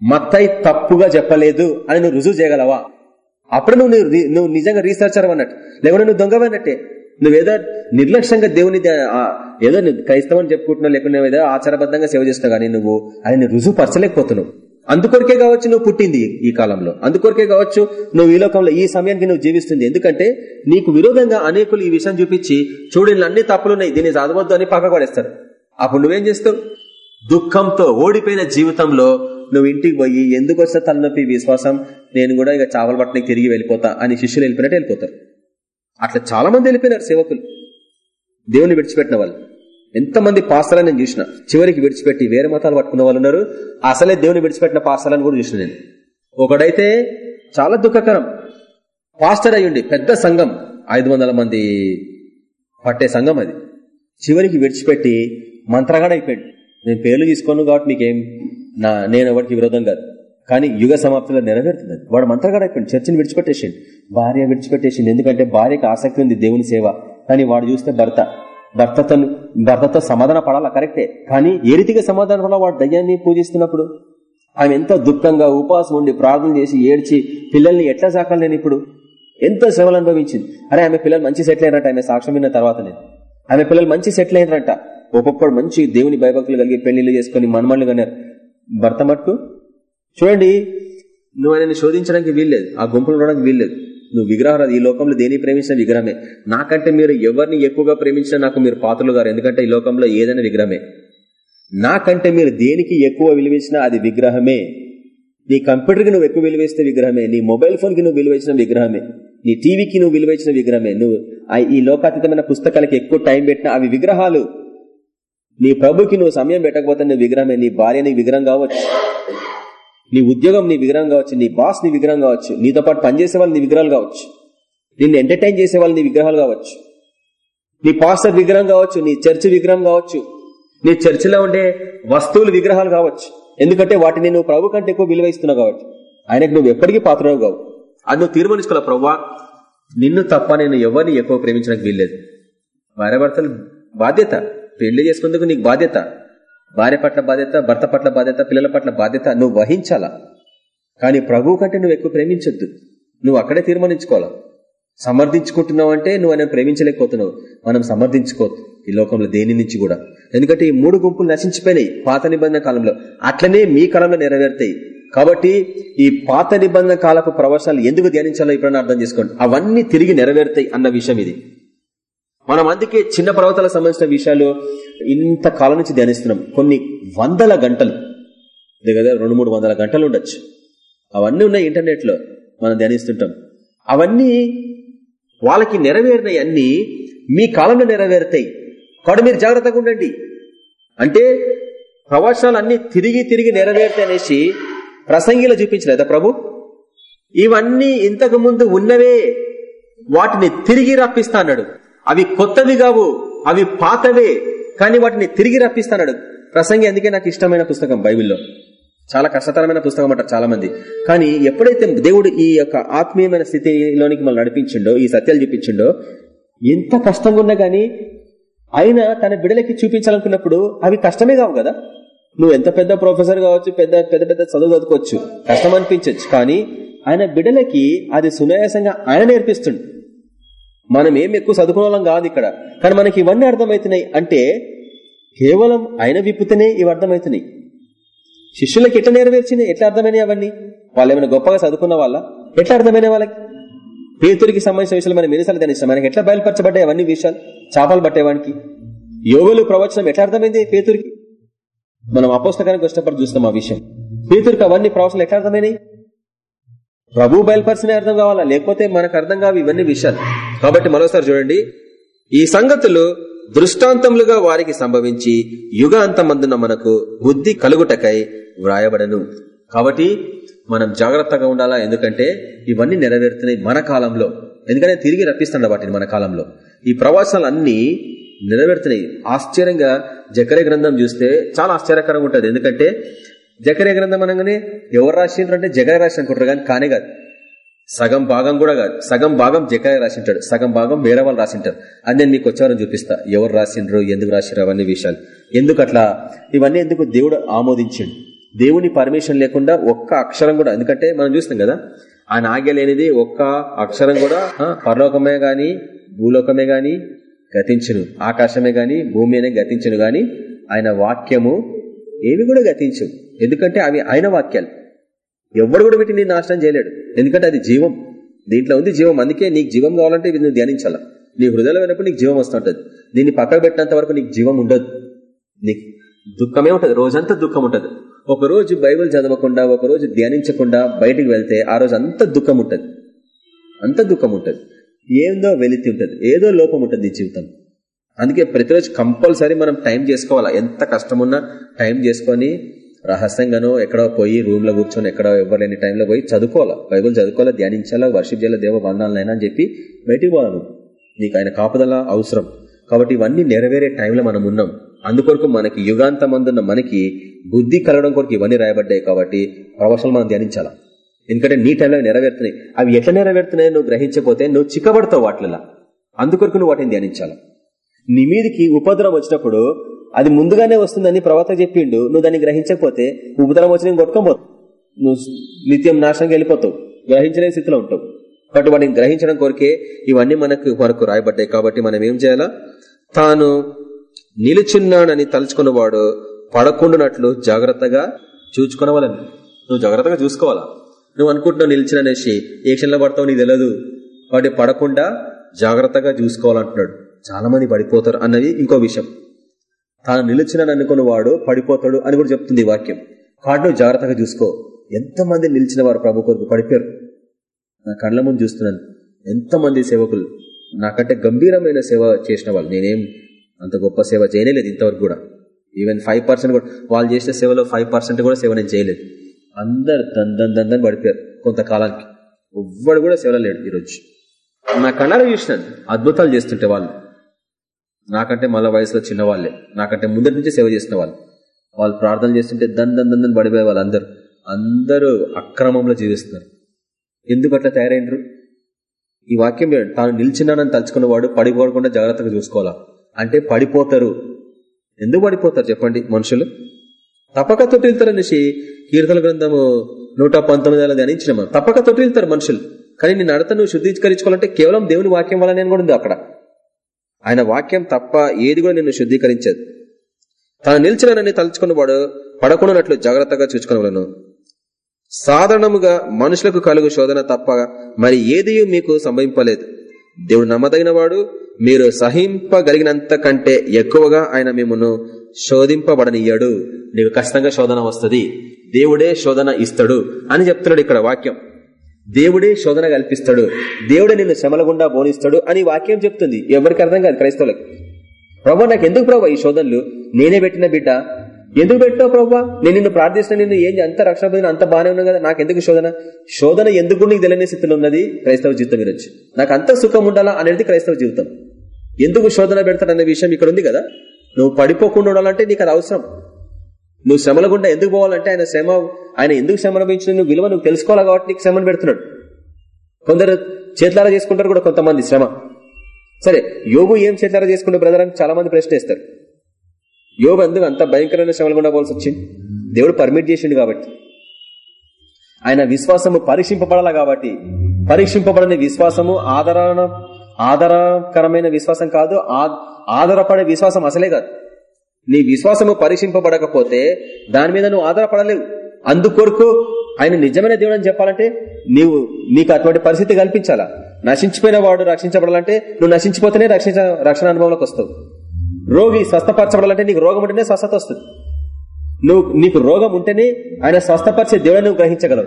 మత్తయి తప్పుగా చెప్పలేదు అని నువ్వు రుజువు చేయగలవా? అప్పుడు నువ్వు నువ్వు నిజంగా రీసెర్చర్ అన్నట్టు లేకుంటే నువ్వు దొంగవన్నట్టే నువ్వేదో నిర్లక్ష్యంగా దేవుని ఏదో క్రైస్తవం చెప్పుకుంటున్నావు లేకుండా ఏదో ఆచారబద్ధంగా సేవ చేస్తున్నావు కానీ నువ్వు అది రుజువు పరచలేకపోతున్నావు అందుకొరకే కావచ్చు నువ్వు పుట్టింది ఈ కాలంలో. అందుకొరకే కావచ్చు నువ్వు ఈ లోకంలో ఈ సమయానికి నువ్వు జీవిస్తుంది. ఎందుకంటే నీకు విరోధంగా అనేకులు ఈ విషయం చూపించి చూడని అన్ని తప్పులున్నాయి దీన్ని చదవద్దు అని పక్క పడేస్తారు అప్పుడు నువ్వేం చేస్తావు? దుఃఖంతో ఓడిపోయిన జీవితంలో నువ్వు ఇంటికి పోయి ఎందుకు వస్తే తలనొప్పి విశ్వాసం? నేను కూడా ఇక చావల పట్టణకి తిరిగి వెళ్ళిపోతా అని శిష్యులు వెళ్ళిపోయినట్టు వెళ్ళిపోతారు. అట్లా చాలా మంది వెళ్ళిపోయినారు సేవకులు. దేవుని విడిచిపెట్టిన వాళ్ళు. ఎంతమంది పాస్తాలని నేను చూసిన. చివరికి విడిచిపెట్టి వేరే మతాలు పట్టుకున్న వాళ్ళు ఉన్నారు. అసలే దేవుని విడిచిపెట్టిన పాస్తాలని కూడా చూసిన నేను. ఒకడైతే చాలా దుఃఖకరం. పాస్టర్ అయ్యుండి పెద్ద సంఘం. ఐదు మంది పట్టే సంఘం అది. చివరికి విడిచిపెట్టి మంత్రగాడైపోయాడు నేను పేర్లు తీసుకోను కాబట్టి మీకేం నా నేను ఎవరికి విరోధం కాదు. కానీ యుగ సమాప్తిలో నెరవేరుతుంది. వాడు మంత్రగాడ అయిపోయింది చర్చిని విడిచిపెట్టేసిండు. భార్య విడిచిపెట్టేసిండు. ఎందుకంటే భార్యకు ఆసక్తి ఉంది దేవుని సేవ. కానీ వాడు చూస్తే భర్త. భర్తతో భర్తతో సమాధాన పడాలా? కరెక్టే. కానీ ఏ రీతిగా సమాధానం పడాలా? వాడు దయ్యాన్ని పూజిస్తున్నప్పుడు. ఆమె ఎంతో దుఃఖంగా ఉపవాసం ఉండి ప్రార్థన చేసి ఏడ్చి పిల్లల్ని ఎట్లా సాకాలి నేను ఇప్పుడు? ఎంతో సేవలు అనుభవించింది. అరే ఆమె పిల్లలు మంచి సెటిల్ అయినట్టు. ఆమె సాక్ష్యం విన్న తర్వాత నేను ఆమె పిల్లలు మంచి సెటిల్ అయినట్ట ఒక్కొక్కడు మంచి దేవుని భయభక్తులు కలిగి పెళ్ళిళ్ళు చేసుకుని మనమళ్ళు కన్నారు. భర్త మట్టుకు చూడండి నువ్వు ఆయన శోధించడానికి వీల్లేదు. ఆ గుంపులు ఉండడానికి వీల్లేదు. నువ్వు విగ్రహాలు ఈ లోకంలో దేని ప్రేమించిన విగ్రహమే. నాకంటే మీరు ఎవరిని ఎక్కువగా ప్రేమించినా నాకు మీరు పాత్రలు గారు. ఎందుకంటే ఈ లోకంలో ఏదైనా విగ్రహమే. నాకంటే మీరు దేనికి ఎక్కువ విలువించినా అది విగ్రహమే. నీ కంప్యూటర్కి నువ్వు ఎక్కువ విలువేస్తే విగ్రహమే. నీ మొబైల్ ఫోన్కి నువ్వు విలువైన విగ్రహమే. నీ టీవీకి నువ్వు విలువైన విగ్రహమే. నువ్వు ఈ లోకాతీతమైన పుస్తకాలకి ఎక్కువ టైం పెట్టినా అవి విగ్రహాలు. నీ ప్రభుకి నువ్వు సమయం పెట్టకపోతే నువ్వు విగ్రహమే. నీ భార్య నీ విగ్రహం కావచ్చు. నీ ఉద్యోగం నీ విగ్రహం కావచ్చు నీ బాస్ నీ విగ్రహం కావచ్చు నీతో పాటు పనిచేసే వాళ్ళు నీ విగ్రహాలు కావచ్చు నిన్ను ఎంటర్టైన్ చేసే వాళ్ళు నీ విగ్రహాలు కావచ్చు నీ పాస్టర్ విగ్రహం కావచ్చు నీ చర్చ్ విగ్రహం కావచ్చు నీ చర్చిలో ఉండే వస్తువులు విగ్రహాలు కావచ్చు. ఎందుకంటే వాటిని నువ్వు ప్రభు కంటే ఎక్కువ విలువ ఇస్తున్నావు కాబట్టి. ఆయనకు నువ్వు ఎప్పటికీ పాత్రవు కావు. అది నువ్వు తీర్మానించుకోవాలి ప్రవ్వా. నిన్ను తప్ప నేను ఎవరిని ఎక్కువ ప్రేమించడానికి వీల్లేదు. భార్య భర్తలు బాధ్యత. పెళ్ళి చేసుకుందుకు నీకు బాధ్యత. భార్య పట్ల బాధ్యత భర్త పట్ల బాధ్యత పిల్లల పట్ల బాధ్యత నువ్వు వహించాలా. కానీ ప్రభువు కంటే నువ్వు ఎక్కువ ప్రేమించొద్దు. నువ్వు అక్కడే తీర్మానించుకోవాలా? సమర్థించుకుంటున్నావు అంటే నువ్వు ఆయన ప్రేమించలేకపోతున్నావు. మనం సమర్థించుకోవద్దు ఈ లోకంలో దేని నుంచి కూడా. ఎందుకంటే ఈ మూడు గుంపులు నశించిపోయినాయి పాత నిబంధన కాలంలో. అట్లనే మీ కాలంలో నెరవేరుతాయి. కాబట్టి ఈ పాత నిబంధన కాలపు ప్రవచనాలు ఎందుకు ధ్యానించాలో ఇప్పుడన్నా అర్థం చేసుకోండి. అవన్నీ తిరిగి నెరవేరుతాయి అన్న విషయం ఇది. మనం అందుకే చిన్న పర్వతాలకు సంబంధించిన విషయాలు ఇంత కాలం నుంచి ధ్యానిస్తున్నాం. కొన్ని వందల గంటలు. కదా రెండు మూడు వందల గంటలు ఉండొచ్చు. అవన్నీ ఉన్నాయి ఇంటర్నెట్లో మనం ధ్యానిస్తుంటాం. అవన్నీ వాళ్ళకి నెరవేరినవి అన్నీ మీ కాలంలో నెరవేరుతాయి. కాబట్టి మీరు జాగ్రత్తగా ఉండండి. అంటే ప్రవచనాలు అన్ని తిరిగి తిరిగి నెరవేరుతాయి అనేసి ప్రసంగిలో చూపించలేదా ప్రభు? ఇవన్నీ ఇంతకు ముందు ఉన్నవే. వాటిని తిరిగి రప్పిస్తా అన్నాడు. అవి కొత్తవి కావు అవి పాతవే. కానీ వాటిని తిరిగి రప్పిస్తాడు ప్రసంగి అందుకే నాకు ఇష్టమైన పుస్తకం బైబిల్లో. చాలా కష్టతరమైన పుస్తకం అంటారు చాలా మంది కానీ ఎప్పుడైతే దేవుడు ఈ యొక్క ఆత్మీయమైన స్థితిలోనికి మనం నడిపించిండో ఈ సత్యాలు చూపించిండో ఎంత కష్టంగా ఉన్నా గానీ ఆయన తన బిడలకి చూపించాలనుకున్నప్పుడు అవి కష్టమే కావు కదా. నువ్వు ఎంత పెద్ద ప్రొఫెసర్ కావచ్చు పెద్ద పెద్ద పెద్ద చదువు చదువుకోవచ్చు కష్టం అనిపించవచ్చు కానీ ఆయన బిడలకి అది సునాయాసంగా ఆయన నేర్పిస్తుండు. మనం ఏం ఎక్కువ చదువుకున్న కాదు ఇక్కడ. కానీ మనకి ఇవన్నీ అర్థమవుతున్నాయి అంటే కేవలం ఆయన విప్పుతేనే ఇవి అర్థమవుతున్నాయి శిష్యులకు ఎట్లా నెరవేర్చినాయి ఎట్లా అర్థమైనాయి అవన్నీ? వాళ్ళు ఏమైనా గొప్పగా చదువుకున్న వాళ్ళ? ఎట్లా అర్థమైన వాళ్ళకి? పేతురికి సంబంధించిన విషయాలు మనం ఎన్నిసార్లు ధ్యానిస్తాం. మనకి ఎట్లా బయలుపరచబడ్డాయి అవన్నీ విషయాలు? చేపలు పట్టేవానికి యోగులు ప్రవచనం ఎట్లా అర్థమైంది పేతురికి? మనం అపోస్తకానికి కష్టపడి చూస్తాం ఆ విషయం. పేతురికి అవన్నీ ప్రవచనాలు ఎట్లా అర్థమైనాయి? ప్రభు బయలుపరిచిన అర్థం కావాలా? లేకపోతే మనకు అర్థం కావు ఇవన్నీ విషయాలు. కాబట్టి మరోసారి చూడండి. ఈ సంగతులు దృష్టాంతములుగా వారికి సంభవించి యుగ అంతమందున మనకు బుద్ధి కలుగుటకై వ్రాయబడను. కాబట్టి మనం జాగ్రత్తగా ఉండాలా? ఎందుకంటే ఇవన్నీ నెరవేరుతున్నాయి మన కాలంలో. ఎందుకంటే తిరిగి రప్పిస్తాడు వాటిని మన కాలంలో. ఈ ప్రవాసాలు అన్ని నెరవేరుతున్నాయి. ఆశ్చర్యంగా జకరే గ్రంథం చూస్తే చాలా ఆశ్చర్యకరంగా ఉంటుంది. ఎందుకంటే జకరే గ్రంథం అనగానే ఎవరు రాసిండ్రు అంటే జగరే రాసి అనుకుంటారు కానీ కానే కాదు. సగం భాగం కూడా కాదు. సగం భాగం జకరే రాసింటాడు. సగం భాగం వేరే వాళ్ళు రాసింటారు. అది నేను మీకు వచ్చేవారని చూపిస్తా. ఎవరు రాసిండ్రు ఎందుకు రాసిండ్రు అవన్నీ విషయాలు. ఎందుకు అట్లా ఇవన్నీ ఎందుకు దేవుడు ఆమోదించిండు? దేవుని పర్మిషన్ లేకుండా ఒక్క అక్షరం కూడా ఎందుకంటే మనం చూస్తాం కదా ఆయన ఆజ్ఞ లేనిది ఒక్క అక్షరం కూడా పరలోకమే గాని భూలోకమే గాని గతించును. ఆకాశమే గాని భూమి అనే గతించును గాని ఆయన వాక్యము ఏవి కూడా గతించు ఎందుకంటే అవి ఆయన వాక్యాలు. ఎవరు కూడా వీటిని నాశనం చేయలేడు. ఎందుకంటే అది జీవం. దీంట్లో ఉంది జీవం. అందుకే నీకు జీవం కావాలంటే ఇది నువ్వు ధ్యానించాలా. నీ హృదయంలో అయినప్పుడు నీకు జీవం వస్తుంటది. దీన్ని పక్కకు పెట్టినంత వరకు నీకు జీవం ఉండదు. నీకు దుఃఖమే ఉంటుంది. రోజంతా దుఃఖం ఉంటుంది. ఒకరోజు బైబిల్ చదవకుండా ఒక రోజు ధ్యానించకుండా బయటికి వెళ్తే ఆ రోజు అంత దుఃఖం ఉంటుంది. అంత దుఃఖం ఉంటుంది. ఏందో వెలితి ఉంటుంది. ఏదో లోపం ఉంటది జీవితం. అందుకే ప్రతిరోజు కంపల్సరీ మనం టైం చేసుకోవాలా. ఎంత కష్టమున్నా టైం చేసుకొని రహస్యంగానో ఎక్కడో పోయి రూమ్లో కూర్చొని ఎక్కడో ఎవరు లేని టైంలో పోయి చదువుకోవాలా? బైబుల్ చదువుకోవాలా? ధ్యానించాలా? వర్షిప్ చేయాలి? దేవ వందాలనైనా అని చెప్పి బయటికి పోవాలి నీకు ఆయన కాపుదల అవసరం. కాబట్టి ఇవన్నీ నెరవేరే టైంలో మనం ఉన్నాం. అందుకొరకు మనకి యుగాంతమందున్న మనకి బుద్ధి కలగడం కొరకు ఇవన్నీ రాయబడ్డాయి కాబట్టి ప్రవచనాలు మనం ధ్యానించాలా? ఎందుకంటే నీ టైంలో నెరవేరుతున్నాయి. అవి ఎట్లా నెరవేరుతున్నాయి? నువ్వు గ్రహించకపోతే నువ్వు చిక్కబడతావు వాటిలో అందుకొరకు నువ్వు వాటిని ధ్యానించాలా? నీ మీదికి ఉపద్రవం వచ్చినప్పుడు అది ముందుగానే వస్తుందని ప్రవక్త చెప్పిండు. నువ్వు దాన్ని గ్రహించకపోతే ఉపద్రవం వచ్చి నేను కొట్టుకోబోతు నువ్వు నిత్యం నాశనంగా వెళ్ళిపోతావు. గ్రహించలేని స్థితిలో ఉంటావు. కాబట్టి వాటిని గ్రహించడం కొరికే ఇవన్నీ మనకు వరకు రాయబడ్డాయి. కాబట్టి మనం ఏం చేయాలా? తాను నిలుచున్నాడని తలుచుకున్నవాడు పడకుండానట్లు జాగ్రత్తగా చూచుకునవాలని. నువ్వు జాగ్రత్తగా చూసుకోవాలా? నువ్వు అనుకుంటున్నావు నిలిచిననేసి ఏ క్షణంలో పడతావు నీకు తెలియదు వాటి పడకుండా జాగ్రత్తగా చూసుకోవాలంటున్నాడు. చాలా మంది పడిపోతారు అన్నది ఇంకో విషయం. తాను నిలిచినని అనుకున్న వాడు పడిపోతాడు అని కూడా చెప్తుంది ఈ వాక్యం. కాడు జాగ్రత్తగా చూసుకో. ఎంతమంది నిలిచిన వారు ప్రభు కొరకు పడిపోయారు? నా కళ్ళ ముందు చూస్తున్నాను. ఎంతమంది సేవకులు? నాకంటే గంభీరమైన సేవ చేసిన వాళ్ళు. నేనేం అంత గొప్ప సేవ చేయలేదు ఇంతవరకు కూడా. ఈవెన్ ఫైవ్ పర్సెంట్ కూడా. వాళ్ళు చేసిన సేవలో ఫైవ్ పర్సెంట్ కూడా సేవ నేను చేయలేదు. అందరు దందని దందని పడిపోయారు కొంతకాలానికి. ఎవ్వడు కూడా సేవలో లేడు ఈరోజు. నా కళ్ళలో చూసినాను. అద్భుతాలు చేస్తుంటే వాళ్ళు. నాకంటే మళ్ళీ వయసులో చిన్నవాళ్ళే. నాకంటే ముందటి నుంచి సేవ చేసిన వాళ్ళు. వాళ్ళు ప్రార్థన చేస్తుంటే దన్ దన్ దన్ పడిపోయే వాళ్ళందరూ అందరూ. అక్రమంలో జీవిస్తున్నారు. ఎందుకు అట్లా తయారైనరు ఈ వాక్యం తాను నిలిచినానని తలుచుకున్నవాడు పడిపోకుండా జాగ్రత్తగా చూసుకోవాలా? అంటే పడిపోతారు. ఎందుకు పడిపోతారు చెప్పండి మనుషులు? తప్పక తొట్టిల్తారు అనేసి కీర్తన గ్రంథము నూట పంతొమ్మిది ధ్యానించిన తప్పక తొట్టిల్తారు మనుషులు. కానీ నేను నడత నువ్వు శుద్ధీకరించుకోవాలంటే కేవలం దేవుని వాక్యం వల్ల నేను కూడా ఉంది అక్కడ. ఆయన వాక్యం తప్ప ఏది కూడా నిన్ను శుద్ధీకరించదు. తాను నిలిచినని తలుచుకున్నవాడు పడకుండానట్లు జాగ్రత్తగా చూసుకునేవాళ్ళను సాధారణముగా మనుషులకు కలుగు శోధన తప్ప మరి ఏది మీకు సంభవింపలేదు. దేవుడు నమ్మదగిన వాడు మీరు సహింపగలిగినంత కంటే ఎక్కువగా ఆయన మిమ్మల్ని శోధింపబడనియ్యాడు నీకు ఖచ్చితంగా శోధన వస్తుంది. దేవుడే శోధన ఇస్తాడు అని చెప్తున్నాడు ఇక్కడ వాక్యం. దేవుడే శోధన కల్పిస్తాడు. దేవుడే నిన్ను శ్రమల గుండా బోనిస్తాడు అని వాక్యం చెప్తుంది. ఎవరికి అర్థం కాదు క్రైస్తవులకు. ప్రభా నాకు ఎందుకు ప్రభా ఈ శోధనలు? నేనే పెట్టిన బిడ్డ. ఎందుకు పెట్టావు ప్రభా నేను నిన్ను ప్రార్థిస్తాను నిన్ను ఏం అంత రక్షణ పొందిన అంత బాగానే ఉన్నా కదా నాకు ఎందుకు శోధన? శోధన ఎందుకు నీకు తెలియని స్థితిలో ఉన్నది? క్రైస్తవ జీవితం వినొచ్చు నాకు అంత సుఖం ఉండాలా అనేది క్రైస్తవ జీవితం. ఎందుకు శోధన పెడతాడనే విషయం ఇక్కడ ఉంది కదా. నువ్వు పడిపోకుండా ఉండాలంటే నీకు అది అవసరం. నువ్వు శ్రమల గుండా ఎందుకు పోవాలంటే ఆయన శ్రమ ఆయన ఎందుకు శ్రమ పెంచిన విలువ నువ్వు తెలుసుకోవాలి కాబట్టి నీకు శ్రమను పెడుతున్నాడు. కొందరు చేతులారా చేసుకుంటారు కూడా కొంతమంది శ్రమ. సరే యోగు ఏం చేతులారా చేసుకుంటే బ్రదర్ అని చాలా మంది ప్రశ్న యోగు ఎందుకు అంత భయంకరమైన శ్రమలు కూడా పోవాల్సి వచ్చింది? దేవుడు పర్మిట్ చేసిండు కాబట్టి. ఆయన విశ్వాసము పరీక్షింపబడాల కాబట్టి. పరీక్షింపబడని విశ్వాసము ఆదరణ ఆధారకరమైన విశ్వాసం కాదు ఆధారపడే విశ్వాసం అసలే కాదు. నీ విశ్వాసము పరీక్షింపబడకపోతే దాని మీద నువ్వు ఆధారపడలేవు. అందుకొరకు ఆయన నిజమైన దేవుడు అని చెప్పాలంటే నీవు నీకు అటువంటి పరిస్థితి కల్పించాలా? నశించిపోయిన వాడు రక్షించబడాలంటే నువ్వు నశించిపోతేనే రక్షించ రక్షణ అనుభవంలోకి వస్తావు. రోగి స్వస్థపరచబడాలంటే నీకు రోగం ఉంటేనే స్వస్థత వస్తుంది. నువ్వు నీకు రోగం ఉంటేనే ఆయన స్వస్థపరిచే దేవుడు నువ్వు గ్రహించగలవు.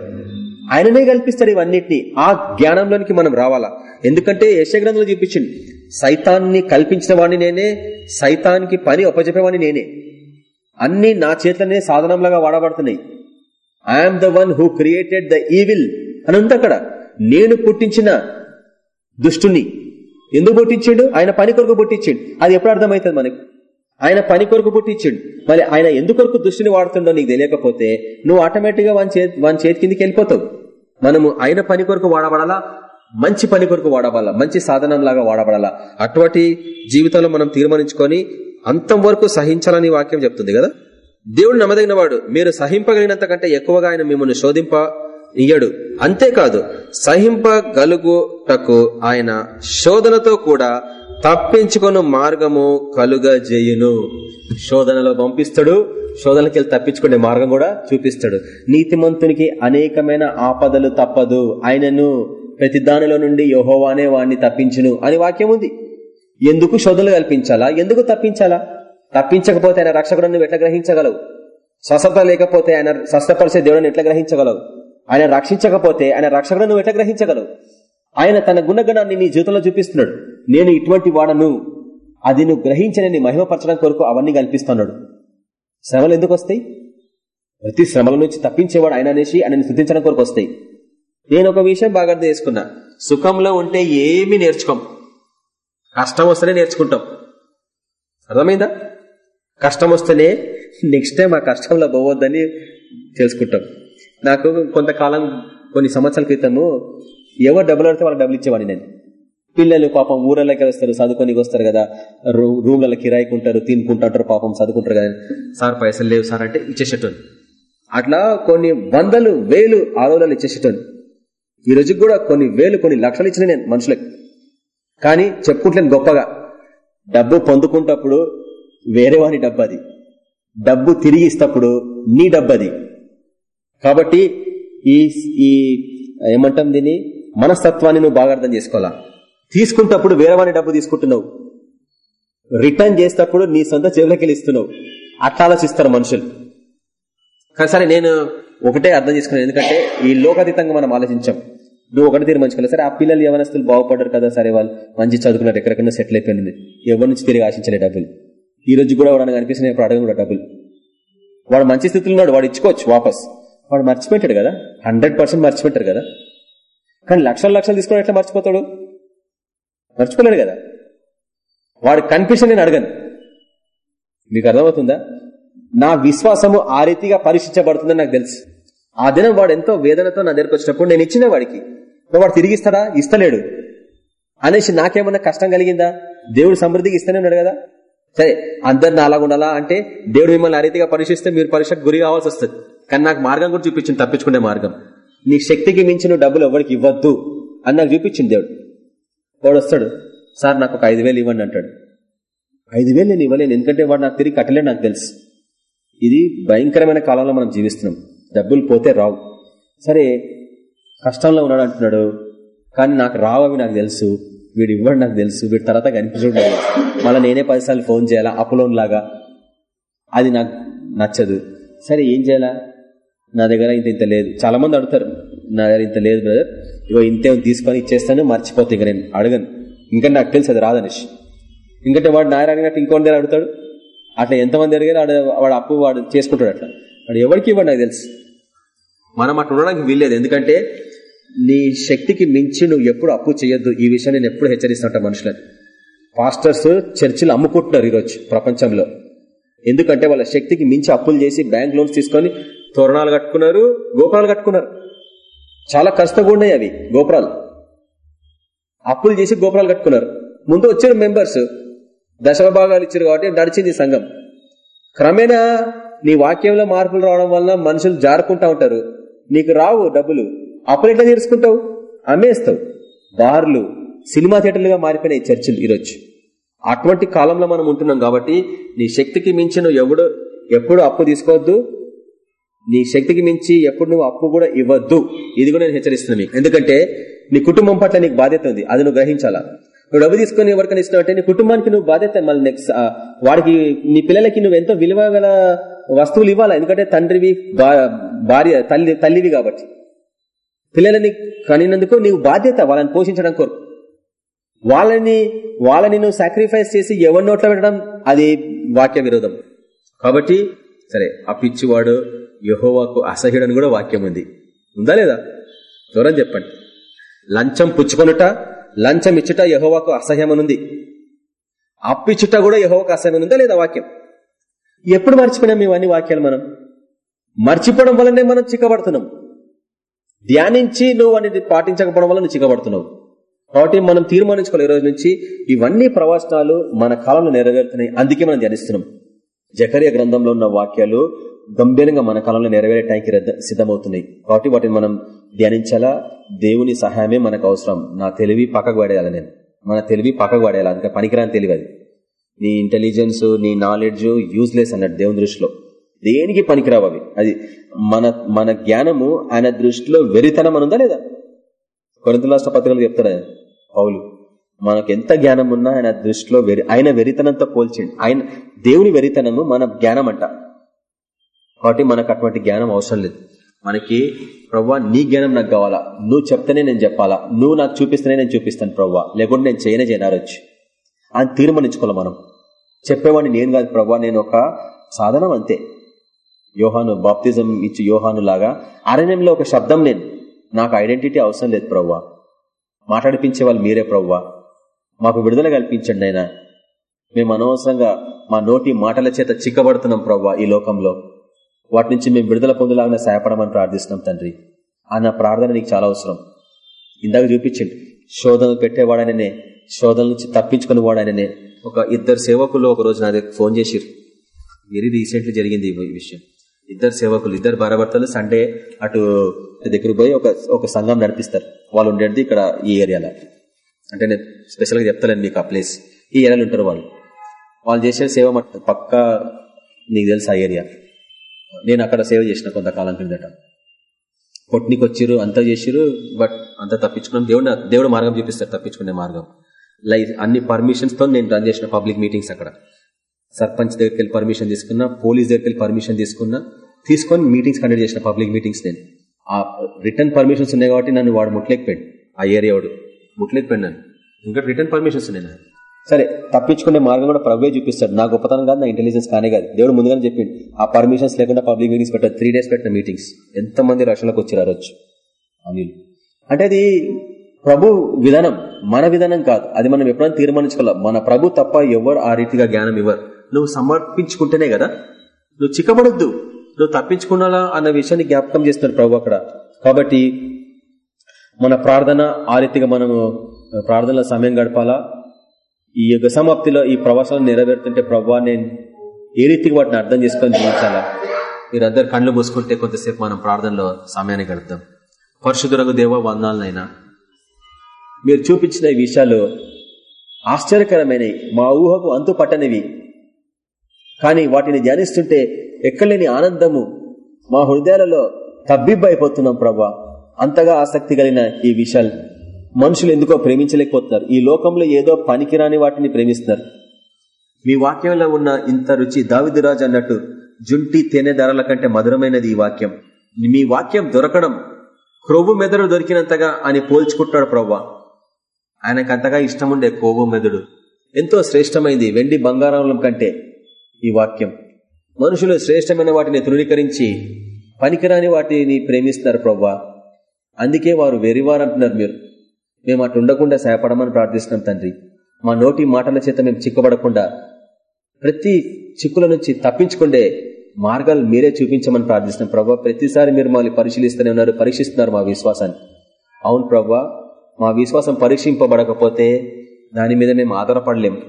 ఆయననే కల్పిస్తాడు ఇవన్నిటిని. ఆ జ్ఞానంలోనికి మనం రావాలా? ఎందుకంటే యశగ్రంథంలో చూపించింది సైతాన్ని కల్పించిన వాడిని నేనే సైతానికి పని ఒప్పజెప్పేవాడిని నేనే. అన్ని నా చేతులనే సాధనంలాగా వాడబడుతున్నాయి. I'm the one who created the evil అని ఉంది అక్కడ. నేను పుట్టించిన దుష్టుని. ఎందుకు పుట్టించిండు? ఆయన పని కొరకు పుట్టించిండు. అది ఎప్పుడు అర్థమవుతుంది మనకి? ఆయన పని కొరకు పుట్టించాడు. మరి ఆయన ఎందుకొరకు దుష్టిని వాడుతుండో నీకు తెలియకపోతే నువ్వు ఆటోమేటిక్గా వాని చేతి వాని చేతి కిందకి వెళ్ళిపోతావు. మనము ఆయన పని కొరకు వాడబడాలా? మంచి పని కొరకు వాడబడాలా? మంచి సాధనం లాగా వాడబడాలా? అటువంటి జీవితంలో మనం తీర్మానించుకొని అంతం వరకు సహించాలని వాక్యం చెప్తుంది కదా? దేవుడు నమ్మదగిన వాడు. మీరు సహింపగలిగినంత కంటే ఎక్కువగా ఆయన మిమ్మల్ని శోధింప ఇయ్యడు. అంతేకాదు సహింపగలుగుటకు ఆయన శోధనతో కూడా తప్పించుకొను మార్గము కలుగజేయును. శోధనలో పంపిస్తాడు శోధనకి వెళ్ళి తప్పించుకునే మార్గం కూడా చూపిస్తాడు. నీతిమంతునికి అనేకమైన ఆపదలు తప్పదు. ఆయనను ప్రతి దానిలో నుండి యహోవానే వాడిని తప్పించును అని వాక్యం ఉంది. ఎందుకు శోధనలు కల్పించాలా? ఎందుకు తప్పించాలా? తప్పించకపోతే ఆయన రక్షకుడు నువ్వు ఎట్లా గ్రహించగలవు? స్వస్థత లేకపోతే ఆయన స్వస్థపరిచే దేవుడిని ఎట్లా గ్రహించగలవు? ఆయన రక్షించకపోతే ఆయన రక్షకుడు నువ్వు ఎట్లా గ్రహించగలవు? ఆయన తన గుణగణాన్ని నీ జీవితంలో చూపిస్తున్నాడు. నేను ఇటువంటి వాడను. అది నువ్వు గ్రహించని మహిమపరచడం కొరకు అవన్నీ కల్పిస్తున్నాడు. శ్రమలు ఎందుకు వస్తాయి? ప్రతి శ్రమల నుంచి తప్పించేవాడు ఆయన అనేసి ఆయన స్థుతించడం కొరకు వస్తాయి. నేను ఒక విషయం బాగా అర్థం చేసుకున్నా. సుఖంలో ఉంటే ఏమీ నేర్చుకోం. కష్టం వస్తేనే నేర్చుకుంటాం. అర్థమైందా? కష్టం వస్తేనే నెక్స్ట్ టైం ఆ కష్టంలో పోవద్దని తెలుసుకుంటాం. నాకు కొంతకాలం కొన్ని సంవత్సరాల క్రితము ఎవరు డబ్బులు పడితే వాళ్ళకి డబ్బులు ఇచ్చేవాడిని నేను. పిల్లలు పాపం ఊరలోకి వస్తారు చదువుకొని వస్తారు కదా. రూమ్లలో కిరాయికుంటారు తినుకుంటుంటారు పాపం చదువుకుంటారు కదా. సార్ పైసలు లేవు సార్ అంటే ఇచ్చేసేటోని అట్లా కొన్ని వందలు వేలు ఆరోగ్యాలు ఇచ్చేసేటోని ఈ రోజుకి కూడా కొన్ని వేలు కొన్ని లక్షలు ఇచ్చిన నేను మనుషులకి. కానీ చెప్పుకుంటలేను గొప్పగా. డబ్బు పొందుకుంటప్పుడు వేరే వాని డబ్బు అది డబ్బు తిరిగి ఇస్తప్పుడు నీ డబ్బు అది కాబట్టి ఈ ఈ ఏమంటాం దీన్ని? మనస్తత్వాన్ని నువ్వు బాగా అర్థం చేసుకోవాలా? తీసుకుంటప్పుడు వేరే వాని డబ్బు తీసుకుంటున్నావు. రిటర్న్ చేసేటప్పుడు నీ సొంత చెవులకి ఇస్తున్నావు అట్లా ఆలోచిస్తారు మనుషులు. కానీ సరే నేను ఒకటే అర్థం చేసుకున్నాను. ఎందుకంటే ఈ లోకాతీతంగా మనం ఆలోచించాం. నువ్వు ఒకటి తీర్మానించుకోలేదు సరే ఆ పిల్లలు యవనస్తులు బాగుపడ్డారు కదా సరే వాళ్ళు మంచి చదువుకున్నారు ఎక్కడికైనా సెటిల్ అయిపోయింది ఎవరి నుంచి తిరిగి ఆశించలే డబ్బులు? ఈ రోజు కూడా వాడు అనిపిస్తుంది ఇప్పుడు అడగను కూడా డబ్బులు వాడు మంచి స్థితిలో ఉన్నాడు వాడు ఇచ్చుకోవచ్చు వాపస్. వాడు మర్చిపెట్టాడు కదా? హండ్రెడ్ పర్సెంట్ మర్చిపెట్టారు కదా? కానీ లక్షల లక్షలు తీసుకుని ఎట్లా మర్చిపోతాడు? మర్చిపోలేడు కదా? వాడు కన్ఫ్యూషన్ నేను అడగను. మీకు అర్థమవుతుందా? నా విశ్వాసము ఆ రీతిగా పరీక్షించబడుతుందని నాకు తెలుసు. ఆ దినం వాడు ఎంతో వేదనతో నా దగ్గరకు వచ్చినప్పుడు నేను ఇచ్చిన వాడికి వాడు తిరిగి ఇస్తాడా? ఇస్తలేడు. అనేసి నాకేమన్నా కష్టం కలిగిందా? దేవుడు సమృద్ధికి ఇస్తూనే ఉన్నాడు కదా? సరే అందరిని అలాగ ఉండాలా? అంటే దేవుడు మిమ్మల్ని ఆ రీతిగా పరీక్షిస్తే మీరు పరీక్షకు గురి కావాల్సి వస్తుంది. కానీ నాకు మార్గం కూడా చూపించింది తప్పించుకునే మార్గం. నీ శక్తికి మించిన డబ్బులు ఎవరికి ఇవ్వద్దు అని నాకు చూపించింది దేవుడు. వాడు వస్తాడు సార్ నాకు ఒక ఐదు వేలు ఇవ్వండి అంటాడు. ఐదు వేలు నేను ఇవ్వలేను ఎందుకంటే వాడు నాకు తిరిగి కట్టలేడు నాకు తెలుసు. ఇది భయంకరమైన కాలంలో మనం జీవిస్తున్నాం. డబ్బులు పోతే రావు. సరే కష్టంలో ఉన్నాడు అంటున్నాడు కానీ నాకు రావు అవి నాకు తెలుసు. వీడు ఇవ్వడు నాకు తెలుసు వీడి తర్వాత కనిపించడం మళ్ళీ నేనే పదిసార్లు ఫోన్ చేయాలా? అప్లోన్ లాగా. అది నాకు నచ్చదు. సరే ఏం చేయాలా? నా దగ్గర ఇంత ఇంత లేదు. చాలా మంది అడుగుతారు నా దగ్గర ఇంత లేదు బ్రదర్ ఇగో ఇంతే తీసుకొని ఇచ్చేస్తాను మర్చిపోతే ఇక నేను అడగను. ఇంకా నాకు తెలుసు అది రాదనిష్ ఇంకంటే వాడు నాయన అడిగినట్టు ఇంకోటి దగ్గర అడుగుతాడు. అట్లా ఎంతమంది అడిగారు వాడు వాడు అప్పు వాడు చేసుకుంటాడు అట్లా. వాడు ఎవరికి ఇవ్వడు నాకు తెలుసు. మనం అట్లా ఉండడానికి వీల్లేదు. ఎందుకంటే నీ శక్తికి మించి నువ్వు ఎప్పుడు అప్పు చేయొద్దు. ఈ విషయాన్ని నేను ఎప్పుడు హెచ్చరిస్తుంటా మనుషులని. పాస్టర్స్ చర్చిలు అమ్ముకుంటున్నారు ఈరోజు ప్రపంచంలో. ఎందుకంటే వాళ్ళ శక్తికి మించి అప్పులు చేసి బ్యాంక్ లోన్స్ తీసుకొని తోరణాలు కట్టుకున్నారు గోపురాలు కట్టుకున్నారు. చాలా కష్టంగా ఉన్నాయి అవి గోపురాలు. అప్పులు చేసి గోపురాలు కట్టుకున్నారు. ముందు వచ్చిన మెంబర్స్ దశమ భాగాలు ఇచ్చారు కాబట్టి నడిచింది సంఘం. క్రమేణా నీ వాక్యంలో మార్పులు రావడం వల్ల మనుషులు జారుకుంటా ఉంటారు. నీకు రావు డబ్బులు. అప్పులు ఎట్లా తీర్చుకుంటావు అమ్మేస్తావు. బార్లు సినిమా థియేటర్లుగా మారిపోయినాయి చర్చిలు ఈరోజు. అటువంటి కాలంలో మనం ఉంటున్నాం కాబట్టి నీ శక్తికి మించి నువ్వు ఎవడు ఎప్పుడు అప్పు తీసుకోవద్దు. నీ శక్తికి మించి ఎప్పుడు నువ్వు అప్పు కూడా ఇవ్వద్దు. ఇది కూడా నేను హెచ్చరిస్తున్నాను ఎందుకంటే నీ కుటుంబం పట్ల నీకు బాధ్యత ఉంది. అది నువ్వు గ్రహించాలా? నువ్వు డబ్బు తీసుకుని ఎవరికైనా ఇస్తున్నావు అంటే నీ కుటుంబానికి నువ్వు బాధ్యత మళ్ళీ నెక్స్ట్ వాడికి నీ పిల్లలకి నువ్వు ఎంతో విలువ గల వస్తువులు ఇవ్వాలా? ఎందుకంటే తండ్రివి భార్య తల్లి తల్లివి కాబట్టి. పిల్లలని కనినందుకు నీవు బాధ్యత వాళ్ళని పోషించడం కోరు వాళ్ళని వాళ్ళని నువ్వు సాక్రిఫైస్ చేసి ఎవరి నోట్లో పెట్టడం అది వాక్య విరోధం. కాబట్టి సరే అప్పిచ్చివాడు యహోవాకు అసహ్యుడని కూడా వాక్యం ఉంది. ఉందా లేదా? దూరం చెప్పండి. లంచం పుచ్చుకొనుట లంచం ఇచ్చుట యహోవాకు అసహ్యమనుంది. అప్పిచ్చుట కూడా యహోవాకు అసహ్యం ఉందా లేదా వాక్యం? ఎప్పుడు మర్చిపోయినాం ఇవన్నీ వాక్యాలు మనం? మర్చిపోవడం వల్లనే మనం చిక్కబడుతున్నాం. ధ్యానించి నువ్వు అనేది పాటించకపోవడం వల్ల నువ్వు చిక్కబడుతున్నావు. కాబట్టి మనం తీర్మానించుకోవాలి ఈ రోజు నుంచి ఇవన్నీ ప్రవచనాలు మన కాలంలో నెరవేరుతున్నాయి. అందుకే మనం ధ్యానిస్తున్నాం. జకర్య గ్రంథంలో ఉన్న వాక్యాలు గంభీరంగా మన కాలంలో నెరవేరటానికి సిద్ధమవుతున్నాయి. కాబట్టి వాటిని మనం ధ్యానించాలా? దేవుని సహాయమే మనకు అవసరం. నా తెలివి పక్కకు పడేయాలి నేను? మన తెలివి పక్కకు పడేయాలి? అందుకే పనికిరాని తెలివి అది. నీ ఇంటెలిజెన్స్ నీ నాలెడ్జ్ యూజ్లెస్ అన్నట్టు దేవుని దృష్టిలో. దేనికి పనికిరావు అవి? అది మన మన జ్ఞానము ఆయన దృష్టిలో వెరితనం అనుందా లేదా? కొరింత రాష్ట్ర పత్రికలు చెప్తాడు పౌలు మనకు ఎంత జ్ఞానం ఉన్నా ఆయన దృష్టిలో వెరి ఆయన వెరితనంతో పోల్చండి ఆయన దేవుని వెరితనము మన జ్ఞానం అంట కాబట్టి మనకు అటువంటి జ్ఞానం అవసరం లేదు. మనకి ప్రవ్వా నీ జ్ఞానం నాకు కావాలా? నువ్వు చెప్తేనే నేను చెప్పాలా? నువ్వు నాకు చూపిస్తేనే నేను చూపిస్తాను ప్రవ్వా. లేకుంటే నేను చేయనే చేయనారొచ్చు అని తీర్మానించుకోవాలి మనం. చెప్పేవాడిని నేను కాదు ప్రవ్వా నేను ఒక సాధనం అంతే. యోహాను బాప్తిజం ఇచ్చి యోహాను లాగా అరణ్యంలో ఒక శబ్దం నేను నాకు ఐడెంటిటీ అవసరం లేదు ప్రవ్వా. మాట్లాడిపించే వాళ్ళు మీరే ప్రవ్వా. మాకు విడుదల కల్పించండి అయినా మేము అనవసరంగా మా నోటి మాటల చేత చిక్కబడుతున్నాం ప్రవ్వా ఈ లోకంలో. వాటి నుంచి మేము విడుదల పొందలాగా సహాయపడమని ప్రార్థిస్తున్నాం తండ్రి. అన్న ప్రార్థన నీకు చాలా అవసరం. ఇందాక చూపించండి శోధనలు పెట్టేవాడననే శోధన నుంచి తప్పించుకుని వాడననే ఒక ఇద్దరు సేవకులు ఒక రోజు నా దగ్గర ఫోన్ చేసిరు వెరీ రీసెంట్లీ జరిగింది ఈ విషయం. ఇద్దరు సేవకులు ఇద్దరు భారభర్తలు సండే అటు దగ్గర పోయి ఒక ఒక సంఘం నడిపిస్తారు. వాళ్ళు ఉండేది ఇక్కడ ఈ ఏరియాలో. అంటే నేను స్పెషల్గా చెప్తాను మీకు ఆ ప్లేస్ ఈ ఏరియాలో ఉంటారు వాళ్ళు. వాళ్ళు చేసే సేవ పక్క నీకు తెలుసు ఆ ఏరియా. నేను అక్కడ సేవ చేసిన కొంతకాలం కిందట. పొట్నికి వచ్చిరు అంతా చేసిరు బట్ అంతా తప్పించుకున్నాం. దేవుడు దేవుడు మార్గం చూపిస్తారు తప్పించుకునే మార్గం. లైఫ్ అన్ని పర్మిషన్స్తో నేను రన్ చేసిన పబ్లిక్ మీటింగ్స్ అక్కడ. సర్పంచ్ దగ్గరికి వెళ్ళి పర్మిషన్ తీసుకున్నా పోలీస్ దగ్గరికి వెళ్ళి పర్మిషన్ తీసుకున్నా తీసుకొని మీటింగ్స్ కండక్ట్ చేసిన పబ్లిక్ మీటింగ్స్ నేను. ఆ రిటర్న్ పర్మిషన్స్ ఉన్నాయి కాబట్టి నన్ను వాడు ముట్లేకపోయాడు ఆ ఏరియా వాడు ముట్లేకపోయాడు నన్ను. ఇంకా రిటర్న్ పర్మిషన్స్ ఉన్నాయి సరే తప్పించుకునే మార్గం కూడా ప్రవ్వే చూపిస్తాడు. నా గొప్పతనం కాదు నా ఇంటెలిజెన్స్ కానే కాదు. దేవుడు ముందుగానే చెప్పింది ఆ పర్మిషన్స్ లేకుండా పబ్లిక్ మీటింగ్స్ పెట్టారు త్రీ డేస్ పెట్టిన మీటింగ్స్ ఎంతమంది రక్షణకు వచ్చారు రోజు? అనిల్ అంటే అది ప్రభు విధానం మన విధానం కాదు. అది మనం ఎప్పుడైనా తీర్మానించుకోవాలి? మన ప్రభు తప్ప ఎవరు ఆ రీతిగా జ్ఞానం ఇవ్వరు. నువ్వు సమర్పించుకుంటేనే కదా? నువ్వు చిక్కబడొద్దు. నువ్వు తప్పించుకున్నాలా అన్న విషయాన్ని జ్ఞాపకం చేస్తున్నాడు ప్రభు అక్కడ. కాబట్టి మన ప్రార్థన ఆ రీతిగా మనము ప్రార్థనలో సమయం గడపాలా? ఈ యుగ సమాప్తిలో ఈ ప్రవాసాలను నెరవేరుతుంటే ప్రభా నేను ఏ రీతికి వాటిని అర్థం చేసుకొని జీవించాలా? మీరందరు కళ్ళు మూసుకుంటే కొంతసేపు మనం ప్రార్థనలో సమయాన్ని గడుపుదాం. పరశుధురగు దేవ వందాలనైనా మీరు చూపించిన విషయాలు ఆశ్చర్యకరమైనవి మా ఊహకు అంతు పట్టనివి కానీ వాటిని ధ్యానిస్తుంటే ఎక్కలేని ఆనందము మా హృదయాలలో తబ్బిబ్బైపోతున్నాం ప్రభా. అంతగా ఆసక్తి కలిగిన ఈ విషయాలు మనుషులు ఎందుకో ప్రేమించలేకపోతున్నారు. ఈ లోకంలో ఏదో పనికిరాని వాటిని ప్రేమిస్తున్నారు. మీ వాక్యంలో ఉన్న ఇంత రుచి దావిదిరాజు అన్నట్టు జుంటి తేనె ధరల కంటే మధురమైనది ఈ వాక్యం. మీ వాక్యం దొరకడం క్రొవ్వు మెదడు దొరికినంతగా అని పోల్చుకుంటాడు ప్రవ్వా ఆయనకు అంతగా ఇష్టముండే కొవ్వు మెదడు. ఎంతో శ్రేష్టమైంది వెండి బంగారం కంటే ఈ వాక్యం. మనుషులు శ్రేష్టమైన వాటిని తృణీకరించి పనికిరాని వాటిని ప్రేమిస్తున్నారు ప్రవ్వా. అందుకే వారు వెరివారంటున్నారు మీరు. మేము అటు ఉండకుండా సహాయపడమని ప్రార్థిస్తున్నాం తండ్రి. మా నోటి మాటల చేత మేము చిక్కబడకుండా ప్రతి చిక్కుల నుంచి తప్పించుకుండే మార్గాలు మీరే చూపించమని ప్రార్థిస్తున్నాం ప్రభావ ప్రతిసారి మీరు మమ్మల్ని పరిశీలిస్తూనే ఉన్నారు పరీక్షిస్తున్నారు మా విశ్వాసాన్ని. అవును ప్రవ్వా మా విశ్వాసం పరీక్షింపబడకపోతే దాని మీద మేము ఆధారపడలేం.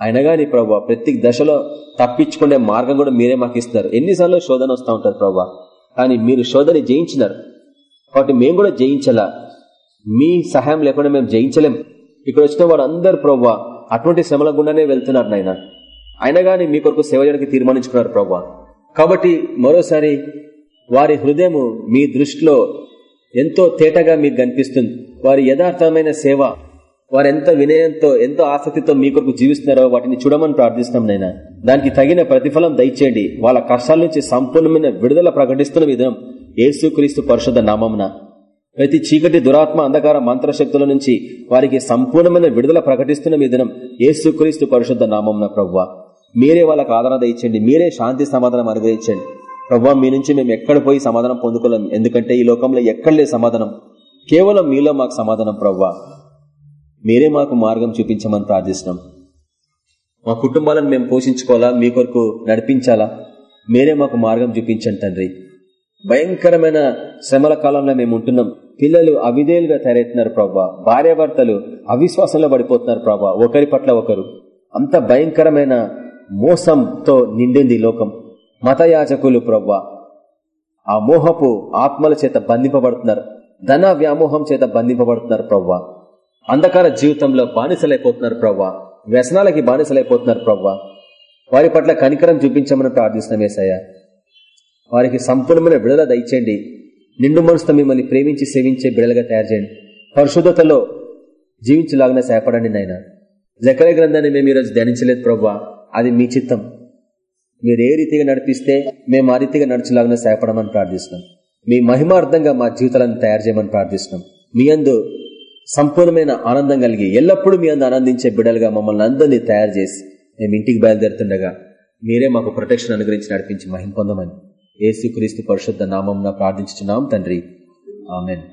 అయినా కానీ ప్రభావ ప్రతి దశలో తప్పించుకునే మార్గం కూడా మీరే మాకు ఇస్తున్నారు. ఎన్నిసార్లు శోధన వస్తూ ఉంటారు ప్రభావ కానీ మీరు శోధన జయించినారు. కాబట్టి మేము కూడా జయించాలా. మీ సహాయం లేకుండా మేము జయించలేం. ఇక్కడ వచ్చిన వాడు అందరు ప్రవ్వా అటువంటి శ్రమల గుండానే వెళ్తున్నారు నాయన. అయినా కానీ మీ కొరకు సేవ చేయడానికి తీర్మానించుకున్నారు ప్రవ్వా కాబట్టి మరోసారి వారి హృదయము మీ దృష్టిలో ఎంతో తేటగా మీకు కనిపిస్తుంది. వారి యథార్థమైన సేవ వారు ఎంత వినయంతో ఎంతో ఆసక్తితో మీ కొరకు జీవిస్తున్నారో వాటిని చూడమని ప్రార్థిస్తున్నాం నైనా దానికి తగిన ప్రతిఫలం దయచేయండి. వాళ్ళ కష్టాల నుంచి సంపూర్ణమైన విడుదల ప్రకటిస్తున్న విధానం యేసుక్రీస్తు పరిషద నామమున. ప్రతి చీకటి దురాత్మ అంధకార మంత్రశక్తుల నుంచి వారికి సంపూర్ణమైన విడుదల ప్రకటిస్తున్న విధానం యేసుక్రీస్తు పరిశుద్ధ నామమున ప్రవ్వ. మీరే వాళ్ళకు ఆదరణ దయచండి మీరే శాంతి సమాధానం అనుగ్రహించండి. ప్రవ్వా మీ నుంచి మేము ఎక్కడ పోయి సమాధానం పొందుకోలేం? ఎందుకంటే ఈ లోకంలో ఎక్కడ సమాధానం? కేవలం మీలో మాకు సమాధానం ప్రవ్వా. మీరే మాకు మార్గం చూపించమని ప్రార్థిస్తున్నాం. మా కుటుంబాలను మేము పోషించుకోవాలా? మీ కొరకు నడిపించాలా? మీరే మాకు మార్గం చూపించండి తండ్రి. భయంకరమైన శ్రమల కాలంలో మేము ఉంటున్నాం. పిల్లలు అవిధేయులుగా తయారవుతున్నారు ప్రభా. భార్యాభర్తలు అవిశ్వాసంలో పడిపోతున్నారు ప్రభా. ఒకరి పట్ల ఒకరు. అంత భయంకరమైన మోసంతో నిండింది లోకం. మతయాచకులు ప్రవ్వా ఆ మోహపు ఆత్మల చేత బంధింపబడుతున్నారు. ధన వ్యామోహం చేత బంధింపబడుతున్నారు ప్రవ్వా అంధకార జీవితంలో బానిసలైపోతున్నారు ప్రవ్వా. వ్యసనాలకి బానిసలైపోతున్నారు ప్రవ్వా. వారి పట్ల కనికరం చూపించమని ప్రార్థిస్తున్నాం ఏసయ్య. వారికి సంపూర్ణమైన విడుదల దయచేయండి. నిండు మనసుతో మిమ్మల్ని ప్రేమించి సేవించే బిడలుగా తయారు చేయండి. పరిశుద్ధతలో జీవించలాగిన సహాయపడండి నాయన. జకర గ్రంథాన్ని మేము ఈరోజు ధ్యానించలేదు ప్రవ్వా. అది మీ చిత్తం. మీరు ఏ రీతిగా నడిపిస్తే మేము ఆ రీతిగా నడిచేలాగానే సహాయపడమని ప్రార్థిస్తున్నాం. మీ మహిమార్థంగా మా జీవితాలను తయారు చేయమని ప్రార్థిస్తున్నాం. మీ అందు సంపూర్ణమైన ఆనందం కలిగి ఎల్లప్పుడూ మీ అందరూ ఆనందించే బిడ్డలుగా మమ్మల్ని అందరినీ తయారు చేసి మేము ఇంటికి బయలుదేరుతుండగా మీరే మాకు ప్రొటెక్షన్ అనుగ్రహించి నడిపించి మహిం పొందమని. ఏసుక్రీస్తు పరిశుద్ధ నామం ప్రార్థించుతున్నాం తండ్రి. ఆమెన్.